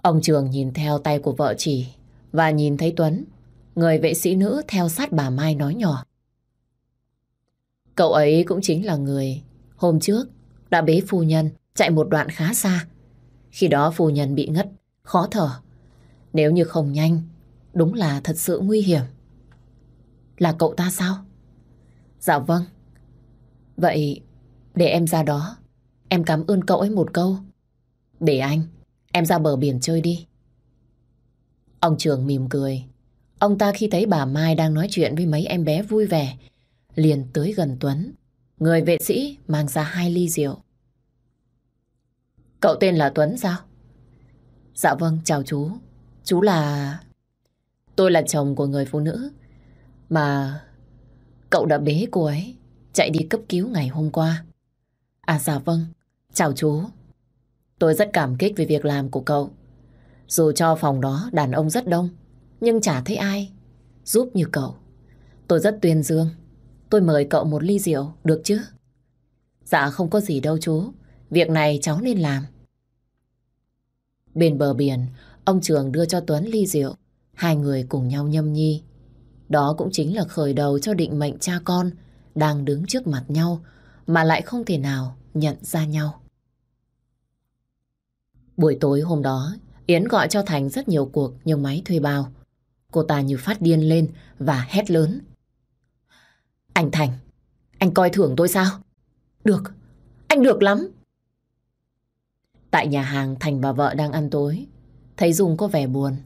Ông Trường nhìn theo tay của vợ chỉ và nhìn thấy Tuấn, người vệ sĩ nữ theo sát bà Mai nói nhỏ. Cậu ấy cũng chính là người hôm trước đã bế phu nhân chạy một đoạn khá xa. Khi đó phu nhân bị ngất, khó thở. Nếu như không nhanh, đúng là thật sự nguy hiểm. Là cậu ta sao? Dạ vâng. Vậy để em ra đó, em cảm ơn cậu ấy một câu. Để anh Em ra bờ biển chơi đi. Ông Trường mỉm cười. Ông ta khi thấy bà Mai đang nói chuyện với mấy em bé vui vẻ, liền tới gần Tuấn. Người vệ sĩ mang ra hai ly rượu. Cậu tên là Tuấn sao? Dạ vâng, chào chú. Chú là... Tôi là chồng của người phụ nữ mà cậu đã bế cô ấy chạy đi cấp cứu ngày hôm qua. À dạ vâng, chào chú. Tôi rất cảm kích về việc làm của cậu. Dù cho phòng đó đàn ông rất đông, nhưng chả thấy ai giúp như cậu. Tôi rất tuyên dương. Tôi mời cậu một ly rượu, được chứ? Dạ không có gì đâu chú. Việc này cháu nên làm. Bên bờ biển, ông Trường đưa cho Tuấn ly rượu. Hai người cùng nhau nhâm nhi. Đó cũng chính là khởi đầu cho định mệnh cha con đang đứng trước mặt nhau mà lại không thể nào nhận ra nhau. Buổi tối hôm đó, Yến gọi cho Thành rất nhiều cuộc nhưng máy thuê bao. Cô ta như phát điên lên và hét lớn. Anh Thành, anh coi thưởng tôi sao? Được, anh được lắm. Tại nhà hàng Thành và vợ đang ăn tối, thấy Dung có vẻ buồn.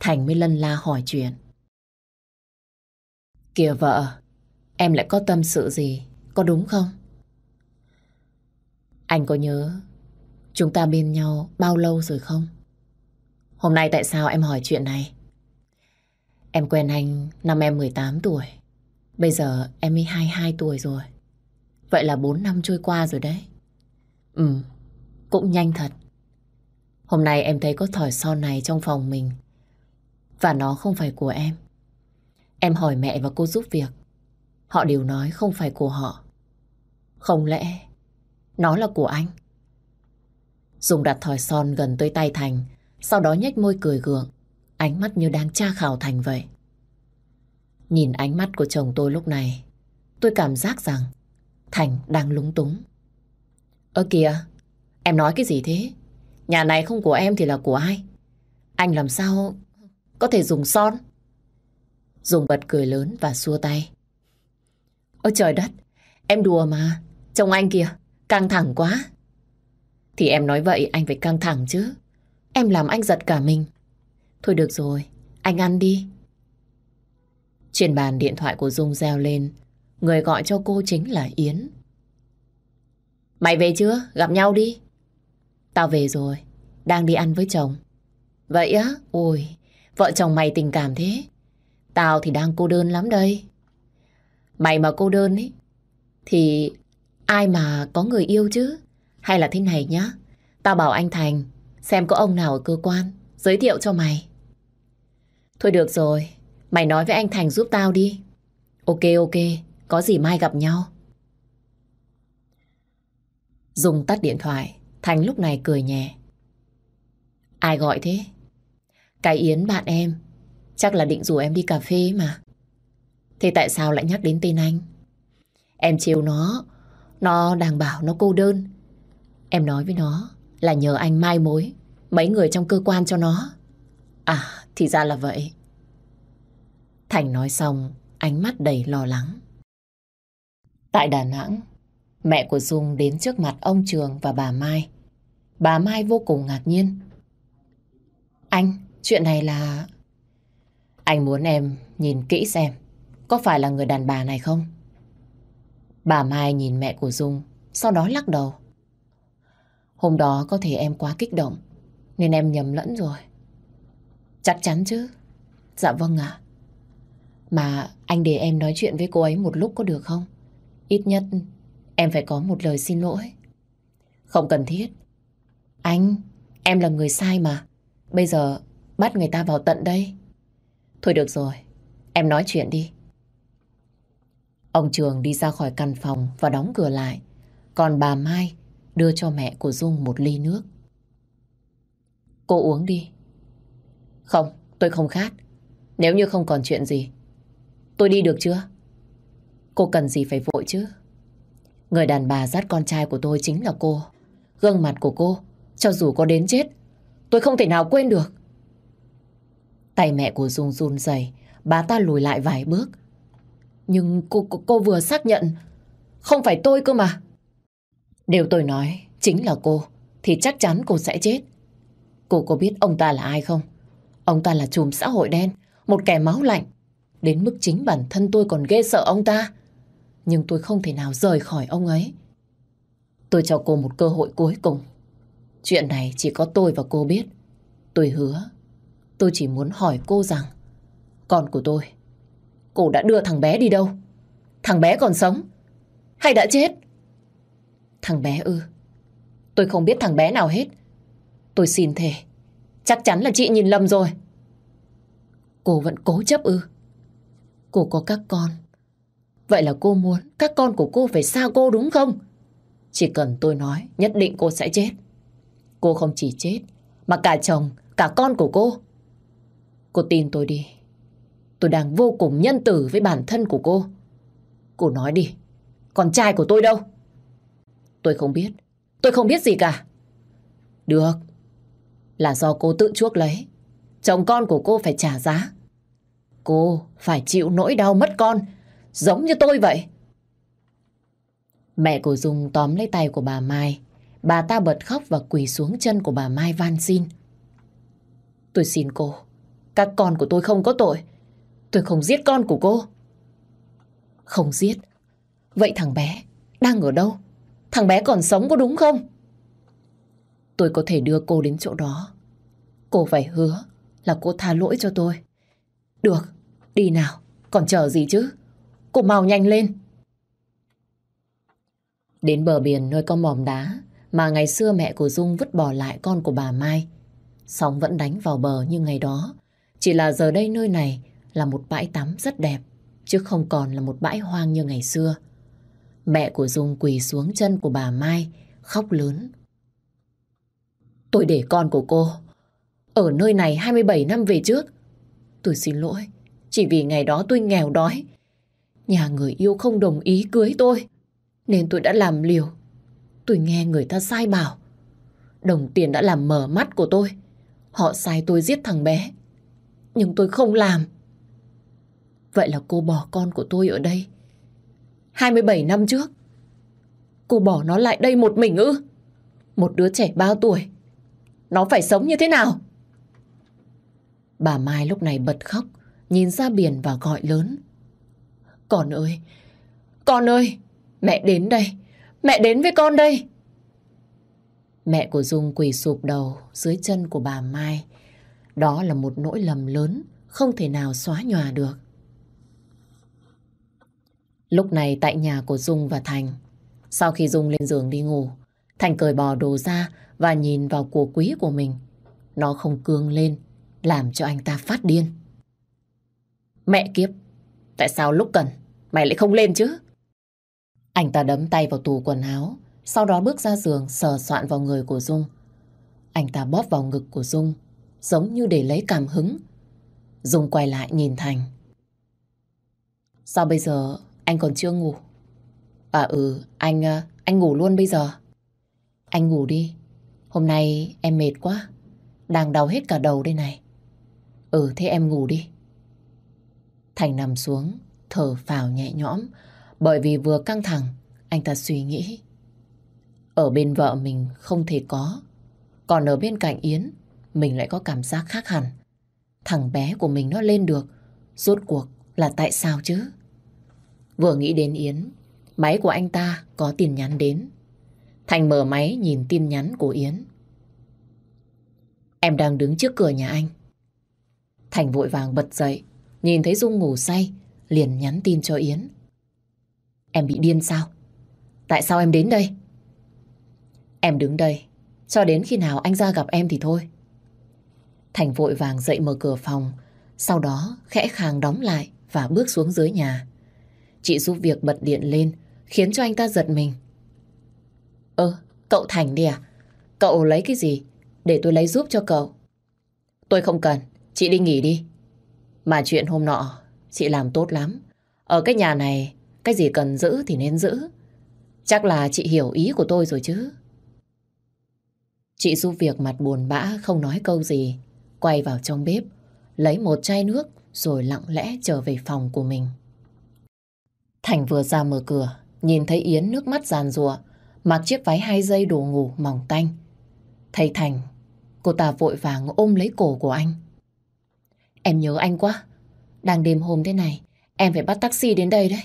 Thành mới lân la hỏi chuyện. Kìa vợ, em lại có tâm sự gì, có đúng không? Anh có nhớ chúng ta bên nhau bao lâu rồi không? Hôm nay tại sao em hỏi chuyện này? Em quen anh năm em 18 tuổi. Bây giờ em mới 22 tuổi rồi. Vậy là 4 năm trôi qua rồi đấy. Ừ, cũng nhanh thật. Hôm nay em thấy có thỏi son này trong phòng mình. Và nó không phải của em. Em hỏi mẹ và cô giúp việc. Họ đều nói không phải của họ. Không lẽ nó là của anh? Dùng đặt thỏi son gần tới tay Thành, sau đó nhếch môi cười gượng, ánh mắt như đang tra khảo Thành vậy. Nhìn ánh mắt của chồng tôi lúc này, tôi cảm giác rằng Thành đang lúng túng. Ơ kìa, em nói cái gì thế? Nhà này không của em thì là của ai? Anh làm sao có thể dùng son? Dùng bật cười lớn và xua tay. Ôi trời đất, em đùa mà. Chồng anh kìa, căng thẳng quá. Thì em nói vậy anh phải căng thẳng chứ. Em làm anh giật cả mình. Thôi được rồi, anh ăn đi. Trên bàn điện thoại của Dung reo lên. Người gọi cho cô chính là Yến. Mày về chưa? Gặp nhau đi. Tao về rồi. Đang đi ăn với chồng. Vậy á? Ôi, vợ chồng mày tình cảm thế. Tao thì đang cô đơn lắm đây. Mày mà cô đơn ấy, thì ai mà có người yêu chứ? Hay là thế này nhá, tao bảo anh Thành xem có ông nào ở cơ quan, giới thiệu cho mày. Thôi được rồi, mày nói với anh Thành giúp tao đi. Ok ok, có gì mai gặp nhau. Dùng tắt điện thoại, Thành lúc này cười nhẹ. Ai gọi thế? Cái Yến bạn em, chắc là định rủ em đi cà phê mà. Thế tại sao lại nhắc đến tên anh? Em chiều nó, nó đang bảo nó cô đơn. Em nói với nó là nhờ anh mai mối mấy người trong cơ quan cho nó. À, thì ra là vậy. Thành nói xong, ánh mắt đầy lo lắng. Tại Đà Nẵng, mẹ của Dung đến trước mặt ông Trường và bà Mai. Bà Mai vô cùng ngạc nhiên. Anh, chuyện này là... Anh muốn em nhìn kỹ xem có phải là người đàn bà này không? Bà Mai nhìn mẹ của Dung, sau đó lắc đầu. Hôm đó có thể em quá kích động, nên em nhầm lẫn rồi. Chắc chắn chứ. Dạ vâng ạ. Mà anh để em nói chuyện với cô ấy một lúc có được không? Ít nhất em phải có một lời xin lỗi. Không cần thiết. Anh, em là người sai mà. Bây giờ bắt người ta vào tận đây. Thôi được rồi, em nói chuyện đi. Ông Trường đi ra khỏi căn phòng và đóng cửa lại. Còn bà Mai đưa cho mẹ của Dung một ly nước. Cô uống đi. Không, tôi không khát. Nếu như không còn chuyện gì, tôi đi được chưa? Cô cần gì phải vội chứ? Người đàn bà dắt con trai của tôi chính là cô. Gương mặt của cô, cho dù có đến chết, tôi không thể nào quên được. Tay mẹ của Dung run rẩy, bà ta lùi lại vài bước, nhưng cô, cô, cô vừa xác nhận Không phải tôi cơ mà Điều tôi nói chính là cô Thì chắc chắn cô sẽ chết Cô có biết ông ta là ai không Ông ta là chùm xã hội đen Một kẻ máu lạnh Đến mức chính bản thân tôi còn ghê sợ ông ta Nhưng tôi không thể nào rời khỏi ông ấy Tôi cho cô một cơ hội cuối cùng Chuyện này chỉ có tôi và cô biết Tôi hứa, Tôi chỉ muốn hỏi cô rằng, Con của tôi, Cô đã đưa thằng bé đi đâu? Thằng bé còn sống? Hay đã chết? Thằng bé ư? Tôi không biết thằng bé nào hết. Tôi xin thề. Chắc chắn là chị nhìn lầm rồi. Cô vẫn cố chấp ư? Cô có các con. Vậy là cô muốn các con của cô phải xa cô đúng không? Chỉ cần tôi nói, nhất định cô sẽ chết. Cô không chỉ chết, mà cả chồng, cả con của cô. Cô tin tôi đi. Tôi đang vô cùng nhân tử với bản thân của cô. Cô nói đi, con trai của tôi đâu? Tôi không biết. Tôi không biết gì cả. Được. Là do cô tự chuốc lấy. Chồng con của cô phải trả giá. Cô phải chịu nỗi đau mất con, giống như tôi vậy. Mẹ của Dung tóm lấy tay của bà Mai. Bà ta bật khóc và quỳ xuống chân của bà Mai van xin. Tôi xin cô, các con của tôi không có tội. Tôi không giết con của cô. Không giết. Vậy thằng bé đang ở đâu? Thằng bé còn sống có đúng không? Tôi có thể đưa cô đến chỗ đó. Cô phải hứa là cô tha lỗi cho tôi. Được, đi nào, còn chờ gì chứ? Cô mau nhanh lên. Đến bờ biển nơi có mỏm đá mà ngày xưa mẹ của Dung vứt bỏ lại con của bà Mai. Sóng vẫn đánh vào bờ như ngày đó. Chỉ là giờ đây nơi này là một bãi tắm rất đẹp, chứ không còn là một bãi hoang như ngày xưa. Mẹ của Dung quỳ xuống chân của bà Mai, khóc lớn. Tôi để con của cô ở nơi này 27 năm về trước. Tôi xin lỗi, chỉ vì ngày đó tôi nghèo đói. Nhà người yêu không đồng ý cưới tôi, nên tôi đã làm liều. Tôi nghe người ta sai bảo. Đồng tiền đã làm mở mắt của tôi. Họ sai tôi giết thằng bé. Nhưng tôi không làm. Vậy là cô bỏ con của tôi ở đây. 27 năm trước. Cô bỏ nó lại đây một mình ư? Một đứa trẻ bao tuổi. Nó phải sống như thế nào? Bà Mai lúc này bật khóc, nhìn ra biển và gọi lớn. Con ơi! Con ơi! Mẹ đến đây! Mẹ đến với con đây! Mẹ của Dung quỳ sụp đầu dưới chân của bà Mai. Đó là một nỗi lầm lớn, không thể nào xóa nhòa được. Lúc này tại nhà của Dung và Thành, sau khi Dung lên giường đi ngủ, Thành cởi bò đồ ra và nhìn vào của quý của mình. Nó không cương lên, làm cho anh ta phát điên. Mẹ kiếp, tại sao lúc cần mày lại không lên chứ? Anh ta đấm tay vào tủ quần áo, sau đó bước ra giường sờ soạn vào người của Dung. Anh ta bóp vào ngực của Dung, giống như để lấy cảm hứng. Dung quay lại nhìn Thành. Sao bây giờ anh còn chưa ngủ? À ừ, anh à, anh ngủ luôn bây giờ. Anh ngủ đi. Hôm nay em mệt quá. Đang đau hết cả đầu đây này. Ừ, thế em ngủ đi. Thành nằm xuống, thở phào nhẹ nhõm. Bởi vì vừa căng thẳng, anh ta suy nghĩ. Ở bên vợ mình không thể có. Còn ở bên cạnh Yến, mình lại có cảm giác khác hẳn. Thằng bé của mình nó lên được, rốt cuộc là tại sao chứ? Vừa nghĩ đến Yến, máy của anh ta có tin nhắn đến. Thành mở máy nhìn tin nhắn của Yến. Em đang đứng trước cửa nhà anh. Thành vội vàng bật dậy, nhìn thấy Dung ngủ say, liền nhắn tin cho Yến. Em bị điên sao? Tại sao em đến đây? Em đứng đây, cho đến khi nào anh ra gặp em thì thôi. Thành vội vàng dậy mở cửa phòng, sau đó khẽ khàng đóng lại và bước xuống dưới nhà. Chị giúp việc bật điện lên, khiến cho anh ta giật mình. Ơ, cậu Thành đi à? Cậu lấy cái gì? Để tôi lấy giúp cho cậu. Tôi không cần, chị đi nghỉ đi. Mà chuyện hôm nọ, chị làm tốt lắm. Ở cái nhà này, cái gì cần giữ thì nên giữ. Chắc là chị hiểu ý của tôi rồi chứ. Chị giúp việc mặt buồn bã không nói câu gì. Quay vào trong bếp, lấy một chai nước rồi lặng lẽ trở về phòng của mình. Thành vừa ra mở cửa, nhìn thấy Yến nước mắt giàn rùa, mặc chiếc váy hai dây đồ ngủ mỏng tanh. Thấy Thành, cô ta vội vàng ôm lấy cổ của anh. Em nhớ anh quá. Đang đêm hôm thế này, em phải bắt taxi đến đây đấy.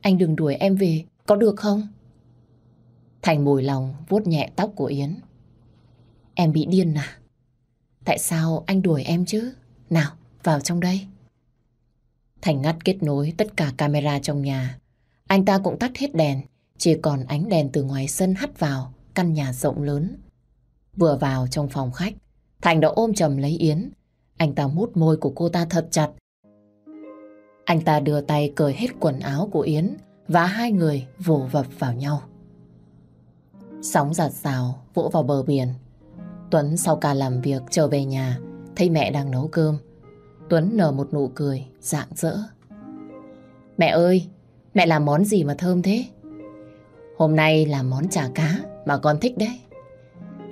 Anh đừng đuổi em về, có được không? Thành mùi lòng vuốt nhẹ tóc của Yến. Em bị điên à? Tại sao anh đuổi em chứ? Nào, vào trong đây. Thành ngắt kết nối tất cả camera trong nhà. Anh ta cũng tắt hết đèn, chỉ còn ánh đèn từ ngoài sân hắt vào căn nhà rộng lớn. Vừa vào trong phòng khách, Thành đã ôm chầm lấy Yến. Anh ta mút môi của cô ta thật chặt. Anh ta đưa tay cởi hết quần áo của Yến và hai người vồ vập vào nhau. Sóng giặt xào vỗ vào bờ biển. Tuấn sau ca làm việc trở về nhà thấy mẹ đang nấu cơm. Tuấn nở một nụ cười, rạng rỡ. Mẹ ơi, mẹ làm món gì mà thơm thế? Hôm nay là món chả cá mà con thích đấy.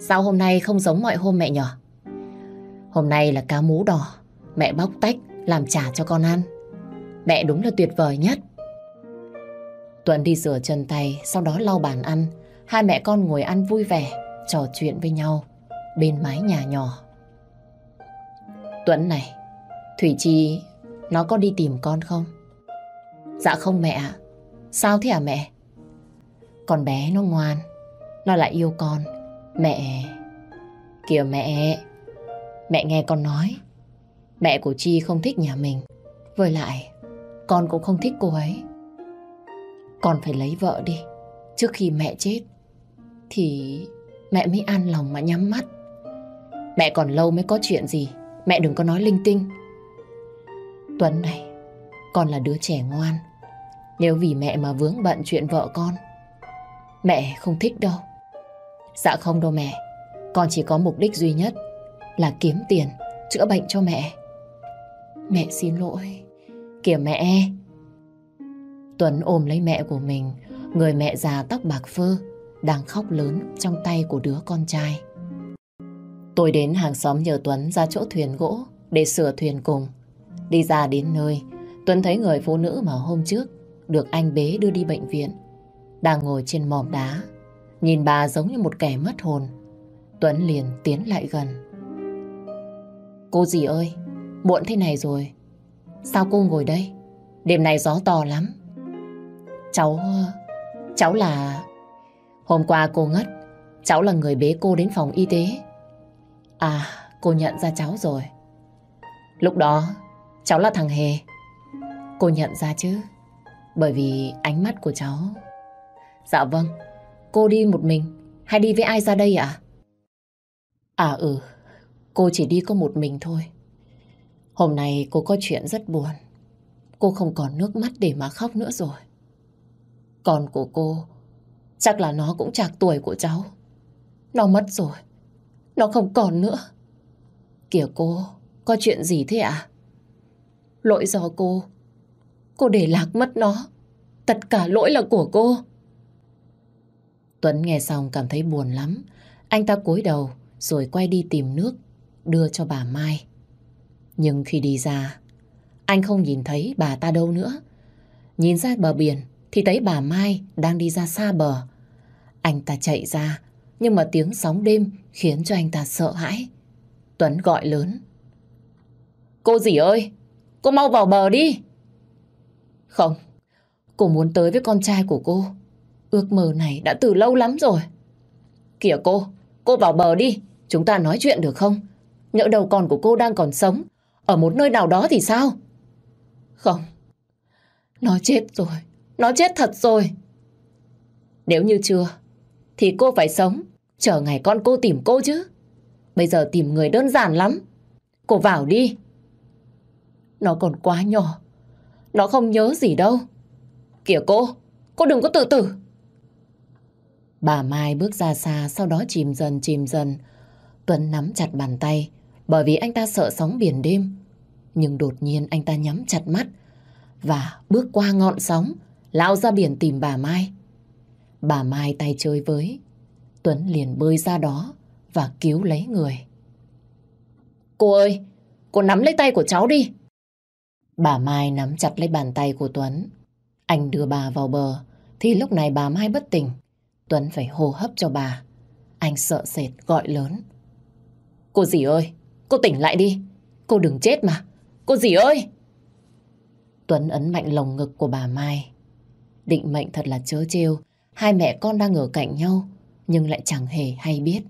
Sao hôm nay không giống mọi hôm mẹ nhỏ? Hôm nay là cá mú đỏ, mẹ bóc tách làm chả cho con ăn. Mẹ đúng là tuyệt vời nhất. Tuấn đi rửa chân tay, sau đó lau bàn ăn. Hai mẹ con ngồi ăn vui vẻ, trò chuyện với nhau bên mái nhà nhỏ. Tuấn này, Thủy Chi nó có đi tìm con không? Dạ không mẹ ạ. Sao thế à mẹ? Con bé nó ngoan, nó lại yêu con. Mẹ... Kìa mẹ... Mẹ nghe con nói. Mẹ của Chi không thích nhà mình. Với lại, con cũng không thích cô ấy. Con phải lấy vợ đi. Trước khi mẹ chết, thì mẹ mới an lòng mà nhắm mắt. Mẹ còn lâu mới có chuyện gì. Mẹ đừng có nói linh tinh. Tuấn này, con là đứa trẻ ngoan. Nếu vì mẹ mà vướng bận chuyện vợ con, mẹ không thích đâu. Dạ không đâu mẹ, con chỉ có mục đích duy nhất là kiếm tiền, chữa bệnh cho mẹ. Mẹ xin lỗi. Kìa mẹ. Tuấn ôm lấy mẹ của mình, người mẹ già tóc bạc phơ, đang khóc lớn trong tay của đứa con trai. Tôi đến hàng xóm nhờ Tuấn ra chỗ thuyền gỗ để sửa thuyền cùng. Đi ra đến nơi, Tuấn thấy người phụ nữ mà hôm trước được anh bế đưa đi bệnh viện. Đang ngồi trên mỏm đá, nhìn bà giống như một kẻ mất hồn. Tuấn liền tiến lại gần. Cô gì ơi, muộn thế này rồi. Sao cô ngồi đây? Đêm nay gió to lắm. Cháu... Cháu là... Hôm qua cô ngất, cháu là người bế cô đến phòng y tế. À, cô nhận ra cháu rồi. Lúc đó, cháu là thằng Hề. Cô nhận ra chứ, bởi vì ánh mắt của cháu... Dạ vâng, cô đi một mình hay đi với ai ra đây ạ? À? à ừ, cô chỉ đi có một mình thôi. Hôm nay cô có chuyện rất buồn. Cô không còn nước mắt để mà khóc nữa rồi. Con của cô, chắc là nó cũng chạc tuổi của cháu. Nó mất rồi. Nó không còn nữa. Kìa cô, có chuyện gì thế ạ? À? Lỗi do cô. Cô để lạc mất nó. Tất cả lỗi là của cô. Tuấn nghe xong cảm thấy buồn lắm. Anh ta cúi đầu rồi quay đi tìm nước đưa cho bà Mai. Nhưng khi đi ra, anh không nhìn thấy bà ta đâu nữa. Nhìn ra bờ biển thì thấy bà Mai đang đi ra xa bờ. Anh ta chạy ra, nhưng mà tiếng sóng đêm khiến cho anh ta sợ hãi. Tuấn gọi lớn. Cô dì ơi, cô mau vào bờ đi. Không, cô muốn tới với con trai của cô. Ước mơ này đã từ lâu lắm rồi. Kìa cô, cô vào bờ đi, chúng ta nói chuyện được không? Nhỡ đầu con của cô đang còn sống, ở một nơi nào đó thì sao? Không, nó chết rồi, nó chết thật rồi. Nếu như chưa, thì cô phải sống, chờ ngày con cô tìm cô chứ. Bây giờ tìm người đơn giản lắm. Cô vào đi. Nó còn quá nhỏ, nó không nhớ gì đâu. Kìa cô, cô đừng có tự tử. Bà Mai bước ra xa, sau đó chìm dần chìm dần. Tuấn nắm chặt bàn tay, bởi vì anh ta sợ sóng biển đêm. Nhưng đột nhiên anh ta nhắm chặt mắt và bước qua ngọn sóng, lao ra biển tìm bà Mai. Bà Mai tay chơi với, Tuấn liền bơi ra đó và cứu lấy người. Cô ơi, cô nắm lấy tay của cháu đi. Bà Mai nắm chặt lấy bàn tay của Tuấn. Anh đưa bà vào bờ, thì lúc này bà Mai bất tỉnh. Tuấn phải hô hấp cho bà. Anh sợ sệt gọi lớn. Cô dì ơi, cô tỉnh lại đi. Cô đừng chết mà. Cô dì ơi! Tuấn ấn mạnh lồng ngực của bà Mai. Định mệnh thật là chớ trêu. Hai mẹ con đang ở cạnh nhau, nhưng lại chẳng hề hay biết.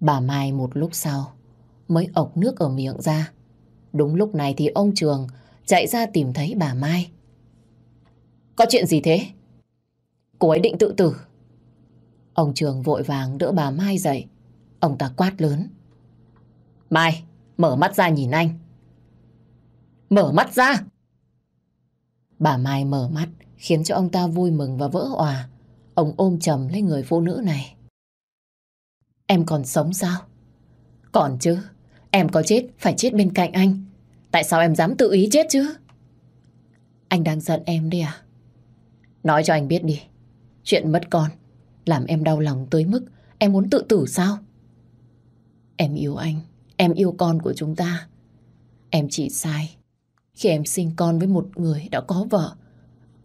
Bà Mai một lúc sau mới ộc nước ở miệng ra. Đúng lúc này thì ông Trường chạy ra tìm thấy bà Mai. Có chuyện gì thế? Cô ấy định tự tử. Ông Trường vội vàng đỡ bà Mai dậy. Ông ta quát lớn. Mai, mở mắt ra nhìn anh. Mở mắt ra! Bà Mai mở mắt khiến cho ông ta vui mừng và vỡ òa. Ông ôm chầm lấy người phụ nữ này. Em còn sống sao? Còn chứ, em có chết phải chết bên cạnh anh. Tại sao em dám tự ý chết chứ? Anh đang giận em đi à? Nói cho anh biết đi. Chuyện mất con làm em đau lòng tới mức em muốn tự tử sao? Em yêu anh, em yêu con của chúng ta. Em chỉ sai khi em sinh con với một người đã có vợ.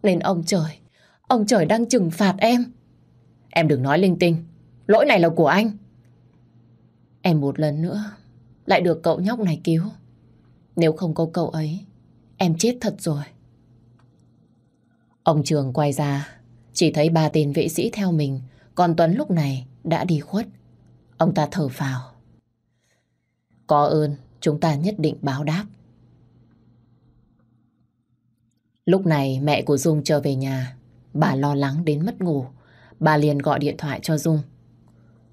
Nên ông trời, ông trời đang trừng phạt em. Em đừng nói linh tinh, lỗi này là của anh. Em một lần nữa lại được cậu nhóc này cứu. Nếu không có cậu ấy, em chết thật rồi. Ông Trường quay ra, chỉ thấy ba tên vệ sĩ theo mình, còn Tuấn lúc này đã đi khuất. Ông ta thở phào. Có ơn, chúng ta nhất định báo đáp. Lúc này mẹ của Dung trở về nhà, bà lo lắng đến mất ngủ. Bà liền gọi điện thoại cho Dung.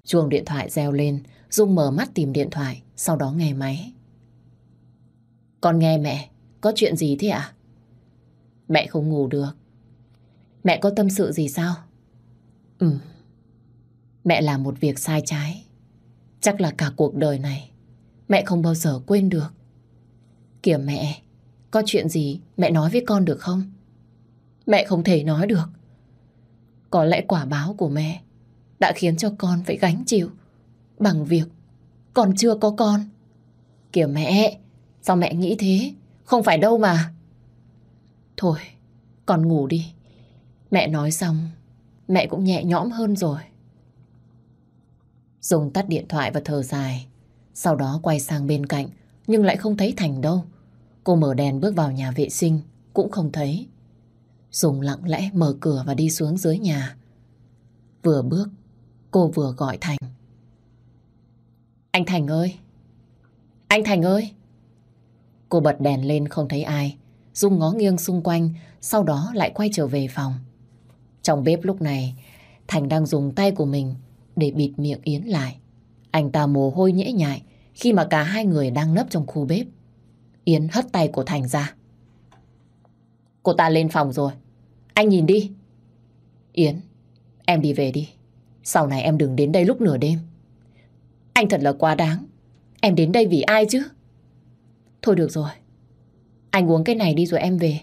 Chuông điện thoại reo lên, Dung mở mắt tìm điện thoại, sau đó nghe máy. Con nghe mẹ, có chuyện gì thế ạ? Mẹ không ngủ được. Mẹ có tâm sự gì sao? Ừ, mẹ làm một việc sai trái. Chắc là cả cuộc đời này, mẹ không bao giờ quên được. Kìa mẹ, có chuyện gì mẹ nói với con được không? Mẹ không thể nói được. Có lẽ quả báo của mẹ đã khiến cho con phải gánh chịu bằng việc còn chưa có con. Kìa mẹ, sao mẹ nghĩ thế? Không phải đâu mà. Thôi, con ngủ đi. Mẹ nói xong, mẹ cũng nhẹ nhõm hơn rồi. Dùng tắt điện thoại và thở dài. Sau đó quay sang bên cạnh, nhưng lại không thấy Thành đâu. Cô mở đèn bước vào nhà vệ sinh, cũng không thấy. Dùng lặng lẽ mở cửa và đi xuống dưới nhà. Vừa bước, cô vừa gọi Thành. Anh Thành ơi! Anh Thành ơi! Cô bật đèn lên không thấy ai. Dung ngó nghiêng xung quanh, sau đó lại quay trở về phòng. Trong bếp lúc này, Thành đang dùng tay của mình để bịt miệng Yến lại. Anh ta mồ hôi nhễ nhại khi mà cả hai người đang nấp trong khu bếp. Yến hất tay của Thành ra. Cô ta lên phòng rồi. Anh nhìn đi. Yến, em đi về đi. Sau này em đừng đến đây lúc nửa đêm. Anh thật là quá đáng. Em đến đây vì ai chứ? Thôi được rồi. Anh uống cái này đi rồi em về.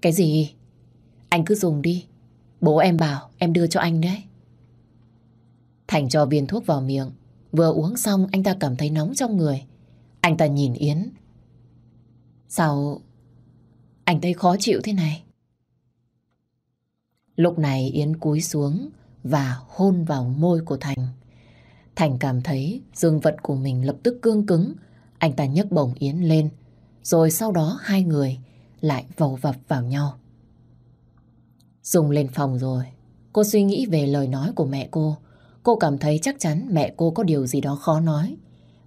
Cái gì? Anh cứ dùng đi. Bố em bảo em đưa cho anh đấy. Thành cho viên thuốc vào miệng. Vừa uống xong, anh ta cảm thấy nóng trong người. Anh ta nhìn Yến. Sao anh thấy khó chịu thế này? Lúc này Yến cúi xuống và hôn vào môi của Thành. Thành cảm thấy dương vật của mình lập tức cương cứng. Anh ta nhấc bổng Yến lên. Rồi sau đó hai người lại vầu vập vào nhau. Dùng lên phòng rồi. Cô suy nghĩ về lời nói của mẹ cô. Cô Cô cảm thấy chắc chắn mẹ cô có điều gì đó khó nói.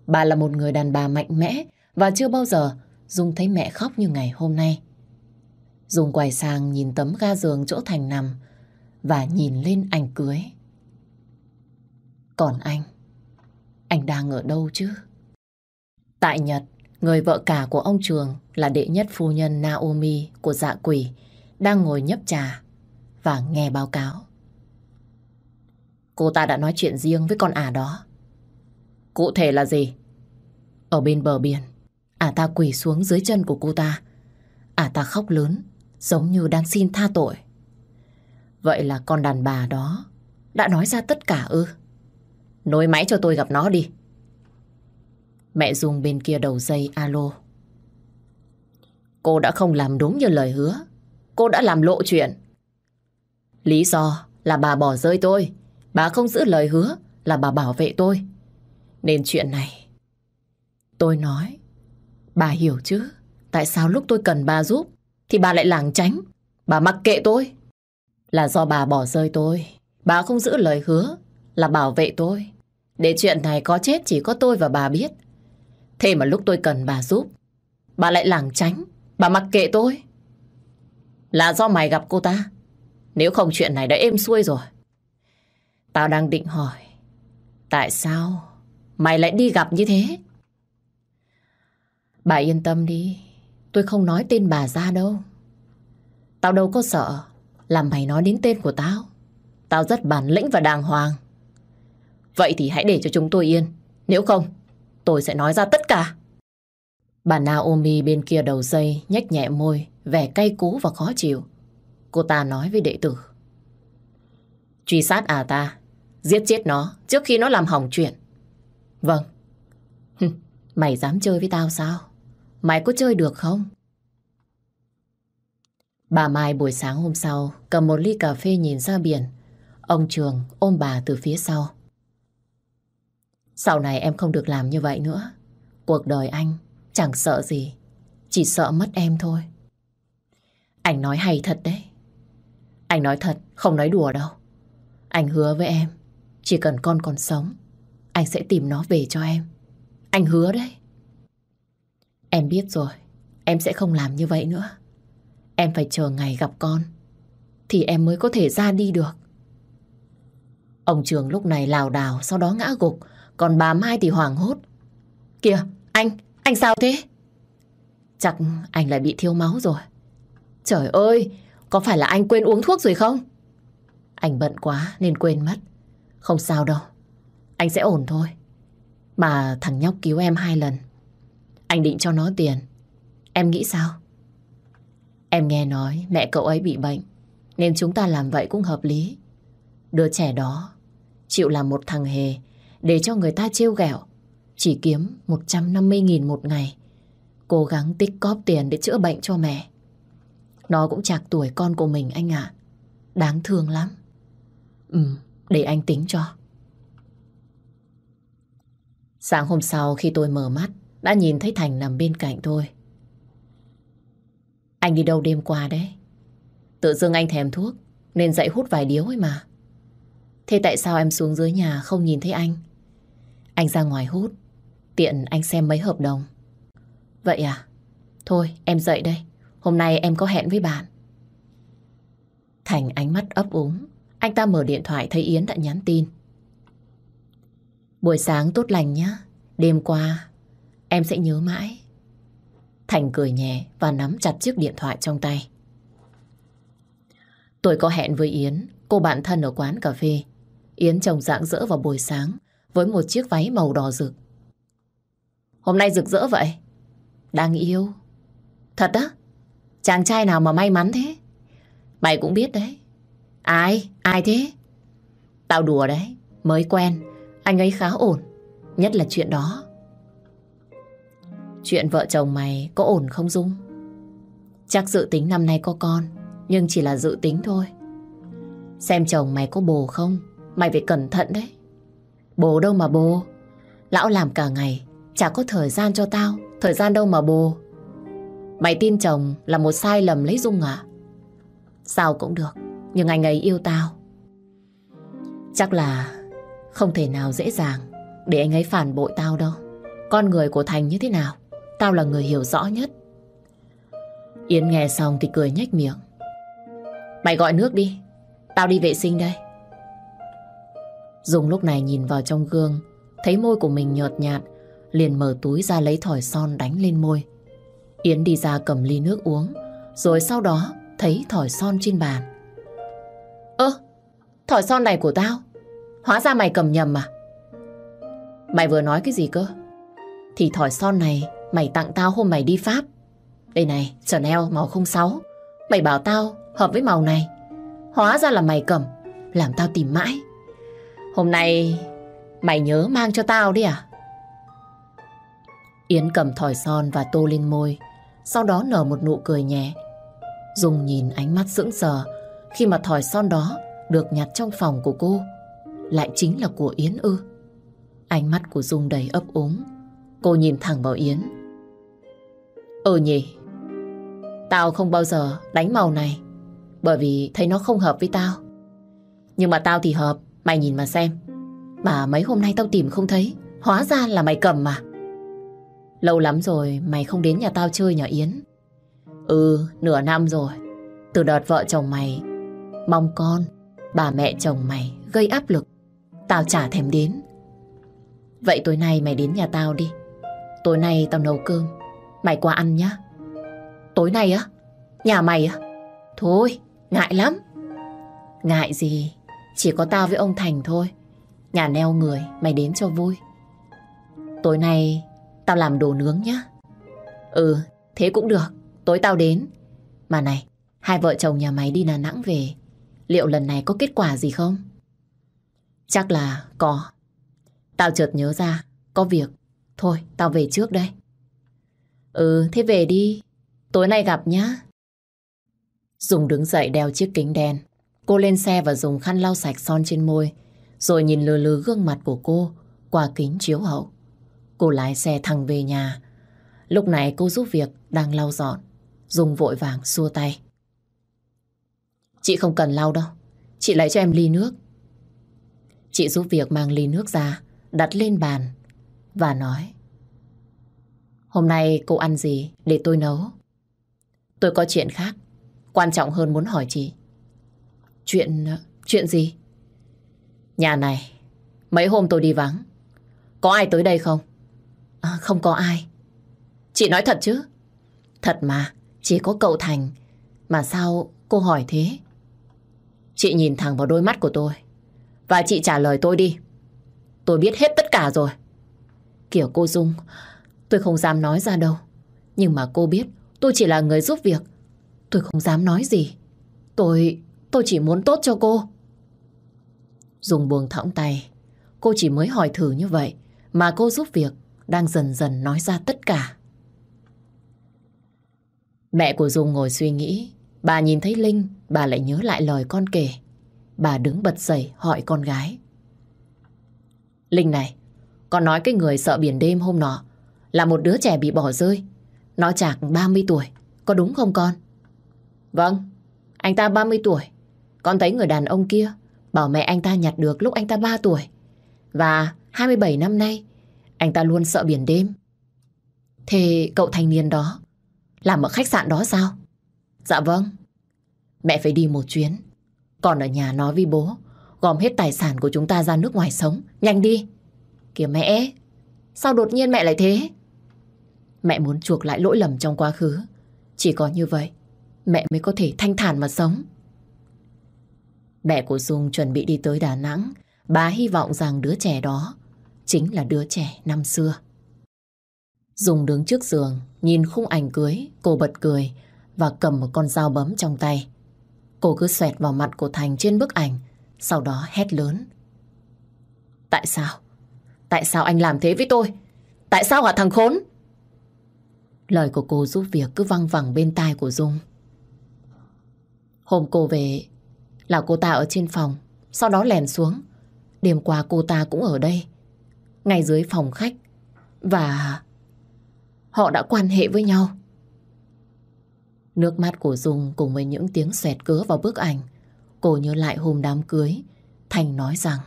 Bà là một người đàn bà mạnh mẽ và chưa bao giờ Dung thấy mẹ khóc như ngày hôm nay. Dung quay sang nhìn tấm ga giường chỗ Thành nằm và nhìn lên ảnh cưới. Còn anh, anh đang ở đâu chứ? Tại Nhật, người vợ cả của ông Trường là đệ nhất phu nhân Naomi của dạ quỷ đang ngồi nhấp trà và nghe báo cáo. Cô ta đã nói chuyện riêng với con ả đó. Cụ thể là gì? Ở bên bờ biển, ả ta quỳ xuống dưới chân của cô ta. Ả ta khóc lớn, giống như đang xin tha tội. Vậy là con đàn bà đó đã nói ra tất cả ư? Nối máy cho tôi gặp nó đi. Mẹ dùng bên kia đầu dây alo. Cô đã không làm đúng như lời hứa. Cô đã làm lộ chuyện. Lý do là bà bỏ rơi tôi. Bà không giữ lời hứa là bà bảo vệ tôi. Nên chuyện này tôi nói bà hiểu chứ tại sao lúc tôi cần bà giúp thì bà lại lảng tránh. Bà mặc kệ tôi. Là do bà bỏ rơi tôi. Bà không giữ lời hứa là bảo vệ tôi. Để chuyện này có chết chỉ có tôi và bà biết. Thế mà lúc tôi cần bà giúp, bà lại lảng tránh, bà mặc kệ tôi. Là do mày gặp cô ta. Nếu không chuyện này đã êm xuôi rồi. Tao đang định hỏi, tại sao mày lại đi gặp như thế? Bà yên tâm đi, tôi không nói tên bà ra đâu. Tao đâu có sợ làm mày nói đến tên của tao. Tao rất bản lĩnh và đàng hoàng. Vậy thì hãy để cho chúng tôi yên. Nếu không, tôi sẽ nói ra tất cả. Bà Naomi bên kia đầu dây nhếch nhẹ môi, vẻ cay cú và khó chịu. Cô ta nói với đệ tử. Truy sát à ta, giết chết nó trước khi nó làm hỏng chuyện. Vâng. Mày dám chơi với tao sao? Mày có chơi được không? Bà Mai buổi sáng hôm sau cầm một ly cà phê nhìn ra biển. Ông Trường ôm bà từ phía sau. Sau này em không được làm như vậy nữa. Cuộc đời anh chẳng sợ gì, chỉ sợ mất em thôi. Anh nói hay thật đấy. Anh nói thật, không nói đùa đâu. Anh hứa với em, chỉ cần con còn sống, anh sẽ tìm nó về cho em. Anh hứa đấy. Em biết rồi, em sẽ không làm như vậy nữa. Em phải chờ ngày gặp con, thì em mới có thể ra đi được. Ông Trường lúc này lảo đảo, sau đó ngã gục, còn bà Mai thì hoảng hốt. Kìa, anh, anh sao thế? Chắc anh lại bị thiếu máu rồi. Trời ơi, có phải là anh quên uống thuốc rồi không? Anh bận quá nên quên mất. Không sao đâu, anh sẽ ổn thôi. Mà thằng nhóc cứu em hai lần. Anh định cho nó tiền. Em nghĩ sao? Em nghe nói mẹ cậu ấy bị bệnh, nên chúng ta làm vậy cũng hợp lý. Đứa trẻ đó chịu làm một thằng hề để cho người ta trêu ghẹo chỉ kiếm 150.000 một ngày. Cố gắng tích cóp tiền để chữa bệnh cho mẹ. Nó cũng chạc tuổi con của mình anh ạ. Đáng thương lắm. ừm để anh tính cho. Sáng hôm sau khi tôi mở mắt, đã nhìn thấy Thành nằm bên cạnh tôi. Anh đi đâu đêm qua đấy? Tự dưng anh thèm thuốc, nên dậy hút vài điếu ấy mà. Thế tại sao em xuống dưới nhà không nhìn thấy anh? Anh ra ngoài hút, tiện anh xem mấy hợp đồng. Vậy à? Thôi, em dậy đây. Hôm nay em có hẹn với bạn. Thành ánh mắt ấp úng. Anh ta mở điện thoại thấy Yến đã nhắn tin. Buổi sáng tốt lành nhá. Đêm qua, em sẽ nhớ mãi. Thành cười nhẹ và nắm chặt chiếc điện thoại trong tay. Tôi có hẹn với Yến, cô bạn thân ở quán cà phê. Yến trông rạng rỡ vào buổi sáng với một chiếc váy màu đỏ rực. Hôm nay rực rỡ vậy? Đang yêu. Thật á? Chàng trai nào mà may mắn thế? Mày cũng biết đấy. Ai? Ai thế? Tao đùa đấy. Mới quen. Anh ấy khá ổn. Nhất là chuyện đó. Chuyện vợ chồng mày có ổn không Dung? Chắc dự tính năm nay có con. Nhưng chỉ là dự tính thôi. Xem chồng mày có bồ không? Mày phải cẩn thận đấy. Bồ đâu mà bồ. Lão làm cả ngày. Chả có thời gian cho tao. Thời gian đâu mà bồ. Mày tin chồng là một sai lầm lấy Dung à? Sao cũng được. Nhưng anh ấy yêu tao. Chắc là không thể nào dễ dàng để anh ấy phản bội tao đâu. Con người của Thành như thế nào? Tao là người hiểu rõ nhất. Yến nghe xong thì cười nhếch miệng. Mày gọi nước đi. Tao đi vệ sinh đây. Dung lúc này nhìn vào trong gương, thấy môi của mình nhợt nhạt, liền mở túi ra lấy thỏi son đánh lên môi. Yến đi ra cầm ly nước uống, rồi sau đó thấy thỏi son trên bàn. Ơ, thỏi son này của tao? Hóa ra mày cầm nhầm à? Mày vừa nói cái gì cơ? Thì thỏi son này mày tặng tao hôm mày đi Pháp. Đây này, Chanel màu 06. Mày bảo tao hợp với màu này. Hóa ra là mày cầm, làm tao tìm mãi. Hôm nay mày nhớ mang cho tao đi à? Yến cầm thỏi son và tô lên môi, sau đó nở một nụ cười nhẹ. Dung nhìn ánh mắt sững sờ khi mà thỏi son đó được nhặt trong phòng của cô. Lại chính là của Yến ư. Ánh mắt của Dung đầy ấp úng. Cô nhìn thẳng vào Yến. Ừ nhỉ, tao không bao giờ đánh màu này bởi vì thấy nó không hợp với tao. Nhưng mà tao thì hợp, mày nhìn mà xem. Mà mấy hôm nay tao tìm không thấy, hóa ra là mày cầm mà. Lâu lắm rồi mày không đến nhà tao chơi nhà Yến. Ừ, nửa năm rồi. Từ đợt vợ chồng mày mong con, bà mẹ chồng mày gây áp lực. Tao chả thèm đến. Vậy tối nay mày đến nhà tao đi. Tối nay tao nấu cơm. Mày qua ăn nhá. Tối nay á? Nhà mày á? Thôi, ngại lắm. Ngại gì? Chỉ có tao với ông Thành thôi. Nhà neo người, mày đến cho vui. Tối nay tao làm đồ nướng nhá. Ừ, thế cũng được. Tối tao đến. Mà này, hai vợ chồng nhà mày đi Đà Nẵng về. Liệu lần này có kết quả gì không? Chắc là có. Tao chợt nhớ ra, có việc. Thôi, tao về trước đây. Ừ, thế về đi. Tối nay gặp nhá. Dùng đứng dậy đeo chiếc kính đen. Cô lên xe và dùng khăn lau sạch son trên môi. Rồi nhìn lừa lừa gương mặt của cô qua kính chiếu hậu. Cô lái xe thẳng về nhà. Lúc này cô giúp việc đang lau dọn. Dùng vội vàng xua tay. Chị không cần lau đâu. Chị lấy cho em ly nước. Chị giúp việc mang ly nước ra, đặt lên bàn và nói Hôm nay cô ăn gì để tôi nấu? Tôi có chuyện khác, quan trọng hơn muốn hỏi chị. Chuyện... chuyện gì? Nhà này, mấy hôm tôi đi vắng. Có ai tới đây không? À, không có ai. Chị nói thật chứ? Thật mà, chỉ có cậu Thành. Mà sao cô hỏi thế? Chị nhìn thẳng vào đôi mắt của tôi. Và chị trả lời tôi đi. Tôi biết hết tất cả rồi. Kiểu cô Dung, tôi không dám nói ra đâu. Nhưng mà cô biết tôi chỉ là người giúp việc. Tôi không dám nói gì. Tôi, tôi chỉ muốn tốt cho cô. Dung buông thõng tay. Cô chỉ mới hỏi thử như vậy mà cô giúp việc đang dần dần nói ra tất cả. Mẹ của Dung ngồi suy nghĩ. Bà nhìn thấy Linh, bà lại nhớ lại lời con kể. Bà đứng bật dậy hỏi con gái. Linh này, con nói cái người sợ biển đêm hôm nọ là một đứa trẻ bị bỏ rơi. Nó chạc 30 tuổi, có đúng không con? Vâng, anh ta 30 tuổi. Con thấy người đàn ông kia bảo mẹ anh ta nhặt được lúc anh ta 3 tuổi. Và 27 năm nay, anh ta luôn sợ biển đêm. Thế cậu thanh niên đó làm ở khách sạn đó sao? Dạ vâng. Mẹ phải đi một chuyến. Còn ở nhà nói với bố, gom hết tài sản của chúng ta ra nước ngoài sống. Nhanh đi. Kìa mẹ, sao đột nhiên mẹ lại thế? Mẹ muốn chuộc lại lỗi lầm trong quá khứ. Chỉ có như vậy, mẹ mới có thể thanh thản mà sống. Mẹ của Dung chuẩn bị đi tới Đà Nẵng. Bà hy vọng rằng đứa trẻ đó chính là đứa trẻ năm xưa. Dung đứng trước giường, nhìn khung ảnh cưới, cô bật cười và cầm một con dao bấm trong tay. Cô cứ xoẹt vào mặt của Thành trên bức ảnh, sau đó hét lớn. Tại sao? Tại sao anh làm thế với tôi? Tại sao hả thằng khốn? Lời của cô giúp việc cứ văng vẳng bên tai của Dung. Hôm cô về là cô ta ở trên phòng, sau đó lèn xuống. Đêm qua cô ta cũng ở đây, ngay dưới phòng khách. Và họ đã quan hệ với nhau. Nước mắt của Dung cùng với những tiếng xẹt cứa vào bức ảnh. Cô nhớ lại hôm đám cưới. Thành nói rằng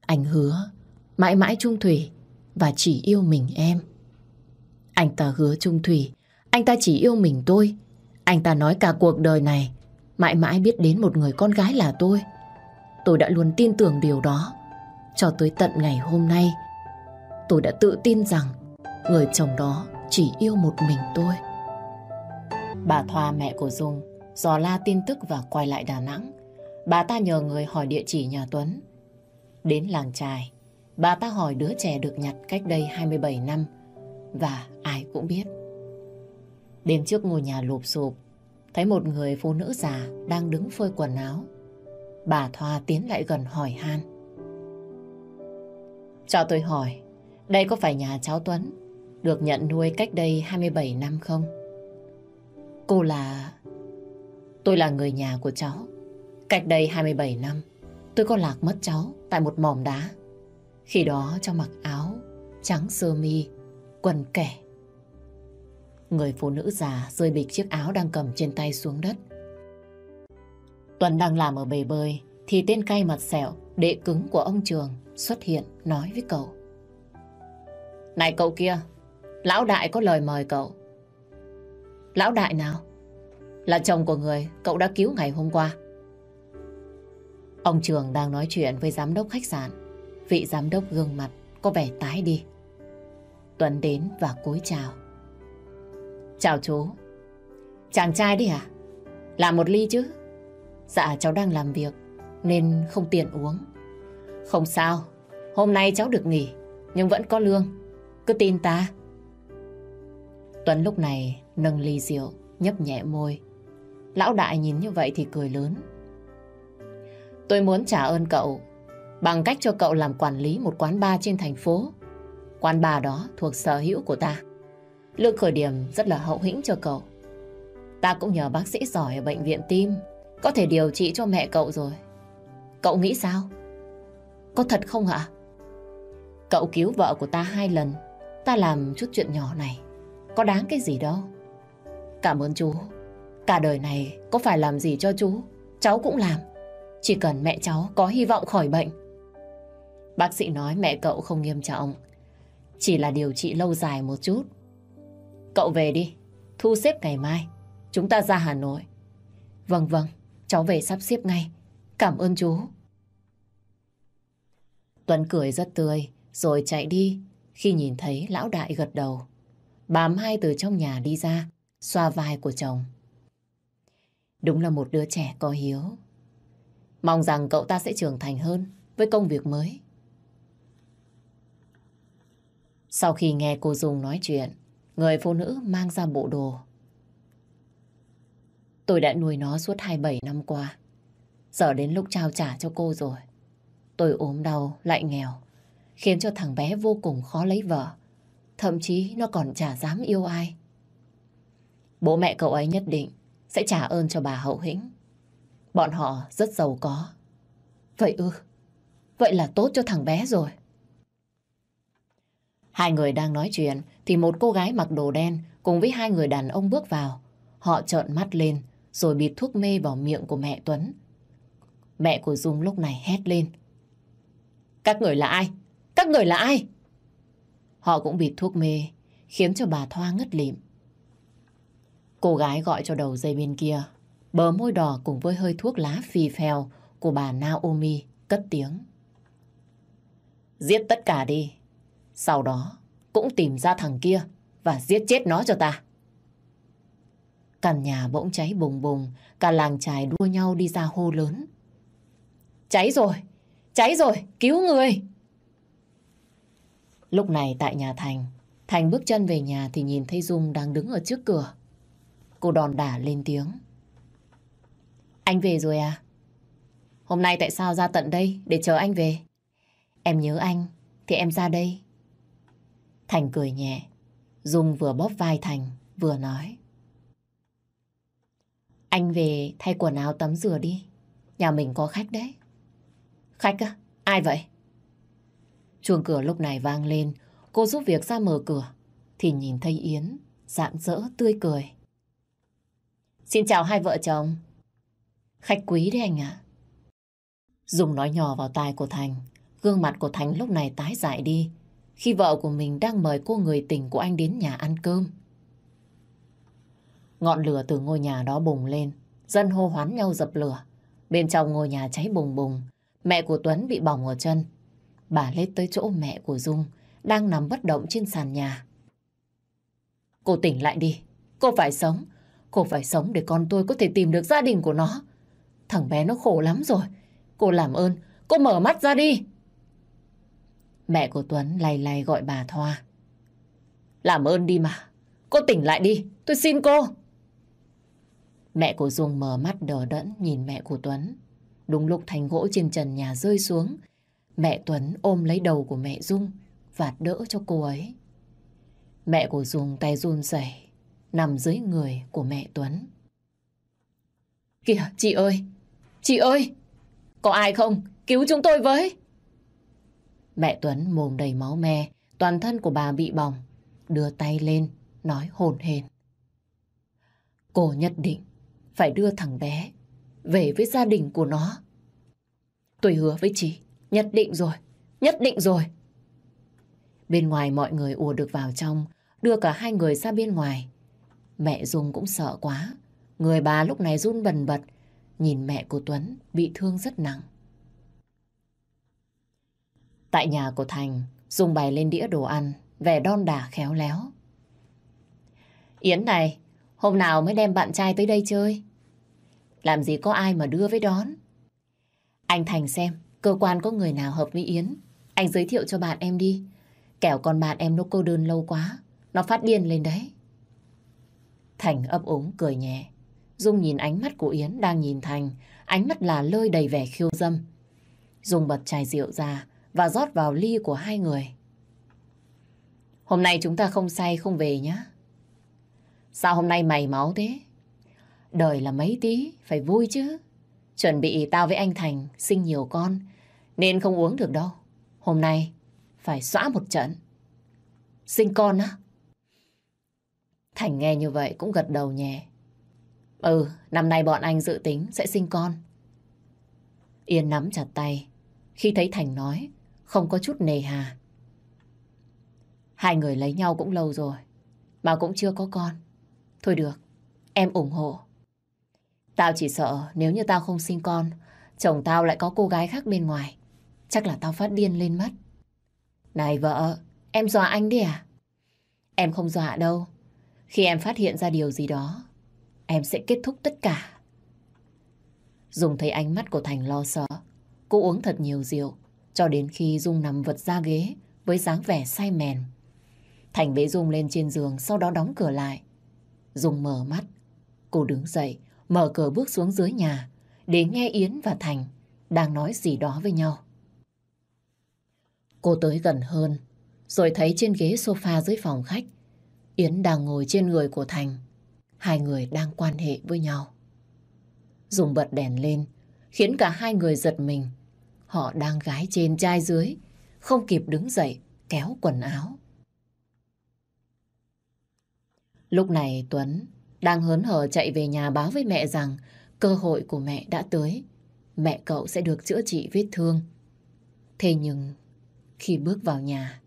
Anh hứa mãi mãi trung thủy và chỉ yêu mình em. Anh ta hứa trung thủy, anh ta chỉ yêu mình tôi. Anh ta nói cả cuộc đời này mãi mãi biết đến một người con gái là tôi. Tôi đã luôn tin tưởng điều đó. Cho tới tận ngày hôm nay, tôi đã tự tin rằng người chồng đó chỉ yêu một mình tôi. Bà Thoa mẹ của Dung dò la tin tức và quay lại Đà Nẵng. Bà ta nhờ người hỏi địa chỉ nhà Tuấn. Đến làng trài, bà ta hỏi đứa trẻ được nhặt cách đây 27 năm và ai cũng biết. Đêm trước ngôi nhà lụp sụp, thấy một người phụ nữ già đang đứng phơi quần áo. Bà Thoa tiến lại gần hỏi han. Cho tôi hỏi, đây có phải nhà cháu Tuấn được nhận nuôi cách đây 27 năm không? Cô là... Tôi là người nhà của cháu. Cách đây 27 năm, tôi có lạc mất cháu tại một mỏm đá. Khi đó cháu mặc áo trắng sơ mi, quần kẻ. Người phụ nữ già rơi bịch chiếc áo đang cầm trên tay xuống đất. Tuấn đang làm ở bể bơi thì tên cay mặt sẹo, đệ cứng của ông Trường xuất hiện nói với cậu. Này cậu kia, lão đại có lời mời cậu. Lão đại nào? Là chồng của người cậu đã cứu ngày hôm qua. Ông Trường đang nói chuyện với giám đốc khách sạn. Vị giám đốc gương mặt có vẻ tái đi. Tuấn đến và cúi chào. Chào chú. Chàng trai đi à? Làm một ly chứ? Dạ cháu đang làm việc nên không tiện uống. Không sao, hôm nay cháu được nghỉ nhưng vẫn có lương. Cứ tin ta. Tuấn lúc này nâng ly rượu, nhấp nhẹ môi. Lão đại nhìn như vậy thì cười lớn. Tôi muốn trả ơn cậu bằng cách cho cậu làm quản lý một quán bar trên thành phố. Quán bar đó thuộc sở hữu của ta. Lương khởi điểm rất là hậu hĩnh cho cậu. Ta cũng nhờ bác sĩ giỏi ở bệnh viện tim có thể điều trị cho mẹ cậu rồi. Cậu nghĩ sao? Có thật không ạ? Cậu cứu vợ của ta hai lần. Ta làm chút chuyện nhỏ này. Có đáng cái gì đâu. Cảm ơn chú. Cả đời này có phải làm gì cho chú, cháu cũng làm. Chỉ cần mẹ cháu có hy vọng khỏi bệnh. Bác sĩ nói mẹ cậu không nghiêm trọng. Chỉ là điều trị lâu dài một chút. Cậu về đi. Thu xếp ngày mai. Chúng ta ra Hà Nội. Vâng vâng. Cháu về sắp xếp ngay. Cảm ơn chú. Tuấn cười rất tươi, rồi chạy đi khi nhìn thấy lão đại gật đầu. bám hai từ trong nhà đi ra, xoa vai của chồng. Đúng là một đứa trẻ có hiếu. Mong rằng cậu ta sẽ trưởng thành hơn với công việc mới. Sau khi nghe cô Dung nói chuyện, người phụ nữ mang ra bộ đồ. Tôi đã nuôi nó suốt 27 năm qua. Giờ đến lúc trao trả cho cô rồi. Tôi ốm đau, lại nghèo, khiến cho thằng bé vô cùng khó lấy vợ. Thậm chí nó còn chả dám yêu ai. Bố mẹ cậu ấy nhất định sẽ trả ơn cho bà hậu hĩnh. Bọn họ rất giàu có. Vậy ư, vậy là tốt cho thằng bé rồi. Hai người đang nói chuyện thì một cô gái mặc đồ đen cùng với hai người đàn ông bước vào. Họ trợn mắt lên rồi bịt thuốc mê vào miệng của mẹ Tuấn. Mẹ của Dung lúc này hét lên. Các người là ai? Các người là ai? Họ cũng bịt thuốc mê, khiến cho bà Thoa ngất lịm. Cô gái gọi cho đầu dây bên kia, bờ môi đỏ cùng với hơi thuốc lá phì phèo của bà Naomi cất tiếng. Giết tất cả đi. Sau đó cũng tìm ra thằng kia và giết chết nó cho ta. Căn nhà bỗng cháy bùng bùng, cả làng trài đua nhau đi ra hô lớn. Cháy rồi! Cháy rồi! Cứu người! Lúc này tại nhà Thành, Thành bước chân về nhà thì nhìn thấy Dung đang đứng ở trước cửa. Cô đòn đả lên tiếng. Anh về rồi à? Hôm nay tại sao ra tận đây để chờ anh về? Em nhớ anh, thì em ra đây. Thành cười nhẹ. Dung vừa bóp vai Thành, vừa nói. Anh về thay quần áo tắm rửa đi. Nhà mình có khách đấy. Khách á? Ai vậy? Chuông cửa lúc này vang lên. Cô giúp việc ra mở cửa. Thì nhìn thấy Yến, rạng rỡ tươi cười. Xin chào hai vợ chồng. Khách quý đấy anh ạ. Dùng nói nhỏ vào tai của Thành. Gương mặt của Thành lúc này tái dại đi. Khi vợ của mình đang mời cô người tình của anh đến nhà ăn cơm. Ngọn lửa từ ngôi nhà đó bùng lên. Dân hô hoán nhau dập lửa. Bên trong ngôi nhà cháy bùng bùng. Mẹ của Tuấn bị bỏng ở chân. Bà lết tới chỗ mẹ của Dung, đang nằm bất động trên sàn nhà. Cô tỉnh lại đi. Cô phải sống. Cô phải sống để con tôi có thể tìm được gia đình của nó. Thằng bé nó khổ lắm rồi. Cô làm ơn, cô mở mắt ra đi. Mẹ của Tuấn lay lay gọi bà Thoa. Làm ơn đi mà. Cô tỉnh lại đi. Tôi xin cô. Mẹ của Dung mở mắt đờ đẫn nhìn mẹ của Tuấn. Đúng lúc thành gỗ trên trần nhà rơi xuống, mẹ Tuấn ôm lấy đầu của mẹ Dung và đỡ cho cô ấy. Mẹ của Dung tay run rẩy nằm dưới người của mẹ Tuấn. Kìa, chị ơi! Chị ơi! Có ai không? Cứu chúng tôi với! Mẹ Tuấn mồm đầy máu me, toàn thân của bà bị bỏng, đưa tay lên, nói hồn hền. Cô nhất định phải đưa thằng bé về với gia đình của nó. Tôi hứa với chị, nhất định rồi, nhất định rồi. Bên ngoài mọi người ùa được vào trong, đưa cả hai người ra bên ngoài. Mẹ Dung cũng sợ quá, người bà lúc này run bần bật, nhìn mẹ của Tuấn bị thương rất nặng. Tại nhà của Thành, Dung bày lên đĩa đồ ăn, vẻ đon đả khéo léo. Yến này, Hôm nào mới đem bạn trai tới đây chơi? Làm gì có ai mà đưa với đón? Anh Thành xem, cơ quan có người nào hợp với Yến. Anh giới thiệu cho bạn em đi. Kẻo con bạn em nó cô đơn lâu quá. Nó phát điên lên đấy. Thành ấp úng cười nhẹ. Dung nhìn ánh mắt của Yến đang nhìn Thành, ánh mắt là lơi đầy vẻ khiêu dâm. Dung bật chai rượu ra và rót vào ly của hai người. Hôm nay chúng ta không say không về nhá. Sao hôm nay mày máu thế? Đời là mấy tí, phải vui chứ. Chuẩn bị tao với anh Thành sinh nhiều con, nên không uống được đâu. Hôm nay phải xóa một trận. Sinh con á? Thành nghe như vậy cũng gật đầu nhẹ. Ừ, năm nay bọn anh dự tính sẽ sinh con. Yên nắm chặt tay. Khi thấy Thành nói, không có chút nề hà. Hai người lấy nhau cũng lâu rồi, mà cũng chưa có con. Thôi được, em ủng hộ. Tao chỉ sợ nếu như tao không sinh con, chồng tao lại có cô gái khác bên ngoài. Chắc là tao phát điên lên mất. Này vợ, em dọa anh đi à? Em không dọa đâu. Khi em phát hiện ra điều gì đó, em sẽ kết thúc tất cả. Dung thấy ánh mắt của Thành lo sợ. Cô uống thật nhiều rượu, cho đến khi Dung nằm vật ra ghế với dáng vẻ say mèn. Thành bế Dung lên trên giường, sau đó đóng cửa lại. Dung mở mắt. Cô đứng dậy, mở cửa bước xuống dưới nhà, để nghe Yến và Thành đang nói gì đó với nhau. Cô tới gần hơn, rồi thấy trên ghế sofa dưới phòng khách, Yến đang ngồi trên người của Thành. Hai người đang quan hệ với nhau. Dùng bật đèn lên, khiến cả hai người giật mình. Họ đang gái trên trai dưới, không kịp đứng dậy, kéo quần áo. Lúc này Tuấn đang hớn hở chạy về nhà báo với mẹ rằng cơ hội của mẹ đã tới. Mẹ cậu sẽ được chữa trị vết thương. Thế nhưng khi bước vào nhà,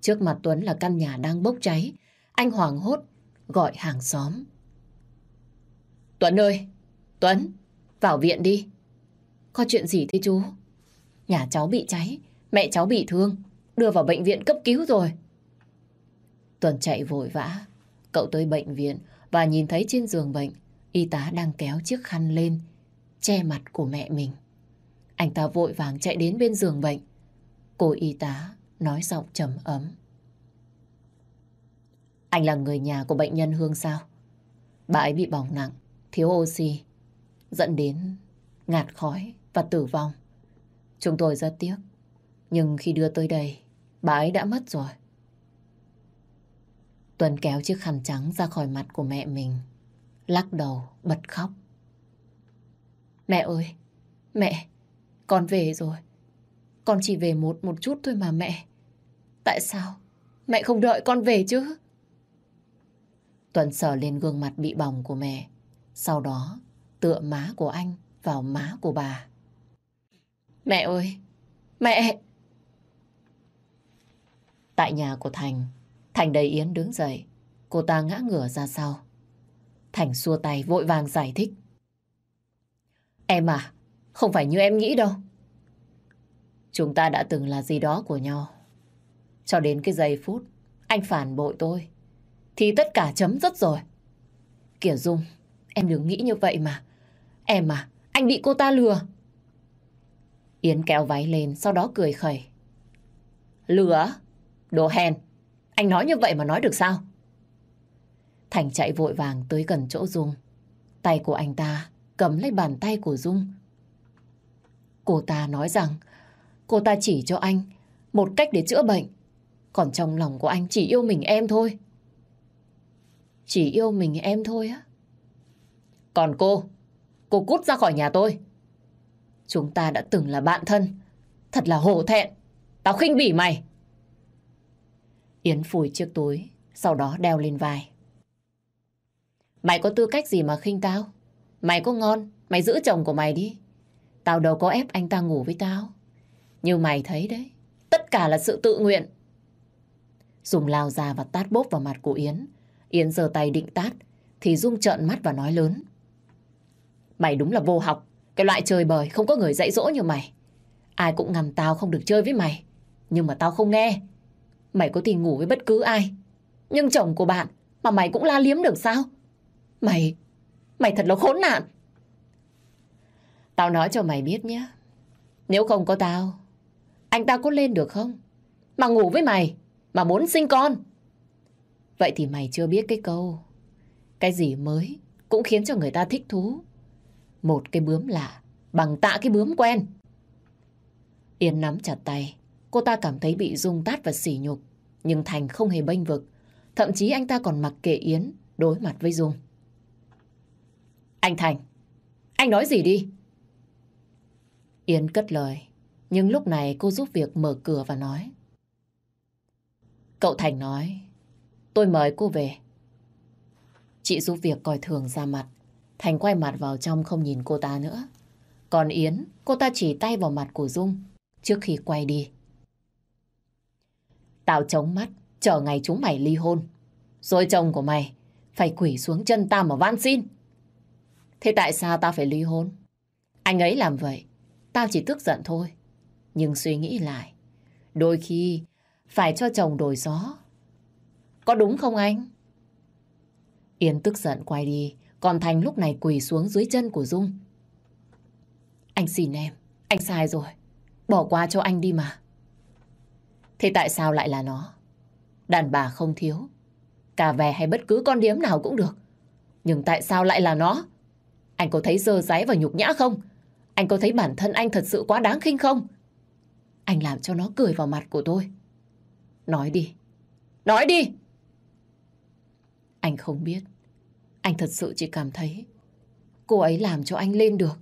trước mặt Tuấn là căn nhà đang bốc cháy. Anh hoảng hốt gọi hàng xóm. Tuấn ơi! Tuấn! Vào viện đi! Có chuyện gì thế chú? Nhà cháu bị cháy, mẹ cháu bị thương, đưa vào bệnh viện cấp cứu rồi. Tuấn chạy vội vã, cậu tới bệnh viện và nhìn thấy trên giường bệnh, y tá đang kéo chiếc khăn lên, che mặt của mẹ mình. Anh ta vội vàng chạy đến bên giường bệnh. Cô y tá nói giọng trầm ấm. Anh là người nhà của bệnh nhân Hương sao? Bà ấy bị bỏng nặng, thiếu oxy, dẫn đến ngạt khói và tử vong. Chúng tôi rất tiếc, nhưng khi đưa tới đây, bà ấy đã mất rồi. Tuấn kéo chiếc khăn trắng ra khỏi mặt của mẹ mình, lắc đầu, bật khóc. Mẹ ơi, mẹ, con về rồi. Con chỉ về một một chút thôi mà mẹ. Tại sao mẹ không đợi con về chứ? Tuấn sờ lên gương mặt bị bỏng của mẹ. Sau đó tựa má của anh vào má của bà. Mẹ ơi! Mẹ! Tại nhà của Thành, Thành đầy Yến đứng dậy. Cô ta ngã ngửa ra sau. Thành xua tay vội vàng giải thích. Em à, không phải như em nghĩ đâu. Chúng ta đã từng là gì đó của nhau. Cho đến cái giây phút anh phản bội tôi, thì tất cả chấm dứt rồi. Kiểu Dung, em đừng nghĩ như vậy mà. Em à, anh bị cô ta lừa. Yến kéo váy lên, sau đó cười khẩy. Lừa? Đồ hèn. Anh nói như vậy mà nói được sao? Thành chạy vội vàng tới gần chỗ Dung. Tay của anh ta cầm lấy bàn tay của Dung. Cô ta nói rằng cô ta chỉ cho anh một cách để chữa bệnh. Còn trong lòng của anh chỉ yêu mình em thôi. Chỉ yêu mình em thôi á. Còn cô, cô cút ra khỏi nhà tôi. Chúng ta đã từng là bạn thân. Thật là hổ thẹn. Tao khinh bỉ mày. Yến phủi chiếc túi, sau đó đeo lên vai. Mày có tư cách gì mà khinh tao? Mày có ngon, mày giữ chồng của mày đi. Tao đâu có ép anh ta ngủ với tao. Như mày thấy đấy, tất cả là sự tự nguyện. Dùng lao ra và tát bốp vào mặt của Yến. Yến giơ tay định tát, thì Dung trợn mắt và nói lớn. Mày đúng là vô học, cái loại chơi bời không có người dạy dỗ như mày. Ai cũng ngầm tao không được chơi với mày, nhưng mà tao không nghe. Mày có thể ngủ với bất cứ ai, nhưng chồng của bạn mà mày cũng la liếm được sao? Mày, mày thật là khốn nạn. Tao nói cho mày biết nhé. Nếu không có tao, anh ta có lên được không? Mà ngủ với mày, mà muốn sinh con. Vậy thì mày chưa biết cái câu Cái gì mới cũng khiến cho người ta thích thú. Một cái bướm lạ bằng tạ cái bướm quen. Yên nắm chặt tay. Cô ta cảm thấy bị rung tát và sỉ nhục. Nhưng Thành không hề bênh vực. Thậm chí anh ta còn mặc kệ Yến đối mặt với Dung. Anh Thành, anh nói gì đi? Yến cất lời. Nhưng lúc này cô giúp việc mở cửa và nói. Cậu Thành nói, tôi mời cô về. Chị giúp việc coi thường ra mặt. Thành quay mặt vào trong không nhìn cô ta nữa. Còn Yến, cô ta chỉ tay vào mặt của Dung trước khi quay đi. Tao chống mắt, chờ ngày chúng mày ly hôn. Rồi chồng của mày phải quỷ xuống chân tao mà van xin. Thế tại sao tao phải ly hôn? Anh ấy làm vậy, tao chỉ tức giận thôi. Nhưng suy nghĩ lại, đôi khi phải cho chồng đổi gió. Có đúng không anh? Yến tức giận quay đi, còn Thành lúc này quỳ xuống dưới chân của Dung. Anh xin em, anh sai rồi. Bỏ qua cho anh đi mà. Thế tại sao lại là nó? Đàn bà không thiếu. Cà vè hay bất cứ con điếm nào cũng được. Nhưng tại sao lại là nó? Anh có thấy dơ dáy và nhục nhã không? Anh có thấy bản thân anh thật sự quá đáng khinh không? Anh làm cho nó cười vào mặt của tôi. Nói đi. Nói đi! Anh không biết. Anh thật sự chỉ cảm thấy cô ấy làm cho anh lên được.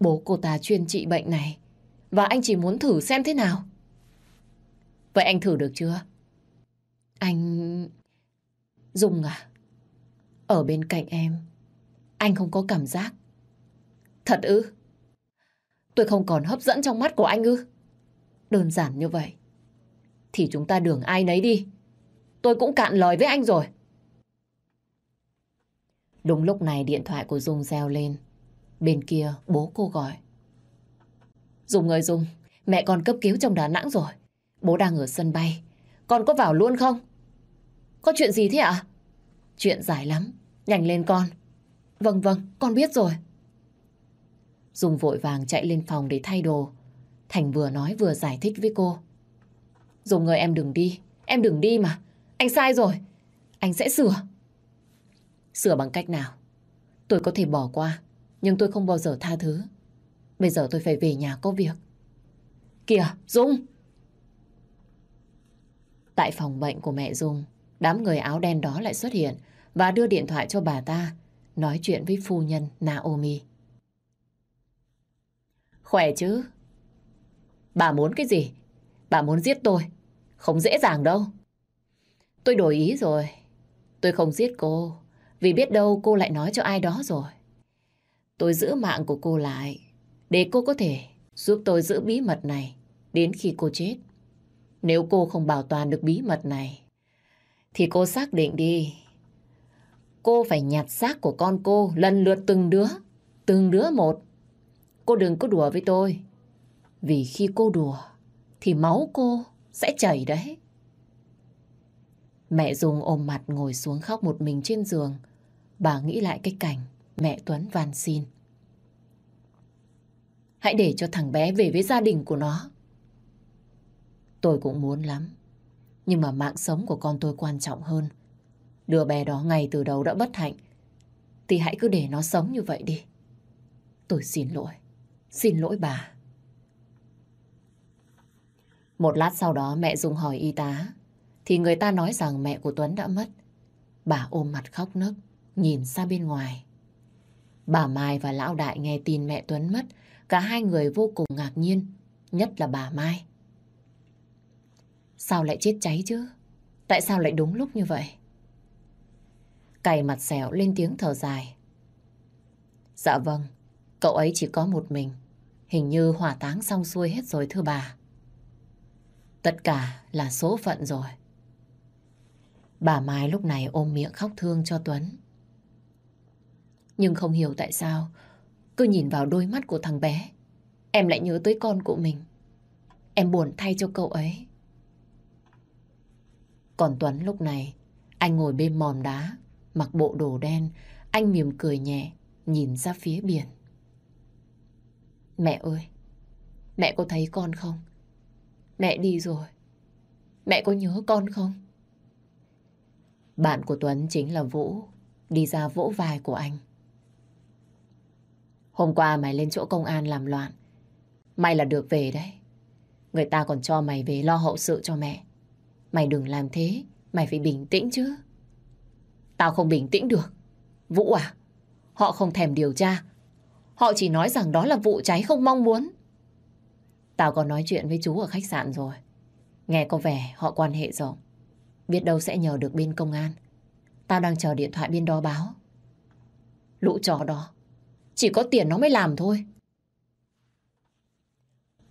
Bố cô ta chuyên trị bệnh này và anh chỉ muốn thử xem thế nào. Vậy anh thử được chưa? Anh... Dung à? Ở bên cạnh em, anh không có cảm giác. Thật ư? Tôi không còn hấp dẫn trong mắt của anh ư? Đơn giản như vậy. Thì chúng ta đường ai nấy đi. Tôi cũng cạn lời với anh rồi. Đúng lúc này điện thoại của Dung reo lên. Bên kia bố cô gọi. Dung ơi Dung, mẹ con cấp cứu trong Đà Nẵng rồi. Bố đang ở sân bay. Con có vào luôn không? Có chuyện gì thế ạ? Chuyện dài lắm. Nhanh lên con. Vâng vâng, con biết rồi. Dung vội vàng chạy lên phòng để thay đồ. Thành vừa nói vừa giải thích với cô. Dung ơi em đừng đi. Em đừng đi mà. Anh sai rồi. Anh sẽ sửa. Sửa bằng cách nào? Tôi có thể bỏ qua, nhưng tôi không bao giờ tha thứ. Bây giờ tôi phải về nhà có việc. Kìa, Dung! Tại phòng bệnh của mẹ Dung, đám người áo đen đó lại xuất hiện và đưa điện thoại cho bà ta, nói chuyện với phu nhân Naomi. Khỏe chứ? Bà muốn cái gì? Bà muốn giết tôi. Không dễ dàng đâu. Tôi đổi ý rồi. Tôi không giết cô. Vì biết đâu cô lại nói cho ai đó rồi. Tôi giữ mạng của cô lại để cô có thể giúp tôi giữ bí mật này đến khi cô chết. Nếu cô không bảo toàn được bí mật này thì cô xác định đi. Cô phải nhặt xác của con cô lần lượt từng đứa, từng đứa một. Cô đừng có đùa với tôi. Vì khi cô đùa thì máu cô sẽ chảy đấy. Mẹ Dung ôm mặt ngồi xuống khóc một mình trên giường. Bà nghĩ lại cái cảnh mẹ Tuấn van xin. Hãy để cho thằng bé về với gia đình của nó. Tôi cũng muốn lắm. Nhưng mà mạng sống của con tôi quan trọng hơn. Đứa bé đó ngày từ đầu đã bất hạnh. Thì hãy cứ để nó sống như vậy đi. Tôi xin lỗi. Xin lỗi bà. Một lát sau đó mẹ Dung hỏi y tá. Thì người ta nói rằng mẹ của Tuấn đã mất. Bà ôm mặt khóc nức, nhìn ra bên ngoài. Bà Mai và Lão Đại nghe tin mẹ Tuấn mất. Cả hai người vô cùng ngạc nhiên. Nhất là bà Mai. Sao lại chết cháy chứ? Tại sao lại đúng lúc như vậy? Cày mặt xẻo lên tiếng thở dài. Dạ vâng, cậu ấy chỉ có một mình. Hình như hỏa táng xong xuôi hết rồi thưa bà. Tất cả là số phận rồi. Bà Mai lúc này ôm miệng khóc thương cho Tuấn. Nhưng không hiểu tại sao, cứ nhìn vào đôi mắt của thằng bé, em lại nhớ tới con của mình. Em buồn thay cho cậu ấy. Còn Tuấn lúc này, anh ngồi bên mòn đá, mặc bộ đồ đen, anh mỉm cười nhẹ, nhìn ra phía biển. Mẹ ơi, mẹ có thấy con không? Mẹ đi rồi. Mẹ có nhớ con không? Bạn của Tuấn chính là Vũ. đi ra vỗ vai của anh. Hôm qua mày lên chỗ công an làm loạn. May là được về đấy. Người ta còn cho mày về lo hậu sự cho mẹ. Mày đừng làm thế, mày phải bình tĩnh chứ. Tao không bình tĩnh được. Vũ à, họ không thèm điều tra. Họ chỉ nói rằng đó là vụ cháy không mong muốn. Tao có nói chuyện với chú ở khách sạn rồi. Nghe có vẻ họ quan hệ rộng. Biết đâu sẽ nhờ được bên công an. Tao đang chờ điện thoại bên đó báo. Lũ trò đó. Chỉ có tiền nó mới làm thôi.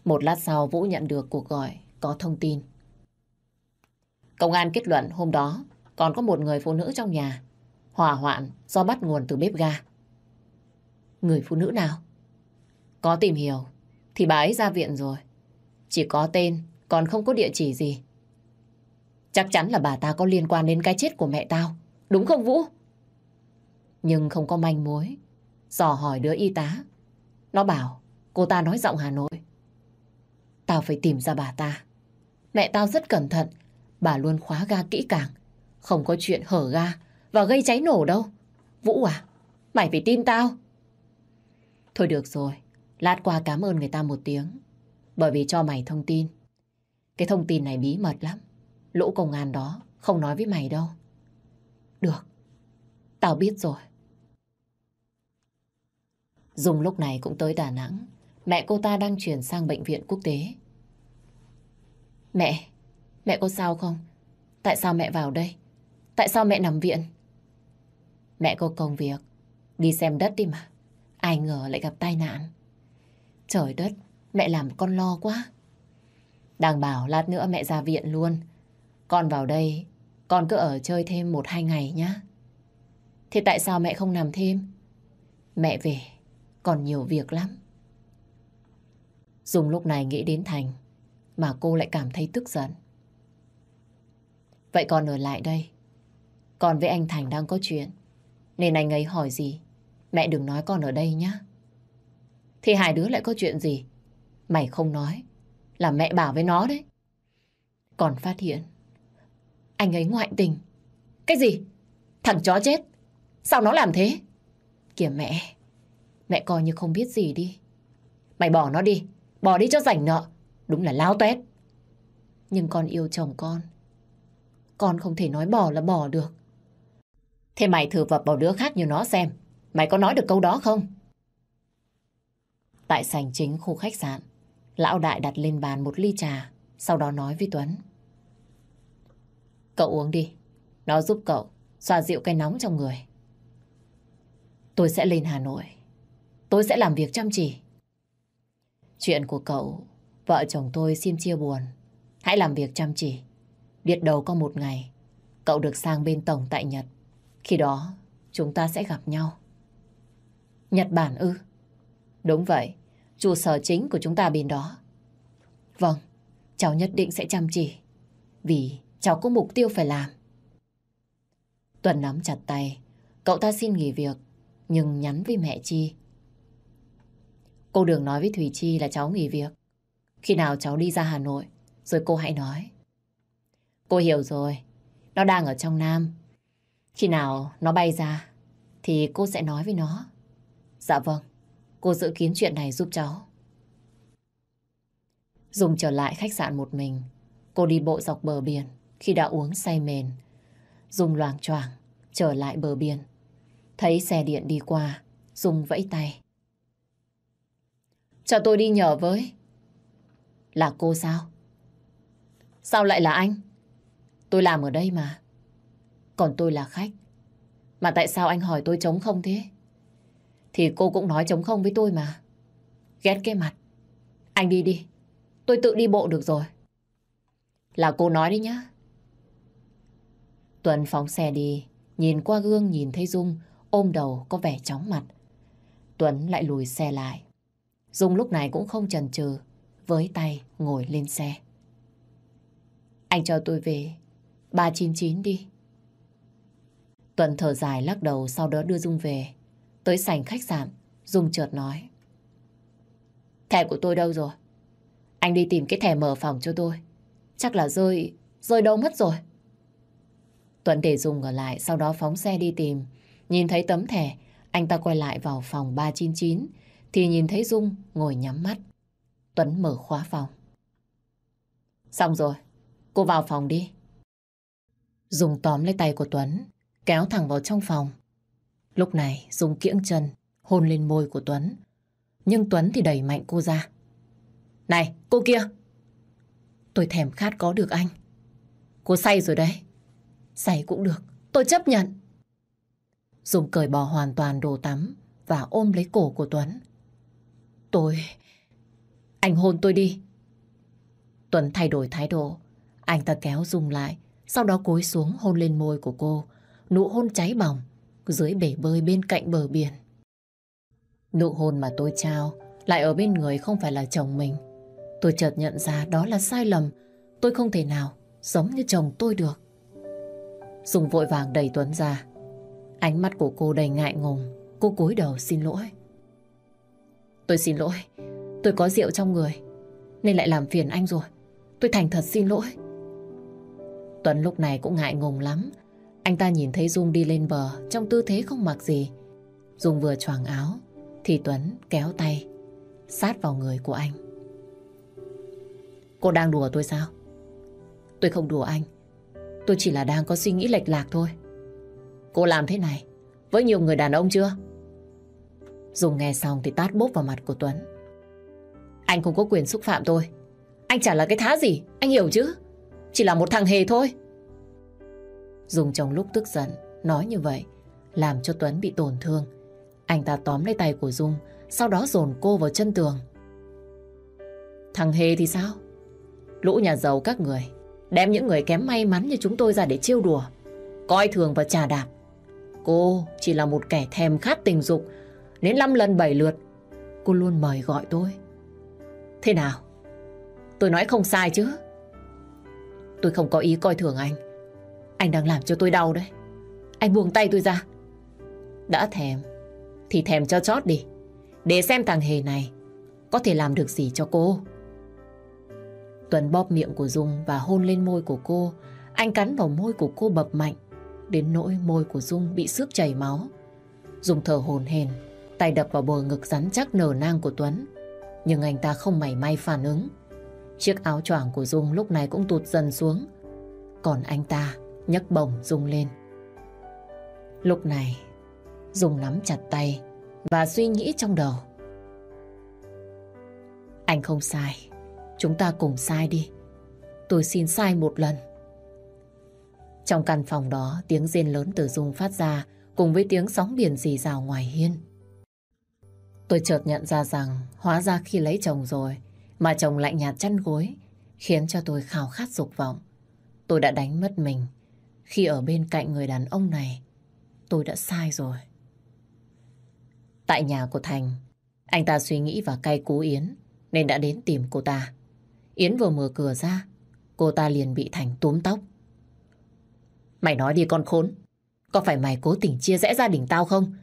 Một lát sau Vũ nhận được cuộc gọi có thông tin. Công an kết luận hôm đó còn có một người phụ nữ trong nhà. Hỏa hoạn do bắt nguồn từ bếp ga. Người phụ nữ nào? Có tìm hiểu thì bà ấy ra viện rồi. Chỉ có tên, còn không có địa chỉ gì. Chắc chắn là bà ta có liên quan đến cái chết của mẹ tao. Đúng không Vũ? Nhưng không có manh mối. Dò hỏi đứa y tá. Nó bảo cô ta nói giọng Hà Nội. Tao phải tìm ra bà ta. Mẹ tao rất cẩn thận. Bà luôn khóa ga kỹ càng. Không có chuyện hở ga và gây cháy nổ đâu. Vũ à, mày phải tin tao. Thôi được rồi. Lát qua cảm ơn người ta một tiếng. Bởi vì cho mày thông tin. Cái thông tin này bí mật lắm. Lũ công an đó không nói với mày đâu. Được. Tao biết rồi. Dung lúc này cũng tới Đà Nẵng. Mẹ cô ta đang chuyển sang bệnh viện quốc tế. Mẹ, mẹ có sao không? Tại sao mẹ vào đây? Tại sao mẹ nằm viện? Mẹ có công việc. Đi xem đất đi mà. Ai ngờ lại gặp tai nạn. Trời đất, mẹ làm con lo quá. Đang bảo lát nữa mẹ ra viện luôn. Con vào đây, con cứ ở chơi thêm một hai ngày nhá. Thế tại sao mẹ không nằm thêm? Mẹ về, còn nhiều việc lắm. Dùng lúc này nghĩ đến Thành, mà cô lại cảm thấy tức giận. Vậy con ở lại đây. Con với anh Thành đang có chuyện. Nên anh ấy hỏi gì, mẹ đừng nói con ở đây nhá. Thì hai đứa lại có chuyện gì? Mày không nói, là mẹ bảo với nó đấy. Còn phát hiện, anh ấy ngoại tình. Cái gì? Thằng chó chết. Sao nó làm thế? Kìa mẹ, mẹ coi như không biết gì đi. Mày bỏ nó đi, bỏ đi cho rảnh nợ. Đúng là lao tuét. Nhưng con yêu chồng con. Con không thể nói bỏ là bỏ được. Thế mày thử vập vào đứa khác như nó xem. Mày có nói được câu đó không? Tại sảnh chính khu khách sạn, lão đại đặt lên bàn một ly trà, sau đó nói với Tuấn. Cậu uống đi, nó giúp cậu xoa dịu cái nóng trong người. Tôi sẽ lên Hà Nội. Tôi sẽ làm việc chăm chỉ. Chuyện của cậu, vợ chồng tôi xin chia buồn. Hãy làm việc chăm chỉ. Biết đâu có một ngày, cậu được sang bên Tổng tại Nhật. Khi đó, chúng ta sẽ gặp nhau. Nhật Bản ư? Đúng vậy, trụ sở chính của chúng ta bên đó. Vâng, cháu nhất định sẽ chăm chỉ. Vì cháu có mục tiêu phải làm. Tuần nắm chặt tay, cậu ta xin nghỉ việc, nhưng nhắn với mẹ Chi. Cô đừng nói với Thủy Chi là cháu nghỉ việc. Khi nào cháu đi ra Hà Nội, rồi cô hãy nói. Cô hiểu rồi, nó đang ở trong Nam. Khi nào nó bay ra, thì cô sẽ nói với nó. Dạ vâng, cô dự kiến chuyện này giúp cháu. Dùng trở lại khách sạn một mình, cô đi bộ dọc bờ biển khi đã uống say mền. Dùng loàng choàng trở lại bờ biển. Thấy xe điện đi qua, dùng vẫy tay. Cho tôi đi nhờ với. Là cô sao? Sao lại là anh? Tôi làm ở đây mà. Còn tôi là khách. Mà tại sao anh hỏi tôi chống không thế? Thì cô cũng nói chống không với tôi mà. Ghét cái mặt. Anh đi đi. Tôi tự đi bộ được rồi. Là cô nói đi nhá. Tuấn phóng xe đi. Nhìn qua gương nhìn thấy Dung, ôm đầu có vẻ chóng mặt. Tuấn lại lùi xe lại. Dung lúc này cũng không chần chừ với tay ngồi lên xe. Anh cho tôi về 399 đi. Tuần thở dài lắc đầu sau đó đưa Dung về. Tới sảnh khách sạn, Dung chợt nói. Thẻ của tôi đâu rồi? Anh đi tìm cái thẻ mở phòng cho tôi. Chắc là rơi, rơi đâu mất rồi. Tuấn để Dung ở lại, sau đó phóng xe đi tìm. Nhìn thấy tấm thẻ, anh ta quay lại vào phòng 399 thì nhìn thấy Dung ngồi nhắm mắt. Tuấn mở khóa phòng. Xong rồi, cô vào phòng đi. Dung tóm lấy tay của Tuấn, kéo thẳng vào trong phòng. Lúc này Dung kiễng chân, hôn lên môi của Tuấn. Nhưng Tuấn thì đẩy mạnh cô ra. Này, cô kia! Tôi thèm khát có được anh. Cô say rồi đấy. Say cũng được, tôi chấp nhận. Dung cởi bỏ hoàn toàn đồ tắm và ôm lấy cổ của Tuấn. Tôi... Anh hôn tôi đi. Tuấn thay đổi thái độ. Anh ta kéo Dung lại, sau đó cúi xuống hôn lên môi của cô. Nụ hôn cháy bỏng dưới bể bơi bên cạnh bờ biển. Nụ hôn mà tôi trao lại ở bên người không phải là chồng mình. Tôi chợt nhận ra đó là sai lầm. Tôi không thể nào giống như chồng tôi được. Dung vội vàng đẩy Tuấn ra. Ánh mắt của cô đầy ngại ngùng. Cô cúi đầu xin lỗi. Tôi xin lỗi. Tôi có rượu trong người. Nên lại làm phiền anh rồi. Tôi thành thật xin lỗi. Tuấn lúc này cũng ngại ngùng lắm. Anh ta nhìn thấy Dung đi lên bờ, trong tư thế không mặc gì. Dung vừa choàng áo, thì Tuấn kéo tay, sát vào người của anh. Cô đang đùa tôi sao? Tôi không đùa anh. Tôi chỉ là đang có suy nghĩ lệch lạc thôi. Cô làm thế này, với nhiều người đàn ông chưa? Dùng nghe xong thì tát bốp vào mặt của Tuấn. Anh không có quyền xúc phạm tôi. Anh chả là cái thá gì, anh hiểu chứ? Chỉ là một thằng hề thôi. Dùng trong lúc tức giận, nói như vậy, làm cho Tuấn bị tổn thương. Anh ta tóm lấy tay của Dung, sau đó dồn cô vào chân tường. Thằng Hề thì sao? Lũ nhà giàu các người, đem những người kém may mắn như chúng tôi ra để trêu đùa, coi thường và trà đạp. Cô chỉ là một kẻ thèm khát tình dục, đến 5 lần 7 lượt, cô luôn mời gọi tôi. Thế nào? Tôi nói không sai chứ? Tôi không có ý coi thường anh. Anh đang làm cho tôi đau đấy. Anh buông tay tôi ra. Đã thèm, thì thèm cho chót đi. Để xem thằng hề này có thể làm được gì cho cô. Tuấn bóp miệng của Dung và hôn lên môi của cô. Anh cắn vào môi của cô bập mạnh. Đến nỗi môi của Dung bị xước chảy máu. Dung thở hồn hền, tay đập vào bờ ngực rắn chắc nở nang của Tuấn. Nhưng anh ta không mảy may phản ứng. Chiếc áo choàng của Dung lúc này cũng tụt dần xuống. Còn anh ta nhấc bổng Dung lên. Lúc này, Dung nắm chặt tay và suy nghĩ trong đầu. Anh không sai. Chúng ta cùng sai đi. Tôi xin sai một lần. Trong căn phòng đó, tiếng rên lớn từ Dung phát ra cùng với tiếng sóng biển rì rào ngoài hiên. Tôi chợt nhận ra rằng hóa ra khi lấy chồng rồi mà chồng lạnh nhạt chăn gối khiến cho tôi khao khát dục vọng. Tôi đã đánh mất mình khi ở bên cạnh người đàn ông này. Tôi đã sai rồi. Tại nhà của Thành, anh ta suy nghĩ và cay cú Yến nên đã đến tìm cô ta. Yến vừa mở cửa ra, cô ta liền bị Thành túm tóc. Mày nói đi con khốn, có phải mày cố tình chia rẽ gia đình tao không?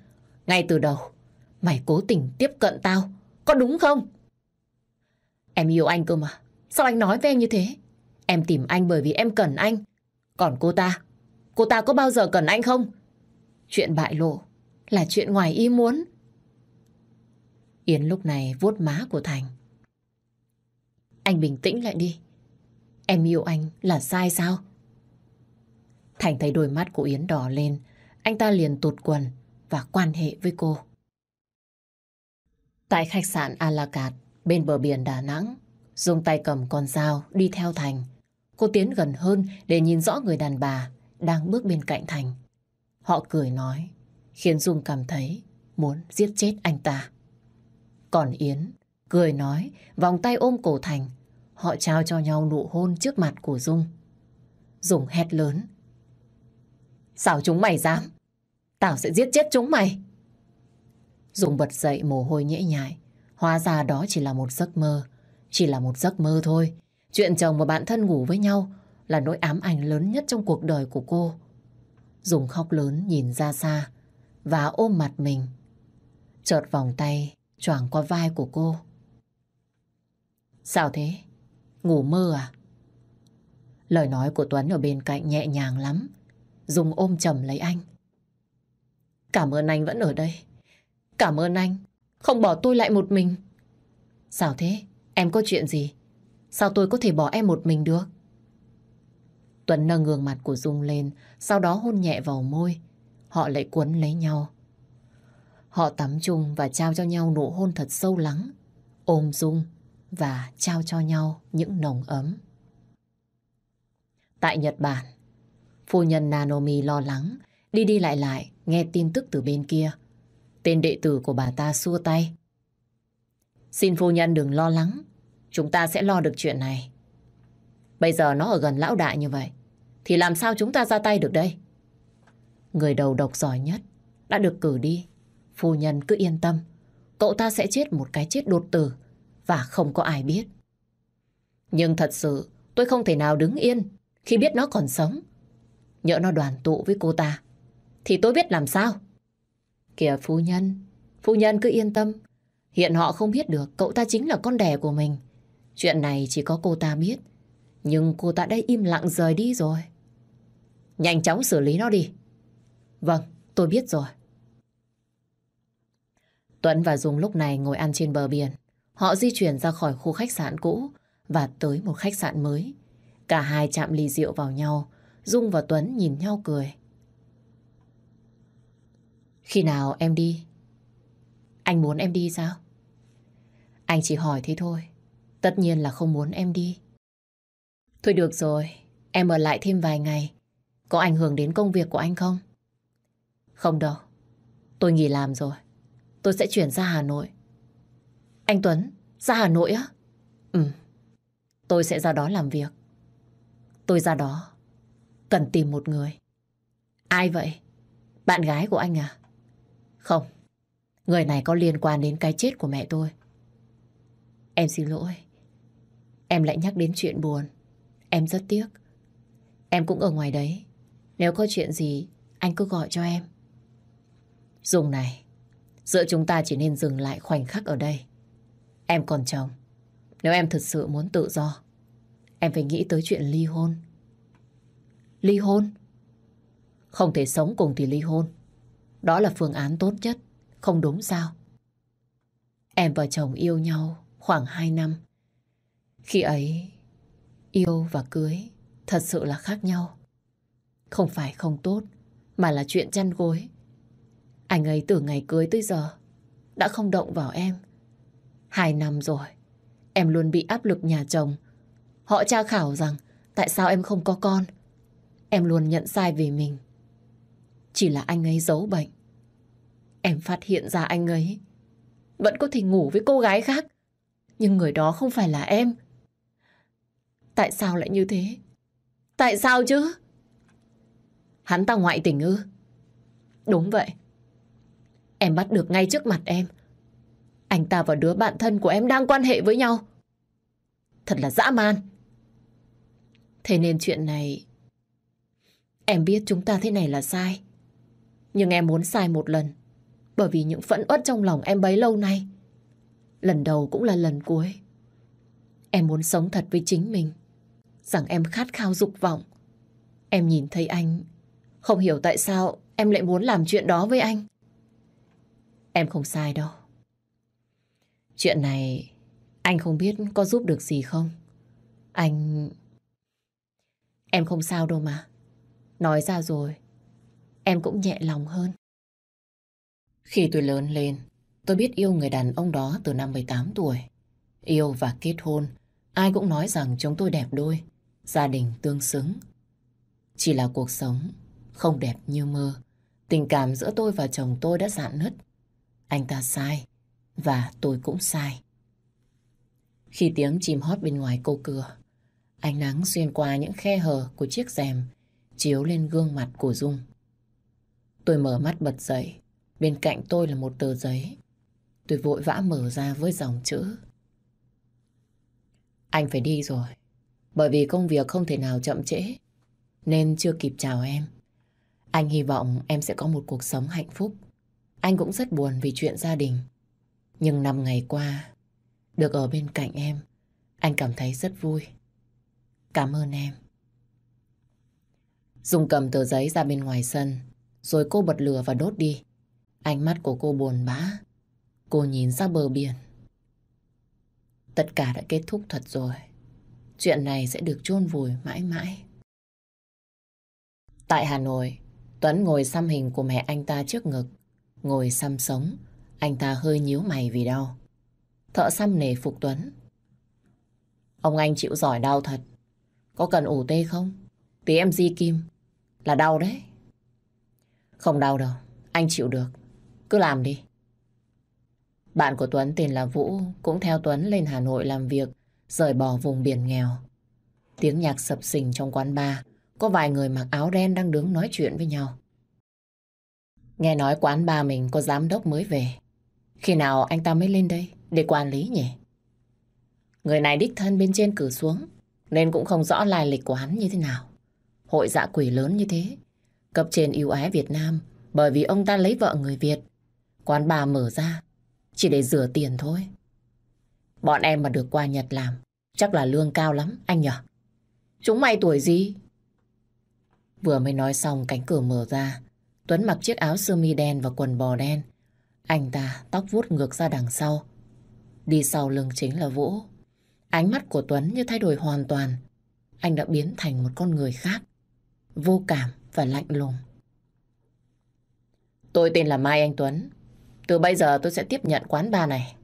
Ngay từ đầu, mày cố tình tiếp cận tao, có đúng không? Em yêu anh cơ mà, sao anh nói với em như thế? Em tìm anh bởi vì em cần anh. Còn cô ta, cô ta có bao giờ cần anh không? Chuyện bại lộ là chuyện ngoài ý muốn. Yến lúc này vuốt má của Thành. Anh bình tĩnh lại đi. Em yêu anh là sai sao? Thành thấy đôi mắt của Yến đỏ lên, anh ta liền tụt quần và quan hệ với cô. Tại khách sạn Alacat, bên bờ biển Đà Nẵng, dùng tay cầm con dao đi theo Thành. Cô tiến gần hơn để nhìn rõ người đàn bà đang bước bên cạnh Thành. Họ cười nói, khiến Dung cảm thấy muốn giết chết anh ta. Còn Yến cười nói, vòng tay ôm cổ Thành. Họ trao cho nhau nụ hôn trước mặt của Dung. Dung hét lớn. Sao chúng mày dám? Tao sẽ giết chết chúng mày dùng bật dậy mồ hôi nhễ nhại. Hóa ra đó chỉ là một giấc mơ. Chỉ là một giấc mơ thôi. Chuyện chồng và bạn thân ngủ với nhau là nỗi ám ảnh lớn nhất trong cuộc đời của cô. Dùng khóc lớn nhìn ra xa và ôm mặt mình. Chợt vòng tay choàng qua vai của cô. Sao thế? Ngủ mơ à? Lời nói của Tuấn ở bên cạnh nhẹ nhàng lắm. Dùng ôm chầm lấy anh. Cảm ơn anh vẫn ở đây. Cảm ơn anh, không bỏ tôi lại một mình. Sao thế? Em có chuyện gì? Sao tôi có thể bỏ em một mình được? Tuấn nâng gương mặt của Dung lên, sau đó hôn nhẹ vào môi. Họ lại quấn lấy nhau. Họ tắm chung và trao cho nhau nụ hôn thật sâu lắng, ôm Dung và trao cho nhau những nồng ấm. Tại Nhật Bản, phu nhân Nanomi lo lắng, đi đi lại lại, nghe tin tức từ bên kia. Tên đệ tử của bà ta xua tay. Xin phu nhân đừng lo lắng, chúng ta sẽ lo được chuyện này. Bây giờ nó ở gần lão đại như vậy, thì làm sao chúng ta ra tay được đây? Người đầu độc giỏi nhất đã được cử đi. Phu nhân cứ yên tâm, cậu ta sẽ chết một cái chết đột tử và không có ai biết. Nhưng thật sự tôi không thể nào đứng yên khi biết nó còn sống. Nhỡ nó đoàn tụ với cô ta, thì tôi biết làm sao. Kìa phu nhân, phu nhân cứ yên tâm. Hiện họ không biết được cậu ta chính là con đẻ của mình. Chuyện này chỉ có cô ta biết. Nhưng cô ta đã im lặng rời đi rồi. Nhanh chóng xử lý nó đi. Vâng, tôi biết rồi. Tuấn và Dung lúc này ngồi ăn trên bờ biển. Họ di chuyển ra khỏi khu khách sạn cũ và tới một khách sạn mới. Cả hai chạm ly rượu vào nhau. Dung và Tuấn nhìn nhau cười. Khi nào em đi? Anh muốn em đi sao? Anh chỉ hỏi thế thôi. Tất nhiên là không muốn em đi. Thôi được rồi, em ở lại thêm vài ngày. Có ảnh hưởng đến công việc của anh không? Không đâu, tôi nghỉ làm rồi. Tôi sẽ chuyển ra Hà Nội. Anh Tuấn, ra Hà Nội á? Ừ, tôi sẽ ra đó làm việc. Tôi ra đó, cần tìm một người. Ai vậy? Bạn gái của anh à? Không, người này có liên quan đến cái chết của mẹ tôi. Em xin lỗi. Em lại nhắc đến chuyện buồn. Em rất tiếc. Em cũng ở ngoài đấy. Nếu có chuyện gì, anh cứ gọi cho em. Dùng này, giữa chúng ta chỉ nên dừng lại khoảnh khắc ở đây. Em còn chồng. Nếu em thật sự muốn tự do, em phải nghĩ tới chuyện ly hôn. Ly hôn? Không thể sống cùng thì ly hôn. Đó là phương án tốt nhất, không đúng sao? Em và chồng yêu nhau khoảng 2 năm. Khi ấy, yêu và cưới thật sự là khác nhau. Không phải không tốt, mà là chuyện chăn gối. Anh ấy từ ngày cưới tới giờ đã không động vào em. Hai năm rồi, em luôn bị áp lực nhà chồng. Họ tra khảo rằng tại sao em không có con. Em luôn nhận sai về mình. Chỉ là anh ấy giấu bệnh. Em phát hiện ra anh ấy vẫn có thể ngủ với cô gái khác. Nhưng người đó không phải là em. Tại sao lại như thế? Tại sao chứ? Hắn ta ngoại tình ư? Đúng vậy. Em bắt được ngay trước mặt em. Anh ta và đứa bạn thân của em đang quan hệ với nhau. Thật là dã man. Thế nên chuyện này... Em biết chúng ta thế này là sai. Nhưng em muốn sai một lần. Bởi vì những phẫn uất trong lòng em bấy lâu nay. Lần đầu cũng là lần cuối. Em muốn sống thật với chính mình. Rằng em khát khao dục vọng. Em nhìn thấy anh. Không hiểu tại sao em lại muốn làm chuyện đó với anh. Em không sai đâu. Chuyện này anh không biết có giúp được gì không. Anh... Em không sao đâu mà. Nói ra rồi, em cũng nhẹ lòng hơn. Khi tôi lớn lên, tôi biết yêu người đàn ông đó từ năm 18 tuổi. Yêu và kết hôn, ai cũng nói rằng chúng tôi đẹp đôi, gia đình tương xứng. Chỉ là cuộc sống không đẹp như mơ. Tình cảm giữa tôi và chồng tôi đã dạn nứt. Anh ta sai, và tôi cũng sai. Khi tiếng chim hót bên ngoài cô cửa, ánh nắng xuyên qua những khe hở của chiếc rèm, chiếu lên gương mặt của Dung. Tôi mở mắt bật dậy, bên cạnh tôi là một tờ giấy. Tôi vội vã mở ra với dòng chữ. Anh phải đi rồi, bởi vì công việc không thể nào chậm trễ, nên chưa kịp chào em. Anh hy vọng em sẽ có một cuộc sống hạnh phúc. Anh cũng rất buồn vì chuyện gia đình. Nhưng năm ngày qua, được ở bên cạnh em, anh cảm thấy rất vui. Cảm ơn em. Dung cầm tờ giấy ra bên ngoài sân, rồi cô bật lửa và đốt đi. Ánh mắt của cô buồn bã. Cô nhìn ra bờ biển. Tất cả đã kết thúc thật rồi. Chuyện này sẽ được chôn vùi mãi mãi. Tại Hà Nội, Tuấn ngồi xăm hình của mẹ anh ta trước ngực. Ngồi xăm sống, anh ta hơi nhíu mày vì đau. Thợ xăm nề phục Tuấn. Ông anh chịu giỏi đau thật. Có cần ủ tê không? Tí em di kim. Là đau đấy. Không đau đâu. Anh chịu được. Cứ làm đi. Bạn của Tuấn tên là Vũ cũng theo Tuấn lên Hà Nội làm việc, rời bỏ vùng biển nghèo. Tiếng nhạc sập sình trong quán bar, có vài người mặc áo đen đang đứng nói chuyện với nhau. Nghe nói quán bar mình có giám đốc mới về. Khi nào anh ta mới lên đây để quản lý nhỉ? Người này đích thân bên trên cử xuống, nên cũng không rõ lai lịch của hắn như thế nào. Hội dạ quỷ lớn như thế, cấp trên yêu ái Việt Nam bởi vì ông ta lấy vợ người Việt. Quán bà mở ra, chỉ để rửa tiền thôi. Bọn em mà được qua Nhật làm, chắc là lương cao lắm, anh nhở? Chúng mày tuổi gì? Vừa mới nói xong cánh cửa mở ra, Tuấn mặc chiếc áo sơ mi đen và quần bò đen. Anh ta tóc vuốt ngược ra đằng sau. Đi sau lưng chính là Vũ. Ánh mắt của Tuấn như thay đổi hoàn toàn. Anh đã biến thành một con người khác. Vô cảm và lạnh lùng. Tôi tên là Mai Anh Tuấn. Từ bây giờ tôi sẽ tiếp nhận quán bar này.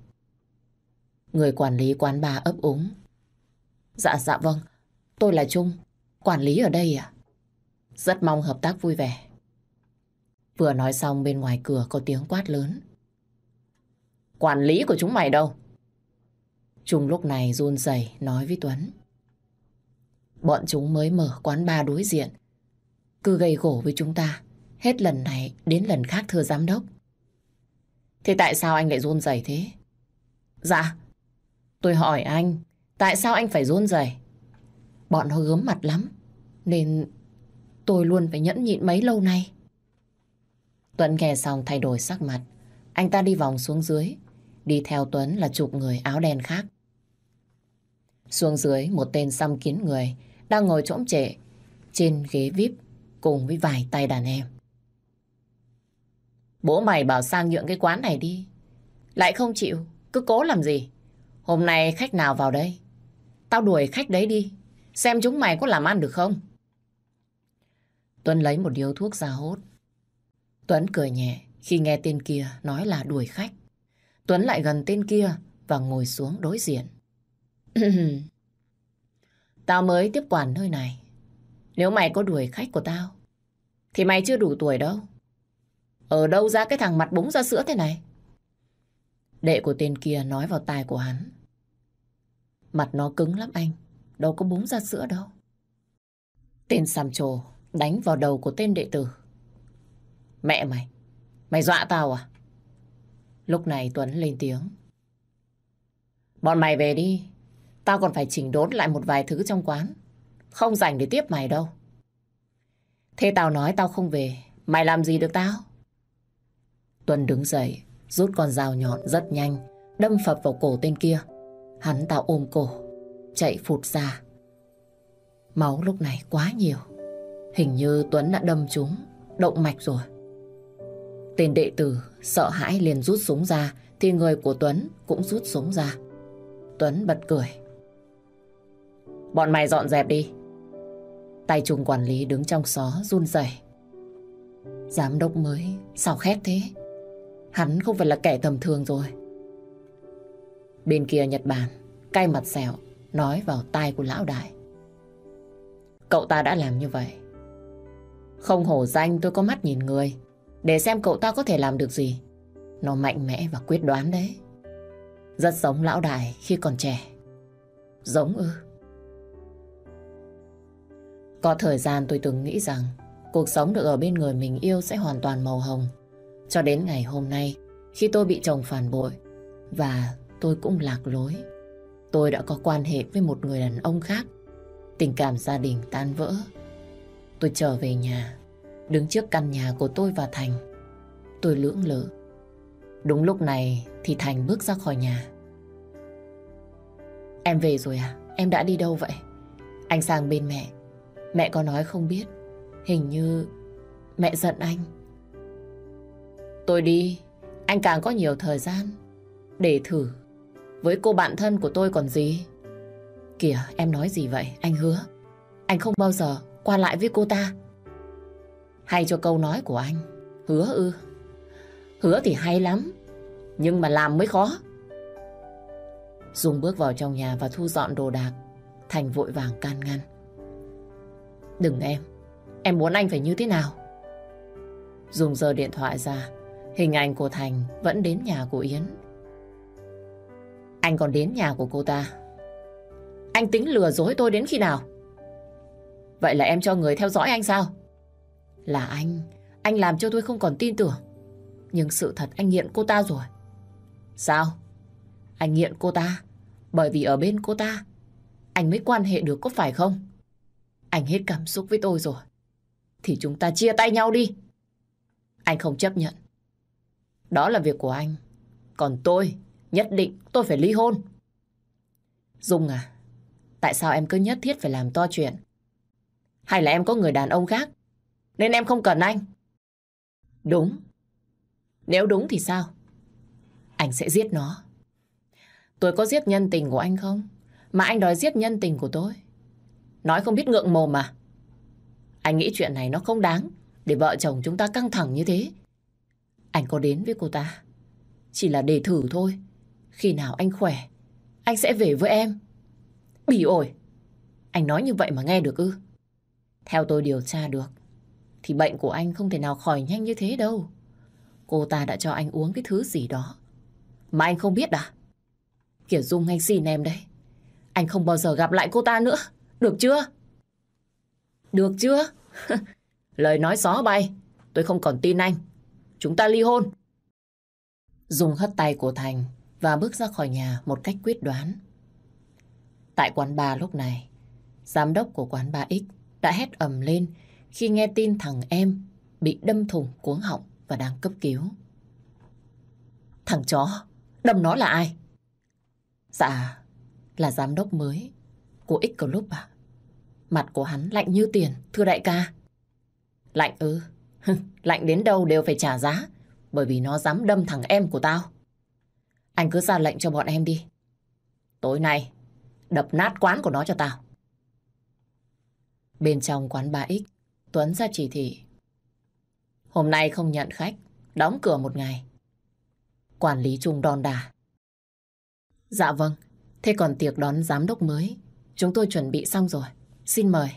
Người quản lý quán bar ấp úng. Dạ dạ vâng, tôi là Trung, quản lý ở đây à? Rất mong hợp tác vui vẻ. Vừa nói xong bên ngoài cửa có tiếng quát lớn. Quản lý của chúng mày đâu? Trung lúc này run rẩy nói với Tuấn. Bọn chúng mới mở quán bar đối diện. Cứ gây gổ với chúng ta. Hết lần này đến lần khác thưa giám đốc. Thế tại sao anh lại run rẩy thế? Dạ, tôi hỏi anh, tại sao anh phải run rẩy? Bọn nó gớm mặt lắm, nên tôi luôn phải nhẫn nhịn mấy lâu nay. Tuấn nghe xong thay đổi sắc mặt. Anh ta đi vòng xuống dưới. Đi theo Tuấn là chục người áo đen khác. Xuống dưới một tên xăm kín người đang ngồi trỗm trệ trên ghế VIP cùng với vài tay đàn em. Bố mày bảo sang nhượng cái quán này đi. Lại không chịu, cứ cố làm gì. Hôm nay khách nào vào đây? Tao đuổi khách đấy đi. Xem chúng mày có làm ăn được không? Tuấn lấy một điếu thuốc ra hốt. Tuấn cười nhẹ khi nghe tên kia nói là đuổi khách. Tuấn lại gần tên kia và ngồi xuống đối diện. tao mới tiếp quản nơi này. Nếu mày có đuổi khách của tao, thì mày chưa đủ tuổi đâu. Ở đâu ra cái thằng mặt búng ra sữa thế này? Đệ của tên kia nói vào tai của hắn. Mặt nó cứng lắm anh, đâu có búng ra sữa đâu. Tên xàm trồ đánh vào đầu của tên đệ tử. Mẹ mày, mày dọa tao à? Lúc này Tuấn lên tiếng. Bọn mày về đi, tao còn phải chỉnh đốn lại một vài thứ trong quán. Không dành để tiếp mày đâu. Thế tao nói tao không về, mày làm gì được tao? Tuấn đứng dậy, rút con dao nhọn rất nhanh, đâm phập vào cổ tên kia. Hắn tao ôm cổ, chạy phụt ra. Máu lúc này quá nhiều. Hình như Tuấn đã đâm trúng, động mạch rồi. Tên đệ tử sợ hãi liền rút súng ra, thì người của Tuấn cũng rút súng ra. Tuấn bật cười. Bọn mày dọn dẹp đi. Tay trùng quản lý đứng trong xó run rẩy. Giám đốc mới, sao khét thế? Hắn không phải là kẻ tầm thường rồi. Bên kia Nhật Bản, cay mặt xẻo, nói vào tai của lão đại. Cậu ta đã làm như vậy. Không hổ danh tôi có mắt nhìn người, để xem cậu ta có thể làm được gì. Nó mạnh mẽ và quyết đoán đấy. Rất giống lão đại khi còn trẻ. Giống ư. Có thời gian tôi từng nghĩ rằng cuộc sống được ở bên người mình yêu sẽ hoàn toàn màu hồng. Cho đến ngày hôm nay, khi tôi bị chồng phản bội và tôi cũng lạc lối. Tôi đã có quan hệ với một người đàn ông khác. Tình cảm gia đình tan vỡ. Tôi trở về nhà, đứng trước căn nhà của tôi và Thành. Tôi lưỡng lự. Đúng lúc này thì Thành bước ra khỏi nhà. Em về rồi à? Em đã đi đâu vậy? Anh sang bên mẹ. Mẹ có nói không biết. Hình như mẹ giận anh. tôi đi, anh càng có nhiều thời gian để thử. Với cô bạn thân của tôi còn gì? Kìa, em nói gì vậy? Anh hứa. Anh không bao giờ qua lại với cô ta. Hay cho câu nói của anh. Hứa ư. Hứa thì hay lắm. Nhưng mà làm mới khó. Dung bước vào trong nhà và thu dọn đồ đạc. Thành vội vàng can ngăn. Đừng em. Em muốn anh phải như thế nào? Dùng giờ điện thoại ra. Hình ảnh của Thành vẫn đến nhà của Yến. Anh còn đến nhà của cô ta. Anh tính lừa dối tôi đến khi nào? Vậy là em cho người theo dõi anh sao? Là anh. Anh làm cho tôi không còn tin tưởng. Nhưng sự thật anh nghiện cô ta rồi. Sao? Anh nghiện cô ta bởi vì ở bên cô ta, anh mới quan hệ được có phải không? Anh hết cảm xúc với tôi rồi. Thì chúng ta chia tay nhau đi. Anh không chấp nhận. Đó là việc của anh. Còn tôi, nhất định tôi phải ly hôn. Dung à, tại sao em cứ nhất thiết phải làm to chuyện? Hay là em có người đàn ông khác, nên em không cần anh? Đúng. Nếu đúng thì sao? Anh sẽ giết nó. Tôi có giết nhân tình của anh không? Mà anh đòi giết nhân tình của tôi. Nói không biết ngượng mồm mà. Anh nghĩ chuyện này nó không đáng để vợ chồng chúng ta căng thẳng như thế. Anh có đến với cô ta. Chỉ là để thử thôi. Khi nào anh khỏe, anh sẽ về với em. Bỉ ổi. Anh nói như vậy mà nghe được ư? Theo tôi điều tra được, thì bệnh của anh không thể nào khỏi nhanh như thế đâu. Cô ta đã cho anh uống cái thứ gì đó. Mà anh không biết à? Kiểu Dung anh xin em đấy Anh không bao giờ gặp lại cô ta nữa. Được chưa? Được chưa? Lời nói gió bay. Tôi không còn tin anh. Chúng ta ly hôn. Dùng hất tay của Thành và bước ra khỏi nhà một cách quyết đoán. Tại quán bar lúc này, giám đốc của quán bar X đã hét ầm lên khi nghe tin thằng em bị đâm thủng cuống họng và đang cấp cứu. Thằng chó, đâm nó là ai? Dạ, là giám đốc mới của X Club à? Mặt của hắn lạnh như tiền, thưa đại ca. Lạnh ư? lạnh đến đâu đều phải trả giá, bởi vì nó dám đâm thằng em của tao. Anh cứ ra lệnh cho bọn em đi. Tối nay, đập nát quán của nó cho tao. Bên trong quán 3X, Tuấn ra chỉ thị. Hôm nay không nhận khách, đóng cửa một ngày. Quản lý Trung đòn đà. Dạ vâng, thế còn tiệc đón giám đốc mới, chúng tôi chuẩn bị xong rồi. Xin mời.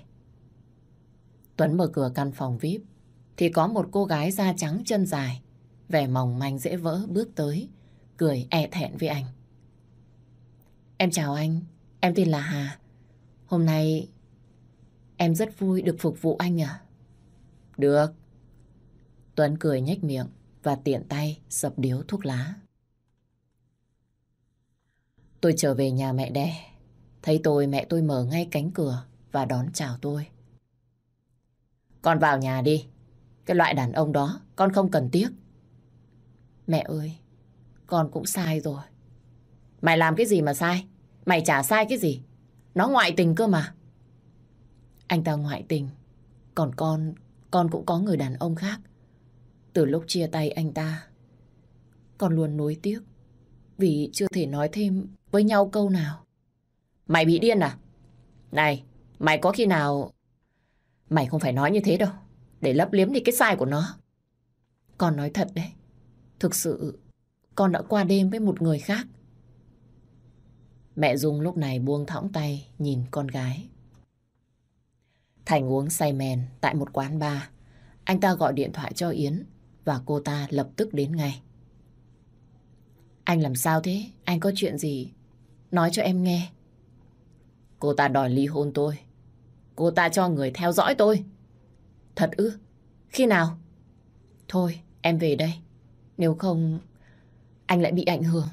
Tuấn mở cửa căn phòng VIP, thì có một cô gái da trắng chân dài, vẻ mỏng manh dễ vỡ bước tới, cười e thẹn với anh. Em chào anh, em tên là Hà. Hôm nay em rất vui được phục vụ anh à? Được. Tuấn cười nhếch miệng và tiện tay sập điếu thuốc lá. Tôi trở về nhà mẹ đẻ. Thấy tôi mẹ tôi mở ngay cánh cửa và đón chào tôi. Con vào nhà đi. Cái loại đàn ông đó con không cần tiếc. Mẹ ơi, con cũng sai rồi. Mày làm cái gì mà sai? Mày chả sai cái gì? Nó ngoại tình cơ mà. Anh ta ngoại tình. Còn con, con cũng có người đàn ông khác. Từ lúc chia tay anh ta, con luôn nuối tiếc. Vì chưa thể nói thêm với nhau câu nào. Mày bị điên à? Này, mày có khi nào... Mày không phải nói như thế đâu. Để lấp liếm đi cái sai của nó. Con nói thật đấy. Thực sự, con đã qua đêm với một người khác. Mẹ Dung lúc này buông thõng tay nhìn con gái. Thành uống say men tại một quán bar. Anh ta gọi điện thoại cho Yến và cô ta lập tức đến ngay. Anh làm sao thế? Anh có chuyện gì? Nói cho em nghe. Cô ta đòi ly hôn tôi. Cô ta cho người theo dõi tôi. Thật ư? Khi nào? Thôi, em về đây. Nếu không, anh lại bị ảnh hưởng.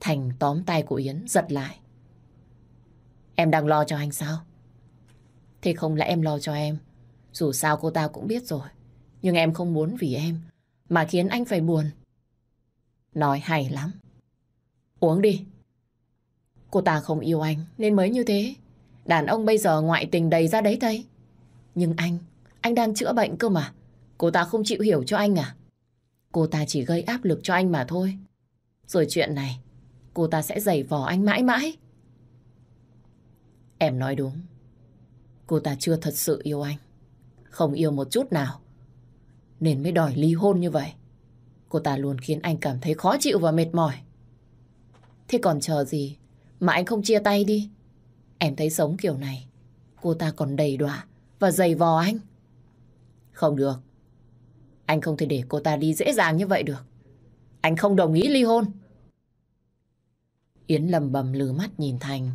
Thành tóm tay của Yến giật lại. Em đang lo cho anh sao? Thế không lẽ em lo cho em. Dù sao cô ta cũng biết rồi. Nhưng em không muốn vì em mà khiến anh phải buồn. Nói hay lắm. Uống đi. Cô ta không yêu anh nên mới như thế. Đàn ông bây giờ ngoại tình đầy ra đấy thầy. Nhưng anh, anh đang chữa bệnh cơ mà. Cô ta không chịu hiểu cho anh à? Cô ta chỉ gây áp lực cho anh mà thôi. Rồi chuyện này, cô ta sẽ giày vò anh mãi mãi. Em nói đúng. Cô ta chưa thật sự yêu anh. Không yêu một chút nào. Nên mới đòi ly hôn như vậy. Cô ta luôn khiến anh cảm thấy khó chịu và mệt mỏi. Thế còn chờ gì mà anh không chia tay đi? Em thấy sống kiểu này, cô ta còn đầy đọa và dày vò anh. Không được. Anh không thể để cô ta đi dễ dàng như vậy được. Anh không đồng ý ly hôn. Yến lầm bầm lừ mắt nhìn Thành.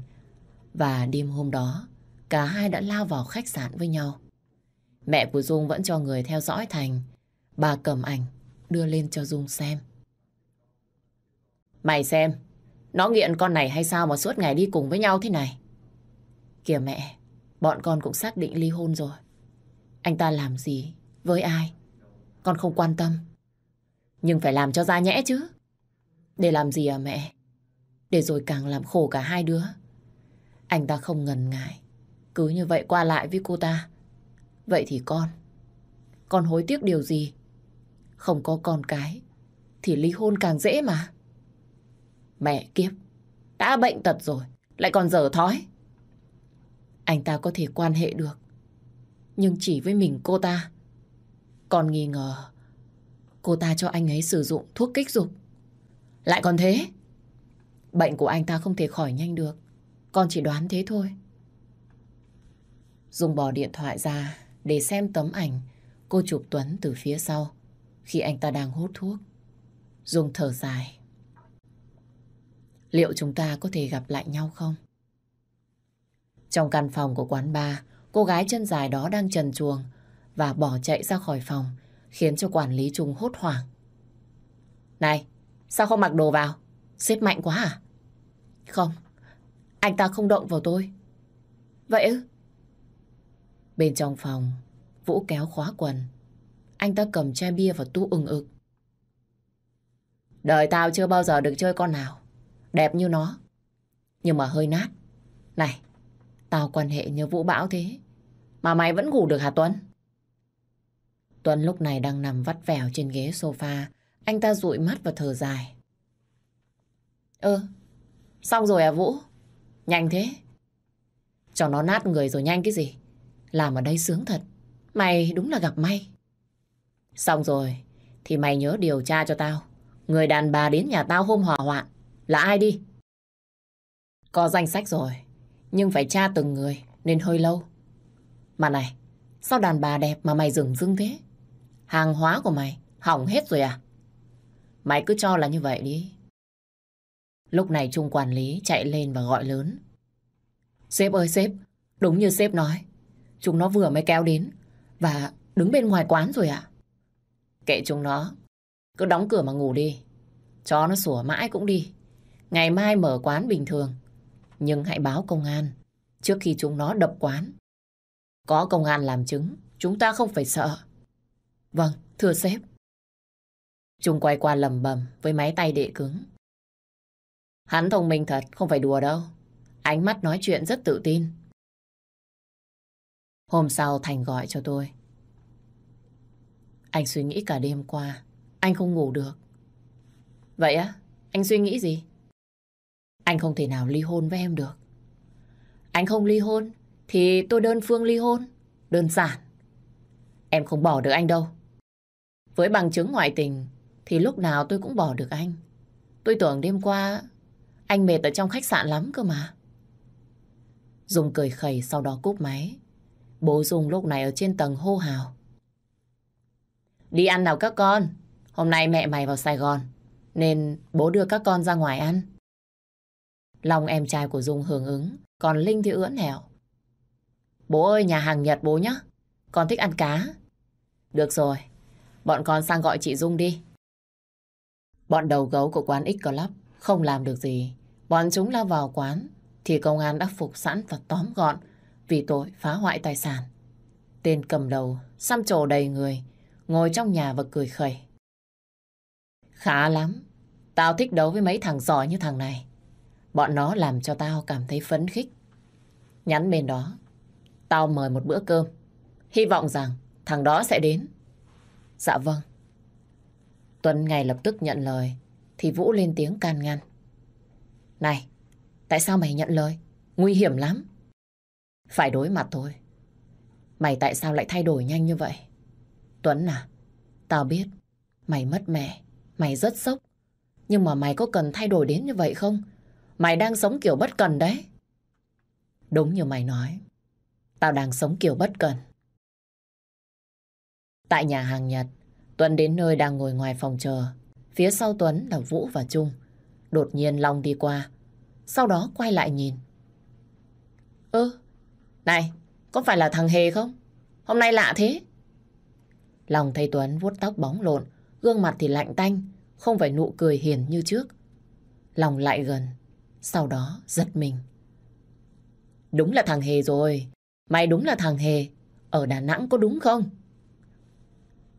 Và đêm hôm đó, cả hai đã lao vào khách sạn với nhau. Mẹ của Dung vẫn cho người theo dõi Thành. Bà cầm ảnh, đưa lên cho Dung xem. Mày xem, nó nghiện con này hay sao mà suốt ngày đi cùng với nhau thế này? Kìa mẹ, bọn con cũng xác định ly hôn rồi. Anh ta làm gì, với ai, con không quan tâm. Nhưng phải làm cho ra nhẽ chứ. Để làm gì à mẹ? Để rồi càng làm khổ cả hai đứa. Anh ta không ngần ngại. Cứ như vậy qua lại với cô ta. Vậy thì con, con hối tiếc điều gì? Không có con cái, thì ly hôn càng dễ mà. Mẹ kiếp, đã bệnh tật rồi, lại còn dở thói. Anh ta có thể quan hệ được, nhưng chỉ với mình cô ta. Còn nghi ngờ cô ta cho anh ấy sử dụng thuốc kích dục. Lại còn thế. Bệnh của anh ta không thể khỏi nhanh được. Con chỉ đoán thế thôi. Dung bỏ điện thoại ra để xem tấm ảnh cô chụp Tuấn từ phía sau khi anh ta đang hút thuốc. Dung thở dài. Liệu chúng ta có thể gặp lại nhau không? Trong căn phòng của quán bar, cô gái chân dài đó đang trần chuồng và bỏ chạy ra khỏi phòng, khiến cho quản lý Trung hốt hoảng. Này, sao không mặc đồ vào? Xếp mạnh quá à? Không, anh ta không động vào tôi. Vậy ư? Bên trong phòng, Vũ kéo khóa quần. Anh ta cầm chai bia và tu ừng ực. Đời tao chưa bao giờ được chơi con nào. Đẹp như nó. Nhưng mà hơi nát. Này, tao quan hệ như Vũ Bão thế. Mà mày vẫn ngủ được hả Tuấn? Tuấn lúc này đang nằm vắt vẻo trên ghế sofa. Anh ta dụi mắt và thở dài. Ơ, xong rồi à Vũ? Nhanh thế. Cho nó nát người rồi nhanh cái gì? Làm ở đây sướng thật. Mày đúng là gặp may. Xong rồi, thì mày nhớ điều tra cho tao. Người đàn bà đến nhà tao hôm hỏa hoạn là ai đi? Có danh sách rồi, nhưng phải tra từng người nên hơi lâu. Mà này, sao đàn bà đẹp mà mày dừng dưng thế? Hàng hóa của mày hỏng hết rồi à? Mày cứ cho là như vậy đi. Lúc này Trung quản lý chạy lên và gọi lớn. Sếp ơi sếp, đúng như sếp nói. Chúng nó vừa mới kéo đến và đứng bên ngoài quán rồi ạ. Kệ chúng nó, cứ đóng cửa mà ngủ đi. Cho nó sủa mãi cũng đi. Ngày mai mở quán bình thường. Nhưng hãy báo công an trước khi chúng nó đập quán. Có công an làm chứng, chúng ta không phải sợ. Vâng, thưa sếp. Trung quay qua lầm bầm với máy tay đệ cứng. Hắn thông minh thật, không phải đùa đâu. Ánh mắt nói chuyện rất tự tin. Hôm sau Thành gọi cho tôi. Anh suy nghĩ cả đêm qua. Anh không ngủ được. Vậy á? Anh suy nghĩ gì? Anh không thể nào ly hôn với em được. Anh không ly hôn thì tôi đơn phương ly hôn. Đơn giản. Em không bỏ được anh đâu. Với bằng chứng ngoại tình thì lúc nào tôi cũng bỏ được anh. Tôi tưởng đêm qua anh mệt ở trong khách sạn lắm cơ mà. Dung cười khẩy sau đó cúp máy. Bố Dung lúc này ở trên tầng hô hào. Đi ăn nào các con. Hôm nay mẹ mày vào Sài Gòn. Nên bố đưa các con ra ngoài ăn. Long em trai của Dung hưởng ứng. Còn Linh thì ưỡn hẻo. Bố ơi, nhà hàng Nhật bố nhá. Con thích ăn cá. Được rồi. Bọn con sang gọi chị Dung đi. Bọn đầu gấu của quán X Club không làm được gì. Bọn chúng lao vào quán thì công an đã phục sẵn và tóm gọn vì tội phá hoại tài sản. Tên cầm đầu, xăm trổ đầy người, ngồi trong nhà và cười khẩy. Khá lắm. Tao thích đấu với mấy thằng giỏi như thằng này. Bọn nó làm cho tao cảm thấy phấn khích. Nhắn bên đó. Tao mời một bữa cơm. Hy vọng rằng thằng đó sẽ đến. Dạ vâng. Tuấn ngay lập tức nhận lời, thì Vũ lên tiếng can ngăn. Này, tại sao mày nhận lời? Nguy hiểm lắm. Phải đối mặt thôi. Mày tại sao lại thay đổi nhanh như vậy? Tuấn à, tao biết mày mất mẹ, mày rất sốc. Nhưng mà mày có cần thay đổi đến như vậy không? Mày đang sống kiểu bất cần đấy. Đúng như mày nói, tao đang sống kiểu bất cần. Tại nhà hàng Nhật, Tuấn đến nơi đang ngồi ngoài phòng chờ. Phía sau Tuấn là Vũ và Trung. Đột nhiên Long đi qua. Sau đó quay lại nhìn. Ơ, này, có phải là thằng Hề không? Hôm nay lạ thế. Long thấy Tuấn vuốt tóc bóng lộn, gương mặt thì lạnh tanh, không phải nụ cười hiền như trước. Long lại gần, sau đó giật mình. Đúng là thằng Hề rồi, mày đúng là thằng Hề. Ở Đà Nẵng có đúng không?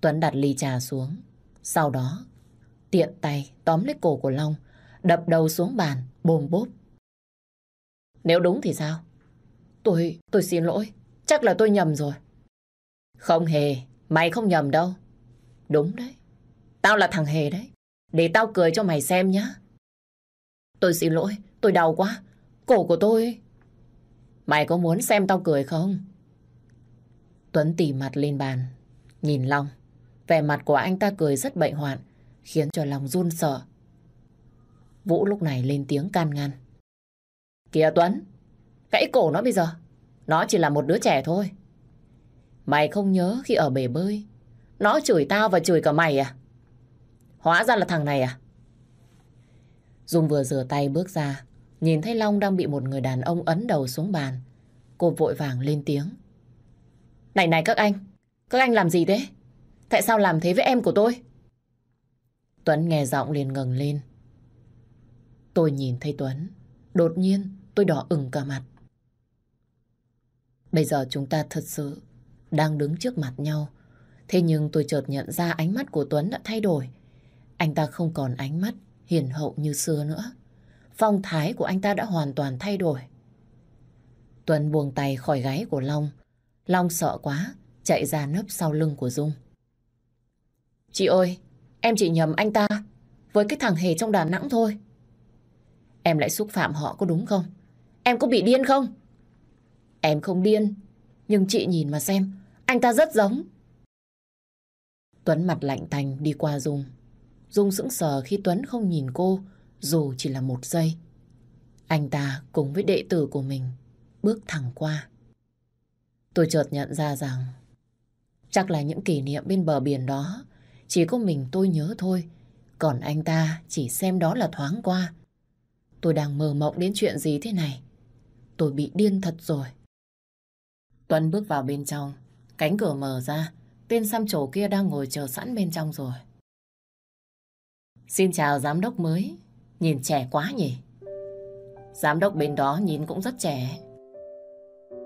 Tuấn đặt ly trà xuống. Sau đó, tiện tay tóm lấy cổ của Long, đập đầu xuống bàn, bồm bốp. Nếu đúng thì sao? Tôi, tôi xin lỗi. Chắc là tôi nhầm rồi. Không hề, mày không nhầm đâu. Đúng đấy. Tao là thằng Hề đấy. Để tao cười cho mày xem nhá. Tôi xin lỗi, tôi đau quá. Cổ của tôi... Mày có muốn xem tao cười không? Tuấn tỉ mặt lên bàn, nhìn Long. Vẻ mặt của anh ta cười rất bệnh hoạn, khiến cho lòng run sợ. Vũ lúc này lên tiếng can ngăn. Kìa Tuấn, gãy cổ nó bây giờ. Nó chỉ là một đứa trẻ thôi. Mày không nhớ khi ở bể bơi, nó chửi tao và chửi cả mày à? Hóa ra là thằng này à? Dung vừa rửa tay bước ra, nhìn thấy Long đang bị một người đàn ông ấn đầu xuống bàn. Cô vội vàng lên tiếng. Này này các anh, các anh làm gì thế? Tại sao làm thế với em của tôi? Tuấn nghe giọng liền ngừng lên. Tôi nhìn thấy Tuấn. Đột nhiên tôi đỏ ửng cả mặt. Bây giờ chúng ta thật sự đang đứng trước mặt nhau. Thế nhưng tôi chợt nhận ra ánh mắt của Tuấn đã thay đổi. Anh ta không còn ánh mắt hiền hậu như xưa nữa. Phong thái của anh ta đã hoàn toàn thay đổi. Tuấn buông tay khỏi gáy của Long. Long sợ quá, chạy ra nấp sau lưng của Dung. Chị ơi, em chỉ nhầm anh ta với cái thằng hề trong Đà Nẵng thôi. Em lại xúc phạm họ có đúng không? Em có bị điên không? Em không điên, nhưng chị nhìn mà xem, anh ta rất giống. Tuấn mặt lạnh thành đi qua Dung. Dung sững sờ khi Tuấn không nhìn cô, dù chỉ là một giây. Anh ta cùng với đệ tử của mình bước thẳng qua. Tôi chợt nhận ra rằng, chắc là những kỷ niệm bên bờ biển đó chỉ có mình tôi nhớ thôi. Còn anh ta chỉ xem đó là thoáng qua. Tôi đang mơ mộng đến chuyện gì thế này. Tôi bị điên thật rồi. Tuấn bước vào bên trong. Cánh cửa mở ra. Tên xăm trổ kia đang ngồi chờ sẵn bên trong rồi. Xin chào giám đốc mới. Nhìn trẻ quá nhỉ? Giám đốc bên đó nhìn cũng rất trẻ.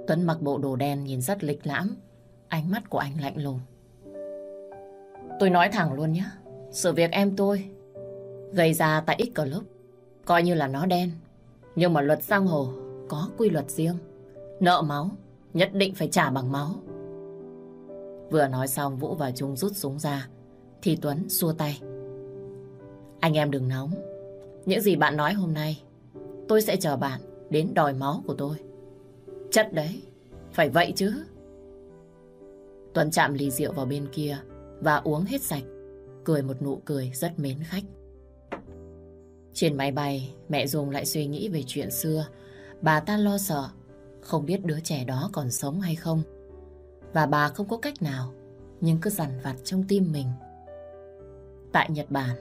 Tuấn mặc bộ đồ đen nhìn rất lịch lãm. Ánh mắt của anh lạnh lùng. Tôi nói thẳng luôn nhé. Sự việc em tôi gây ra tại X Club, coi như là nó đen. Nhưng mà luật giang hồ có quy luật riêng. Nợ máu, nhất định phải trả bằng máu. Vừa nói xong Vũ và Trung rút súng ra, thì Tuấn xua tay. Anh em đừng nóng. Những gì bạn nói hôm nay tôi sẽ chờ bạn đến đòi máu của tôi. Chất đấy, phải vậy chứ. Tuấn chạm ly rượu vào bên kia và uống hết sạch, cười một nụ cười rất mến khách. Trên máy bay, mẹ Dung lại suy nghĩ về chuyện xưa. Bà ta lo sợ, không biết đứa trẻ đó còn sống hay không. Và bà không có cách nào, nhưng cứ dằn vặt trong tim mình. Tại Nhật Bản,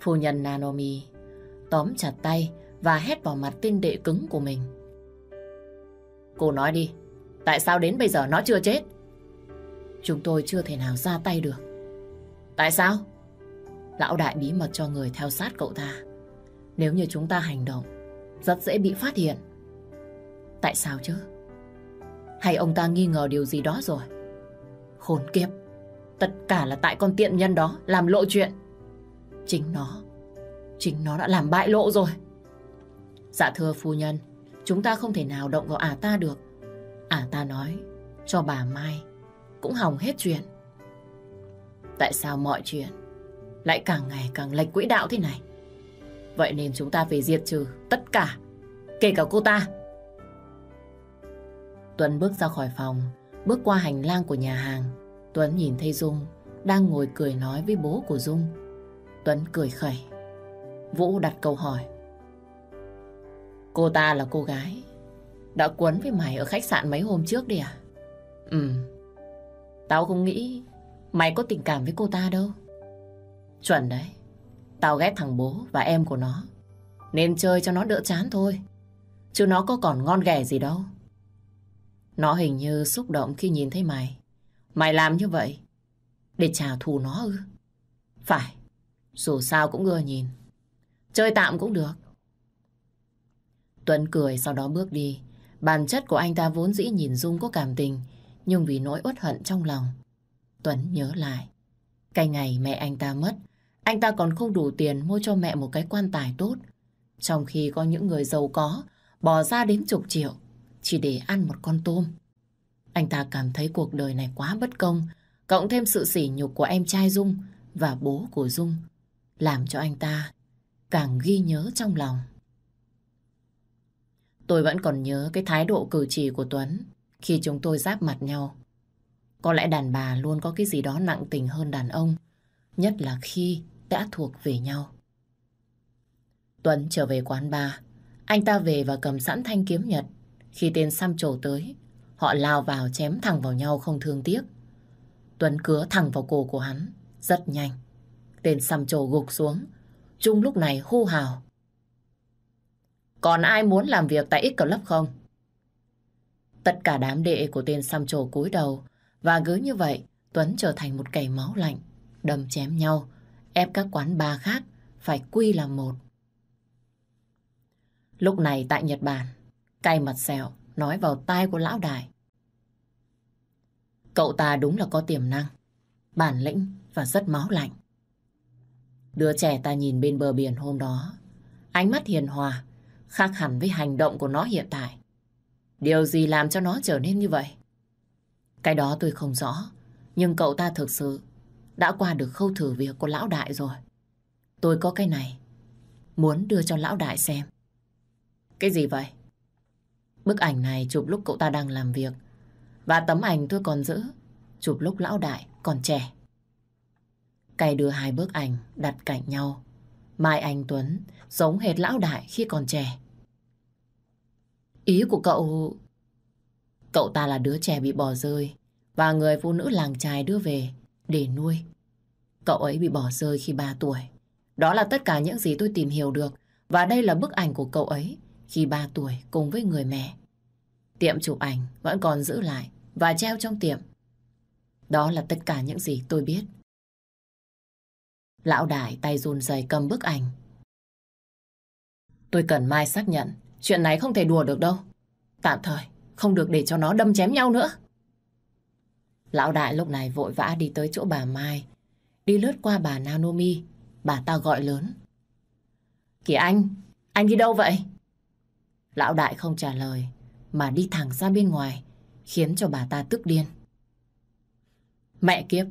phu nhân Nanomi tóm chặt tay và hét vào mặt tên đệ cứng của mình. Cô nói đi, tại sao đến bây giờ nó chưa chết? Chúng tôi chưa thể nào ra tay được. Tại sao? Lão đại bí mật cho người theo sát cậu ta. Nếu như chúng ta hành động, rất dễ bị phát hiện. Tại sao chứ? Hay ông ta nghi ngờ điều gì đó rồi? Khốn kiếp, tất cả là tại con tiện nhân đó làm lộ chuyện. Chính nó, chính nó đã làm bại lộ rồi. Dạ thưa phu nhân, chúng ta không thể nào động vào ả ta được. Ả ta nói cho bà Mai cũng hỏng hết chuyện. Tại sao mọi chuyện lại càng ngày càng lệch quỹ đạo thế này. Vậy nên chúng ta phải diệt trừ tất cả, kể cả cô ta. Tuấn bước ra khỏi phòng, bước qua hành lang của nhà hàng. Tuấn nhìn thấy Dung đang ngồi cười nói với bố của Dung. Tuấn cười khẩy. Vũ đặt câu hỏi. Cô ta là cô gái, đã quấn với mày ở khách sạn mấy hôm trước đi à? Ừ. Tao không nghĩ mày có tình cảm với cô ta đâu. Chuẩn đấy. Tao ghét thằng bố và em của nó. Nên chơi cho nó đỡ chán thôi. Chứ nó có còn ngon ghẻ gì đâu. Nó hình như xúc động khi nhìn thấy mày. Mày làm như vậy để trả thù nó ư? Phải. Dù sao cũng ưa nhìn. Chơi tạm cũng được. Tuấn cười sau đó bước đi. Bản chất của anh ta vốn dĩ nhìn Dung có cảm tình, nhưng vì nỗi uất hận trong lòng. Tuấn nhớ lại. Cái ngày mẹ anh ta mất, anh ta còn không đủ tiền mua cho mẹ một cái quan tài tốt. Trong khi có những người giàu có, bỏ ra đến chục triệu, chỉ để ăn một con tôm. Anh ta cảm thấy cuộc đời này quá bất công, cộng thêm sự sỉ nhục của em trai Dung và bố của Dung, làm cho anh ta càng ghi nhớ trong lòng. Tôi vẫn còn nhớ cái thái độ cử chỉ của Tuấn khi chúng tôi giáp mặt nhau. Có lẽ đàn bà luôn có cái gì đó nặng tình hơn đàn ông, nhất là khi đã thuộc về nhau. Tuấn trở về quán bar. Anh ta về và cầm sẵn thanh kiếm nhật. Khi tên xăm trổ tới, họ lao vào chém thẳng vào nhau không thương tiếc. Tuấn cứa thẳng vào cổ của hắn, rất nhanh. Tên xăm trổ gục xuống. Trung lúc này hô hào. Còn ai muốn làm việc tại X Club không? Tất cả đám đệ của tên xăm trổ cúi đầu và cứ như vậy Tuấn trở thành một cầy máu lạnh, đâm chém nhau, ép các quán bar khác phải quy làm một. Lúc này tại Nhật Bản, cay mặt sẹo nói vào tai của lão đại. Cậu ta đúng là có tiềm năng, bản lĩnh và rất máu lạnh. Đứa trẻ ta nhìn bên bờ biển hôm đó, ánh mắt hiền hòa, khác hẳn với hành động của nó hiện tại. Điều gì làm cho nó trở nên như vậy? Cái đó tôi không rõ, nhưng cậu ta thực sự đã qua được khâu thử việc của lão đại rồi. Tôi có cái này, muốn đưa cho lão đại xem. Cái gì vậy? Bức ảnh này chụp lúc cậu ta đang làm việc, và tấm ảnh tôi còn giữ, chụp lúc lão đại còn trẻ. Cày đưa hai bức ảnh đặt cạnh nhau. Mai Anh Tuấn giống hệt lão đại khi còn trẻ. Ý của cậu... Cậu ta là đứa trẻ bị bỏ rơi và người phụ nữ làng trài đưa về để nuôi. Cậu ấy bị bỏ rơi khi 3 tuổi. Đó là tất cả những gì tôi tìm hiểu được và đây là bức ảnh của cậu ấy khi 3 tuổi cùng với người mẹ. Tiệm chụp ảnh vẫn còn giữ lại và treo trong tiệm. Đó là tất cả những gì tôi biết. Lão đại tay run rẩy cầm bức ảnh. Tôi cần Mai xác nhận chuyện này không thể đùa được đâu. Tạm thời, không được để cho nó đâm chém nhau nữa. Lão đại lúc này vội vã đi tới chỗ bà Mai. Đi lướt qua bà Nanomi, bà ta gọi lớn. Kìa anh, anh đi đâu vậy? Lão đại không trả lời, mà đi thẳng ra bên ngoài, khiến cho bà ta tức điên. Mẹ kiếp,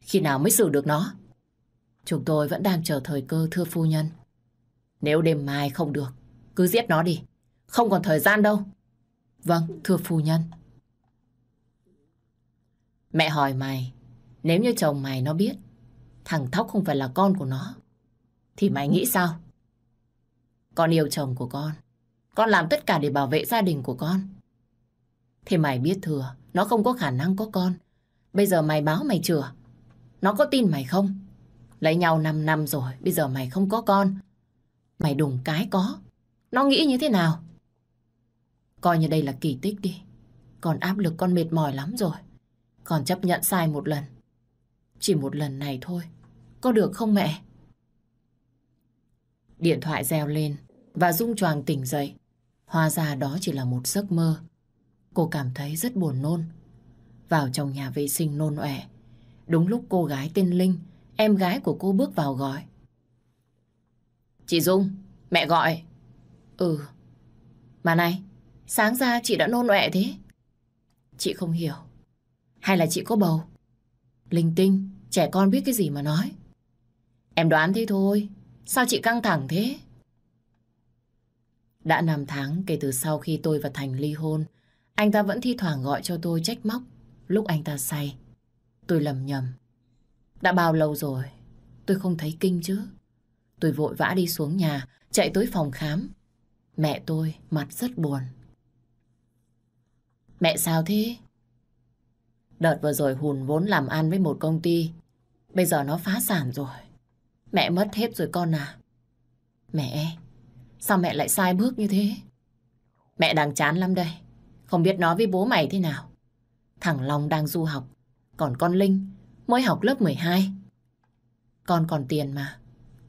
khi nào mới xử được nó? Chúng tôi vẫn đang chờ thời cơ thưa phu nhân. Nếu đêm mai không được, cứ giết nó đi. Không còn thời gian đâu. Vâng, thưa phu nhân. Mẹ hỏi mày, nếu như chồng mày nó biết thằng Thóc không phải là con của nó, thì mày nghĩ sao? Con yêu chồng của con. Con làm tất cả để bảo vệ gia đình của con. thì mày biết thừa, nó không có khả năng có con. Bây giờ mày báo mày chừa. Nó có tin mày không? Lấy nhau 5 năm rồi, bây giờ mày không có con. Mày đùng cái có. Nó nghĩ như thế nào? Coi như đây là kỳ tích đi. Còn áp lực con mệt mỏi lắm rồi. Còn chấp nhận sai một lần. Chỉ một lần này thôi. Có được không mẹ? Điện thoại reo lên và Dung choàng tỉnh dậy. Hóa ra đó chỉ là một giấc mơ. Cô cảm thấy rất buồn nôn. Vào trong nhà vệ sinh nôn ọe. Đúng lúc cô gái tên Linh, em gái của cô bước vào gọi. Chị Dung, mẹ gọi. Ừ. Mà này, sáng ra chị đã nôn ọe thế. Chị không hiểu. Hay là chị có bầu? Linh tinh, trẻ con biết cái gì mà nói. Em đoán thế thôi. Sao chị căng thẳng thế? Đã 5 tháng kể từ sau khi tôi và Thành ly hôn, anh ta vẫn thi thoảng gọi cho tôi trách móc lúc anh ta say. Tôi lầm nhầm. Đã bao lâu rồi, tôi không thấy kinh chứ. Tôi vội vã đi xuống nhà, chạy tới phòng khám. Mẹ tôi mặt rất buồn. Mẹ sao thế? Đợt vừa rồi hùn vốn làm ăn với một công ty. Bây giờ nó phá sản rồi. Mẹ mất hết rồi con à. Mẹ, sao mẹ lại sai bước như thế? Mẹ đang chán lắm đây. Không biết nói với bố mày thế nào. Thằng Long đang du học. Còn con Linh mới học lớp 12. Con còn tiền mà.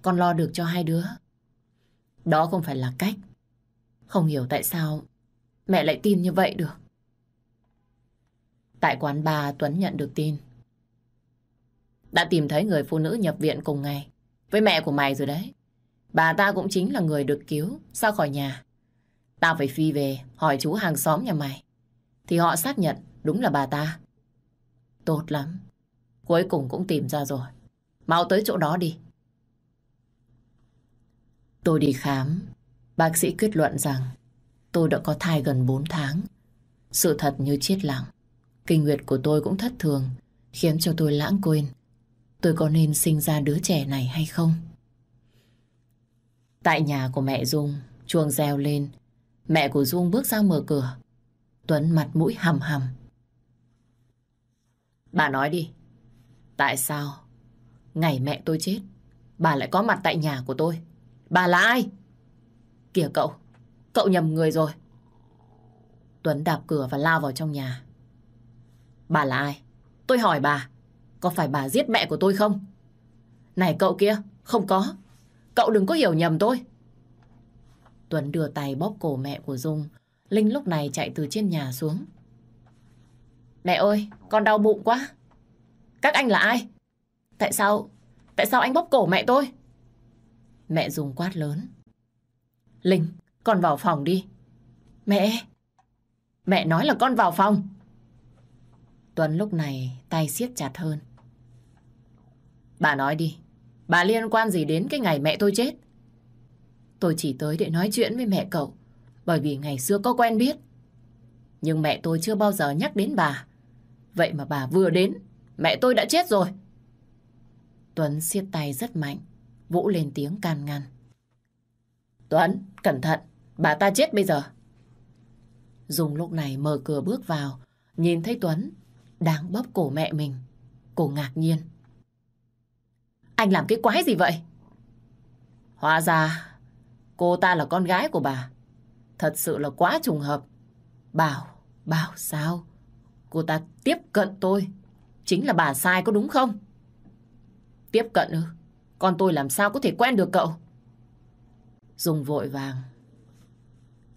Con lo được cho hai đứa. Đó không phải là cách. Không hiểu tại sao mẹ lại tin như vậy được. Tại quán bà Tuấn nhận được tin. Đã tìm thấy người phụ nữ nhập viện cùng ngày với mẹ của mày rồi đấy. Bà ta cũng chính là người được cứu ra khỏi nhà. Tao phải phi về hỏi chú hàng xóm nhà mày. Thì họ xác nhận đúng là bà ta. Tốt lắm. Cuối cùng cũng tìm ra rồi. Mau tới chỗ đó đi. Tôi đi khám. Bác sĩ kết luận rằng tôi đã có thai gần 4 tháng. Sự thật như chết lặng. Kinh nguyệt của tôi cũng thất thường, khiến cho tôi lãng quên. Tôi có nên sinh ra đứa trẻ này hay không? Tại nhà của mẹ Dung, chuông reo lên. Mẹ của Dung bước ra mở cửa. Tuấn mặt mũi hầm hầm. Bà nói đi. Tại sao? Ngày mẹ tôi chết, bà lại có mặt tại nhà của tôi. Bà là ai? Kìa cậu, cậu nhầm người rồi. Tuấn đạp cửa và lao vào trong nhà. Bà là ai? Tôi hỏi bà, có phải bà giết mẹ của tôi không? Này cậu kia, không có. Cậu đừng có hiểu nhầm tôi. Tuấn đưa tay bóp cổ mẹ của Dung. Linh lúc này chạy từ trên nhà xuống. Mẹ ơi, con đau bụng quá. Các anh là ai? Tại sao, tại sao anh bóp cổ mẹ tôi? Mẹ dùng quát lớn. Linh, con vào phòng đi. Mẹ, mẹ nói là con vào phòng. Tuấn lúc này tay siết chặt hơn. Bà nói đi, bà liên quan gì đến cái ngày mẹ tôi chết? Tôi chỉ tới để nói chuyện với mẹ cậu, bởi vì ngày xưa có quen biết. Nhưng mẹ tôi chưa bao giờ nhắc đến bà. Vậy mà bà vừa đến, mẹ tôi đã chết rồi. Tuấn siết tay rất mạnh, Vũ lên tiếng can ngăn. Tuấn, cẩn thận, bà ta chết bây giờ. Dùng lúc này mở cửa bước vào, nhìn thấy Tuấn đang bóp cổ mẹ mình. Cô ngạc nhiên. Anh làm cái quái gì vậy? Hóa ra cô ta là con gái của bà. Thật sự là quá trùng hợp. Bảo, bảo sao? Cô ta tiếp cận tôi. Chính là bà sai có đúng không? Tiếp cận ư? Con tôi làm sao có thể quen được cậu? Dùng vội vàng.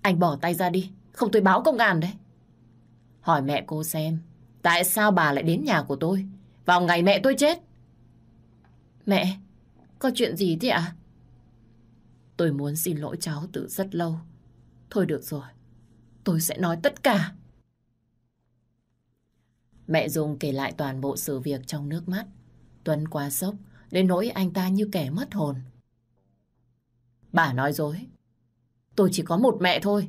Anh bỏ tay ra đi. Không tôi báo công an đấy. Hỏi mẹ cô xem. Tại sao bà lại đến nhà của tôi? Vào ngày mẹ tôi chết. Mẹ, có chuyện gì thế ạ? Tôi muốn xin lỗi cháu từ rất lâu. Thôi được rồi, tôi sẽ nói tất cả. Mẹ Dung kể lại toàn bộ sự việc trong nước mắt. Tuấn quá sốc, đến nỗi anh ta như kẻ mất hồn. Bà nói dối. Tôi chỉ có một mẹ thôi.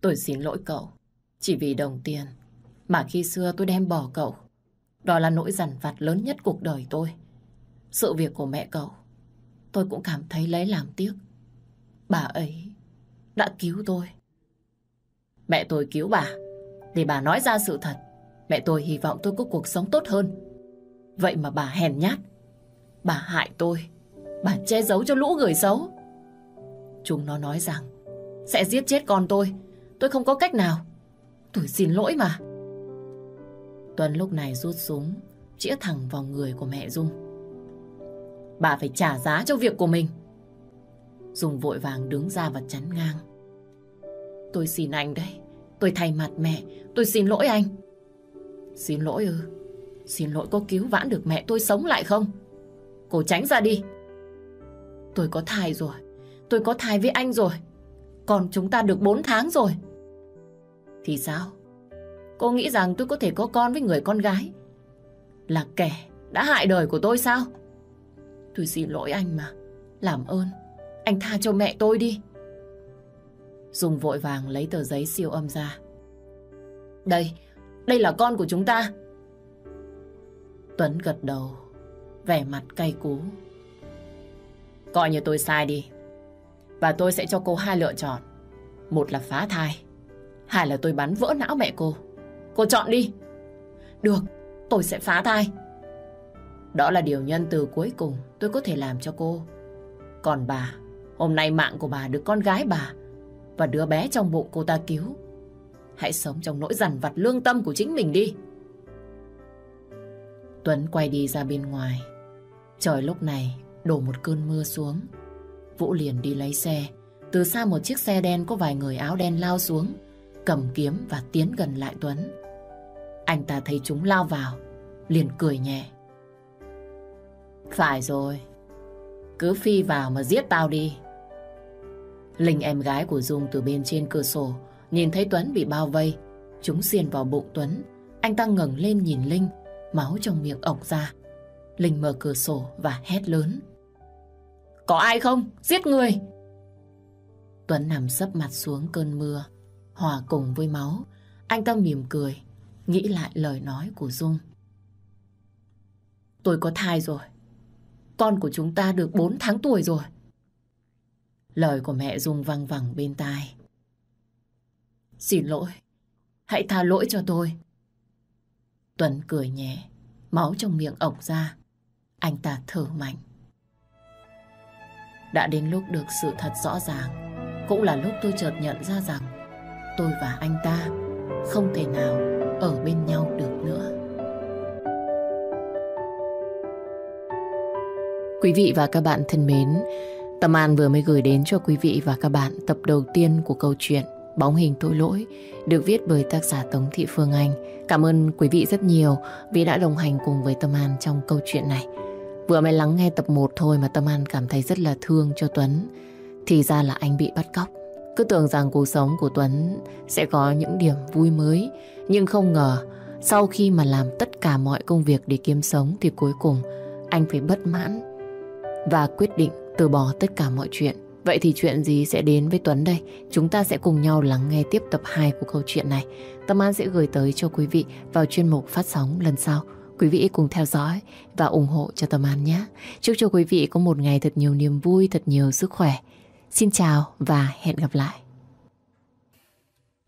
Tôi xin lỗi cậu. Chỉ vì đồng tiền mà khi xưa tôi đem bỏ cậu. Đó là nỗi dằn vặt lớn nhất cuộc đời tôi. Sự việc của mẹ cậu, tôi cũng cảm thấy lấy làm tiếc. Bà ấy đã cứu tôi. Mẹ tôi cứu bà, để bà nói ra sự thật. Mẹ tôi hy vọng tôi có cuộc sống tốt hơn. Vậy mà bà hèn nhát. Bà hại tôi. Bà che giấu cho lũ người xấu. Chúng nó nói rằng sẽ giết chết con tôi. Tôi không có cách nào. Tôi xin lỗi mà. Tuấn lúc này rút súng, chĩa thẳng vào người của mẹ Dung. Bà phải trả giá cho việc của mình. Dung vội vàng đứng ra và chắn ngang. Tôi xin anh đây. Tôi thay mặt mẹ. Tôi xin lỗi anh. Xin lỗi ư? Xin lỗi có cứu vãn được mẹ tôi sống lại không? Cô tránh ra đi. Tôi có thai rồi. Tôi có thai với anh rồi. Còn chúng ta được 4 tháng rồi. Thì sao? Cô nghĩ rằng tôi có thể có con với người con gái Là kẻ đã hại đời của tôi sao Tôi xin lỗi anh mà. Làm ơn, anh tha cho mẹ tôi đi. dùng vội vàng lấy tờ giấy siêu âm ra. Đây, đây là con của chúng ta. Tuấn gật đầu, vẻ mặt cay cú. Coi như tôi sai đi. Và tôi sẽ cho cô hai lựa chọn. Một là phá thai, hai là tôi bắn vỡ não mẹ cô. Cô chọn đi. Được, tôi sẽ phá thai. Đó là điều nhân từ cuối cùng tôi có thể làm cho cô. Còn bà, hôm nay mạng của bà được con gái bà và đứa bé trong bụng cô ta cứu. Hãy sống trong nỗi dằn vặt lương tâm của chính mình đi. Tuấn quay đi ra bên ngoài. Trời lúc này đổ một cơn mưa xuống. Vũ liền đi lấy xe. Từ xa một chiếc xe đen có vài người áo đen lao xuống, cầm kiếm và tiến gần lại Tuấn. Anh ta thấy chúng lao vào, liền cười nhẹ. Phải rồi, cứ phi vào mà giết tao đi. Linh em gái của Dung từ bên trên cửa sổ nhìn thấy Tuấn bị bao vây. Chúng xiên vào bụng Tuấn. Anh ta ngẩng lên nhìn Linh, máu trong miệng ọc ra. Linh mở cửa sổ và hét lớn. Có ai không? Giết người! Tuấn nằm sấp mặt xuống cơn mưa, hòa cùng với máu. Anh ta mỉm cười, nghĩ lại lời nói của Dung. Tôi có thai rồi. Con của chúng ta được 4 tháng tuổi rồi. Lời của mẹ Dung văng vẳng bên tai. Xin lỗi, hãy tha lỗi cho tôi. Tuấn cười nhẹ, máu trong miệng ổng ra. Anh ta thở mạnh. Đã đến lúc được sự thật rõ ràng, cũng là lúc tôi chợt nhận ra rằng tôi và anh ta không thể nào ở bên nhau được nữa. Quý vị và các bạn thân mến, Tâm An vừa mới gửi đến cho quý vị và các bạn tập đầu tiên của câu chuyện Bóng hình tội lỗi, được viết bởi tác giả Tống Thị Phương Anh. Cảm ơn quý vị rất nhiều vì đã đồng hành cùng với Tâm An trong câu chuyện này. Vừa mới lắng nghe tập 1 thôi mà Tâm An cảm thấy rất là thương cho Tuấn. Thì ra là anh bị bắt cóc. Cứ tưởng rằng cuộc sống của Tuấn sẽ có những điểm vui mới. Nhưng không ngờ, sau khi mà làm tất cả mọi công việc để kiếm sống thì cuối cùng anh phải bất mãn và quyết định từ bỏ tất cả mọi chuyện. Vậy thì chuyện gì sẽ đến với Tuấn đây? Chúng ta sẽ cùng nhau lắng nghe tiếp tập 2 của câu chuyện này. Tâm An sẽ gửi tới cho quý vị vào chuyên mục phát sóng lần sau. Quý vị cùng theo dõi và ủng hộ cho Tâm An nhé. Chúc cho quý vị có một ngày thật nhiều niềm vui, thật nhiều sức khỏe. Xin chào và hẹn gặp lại.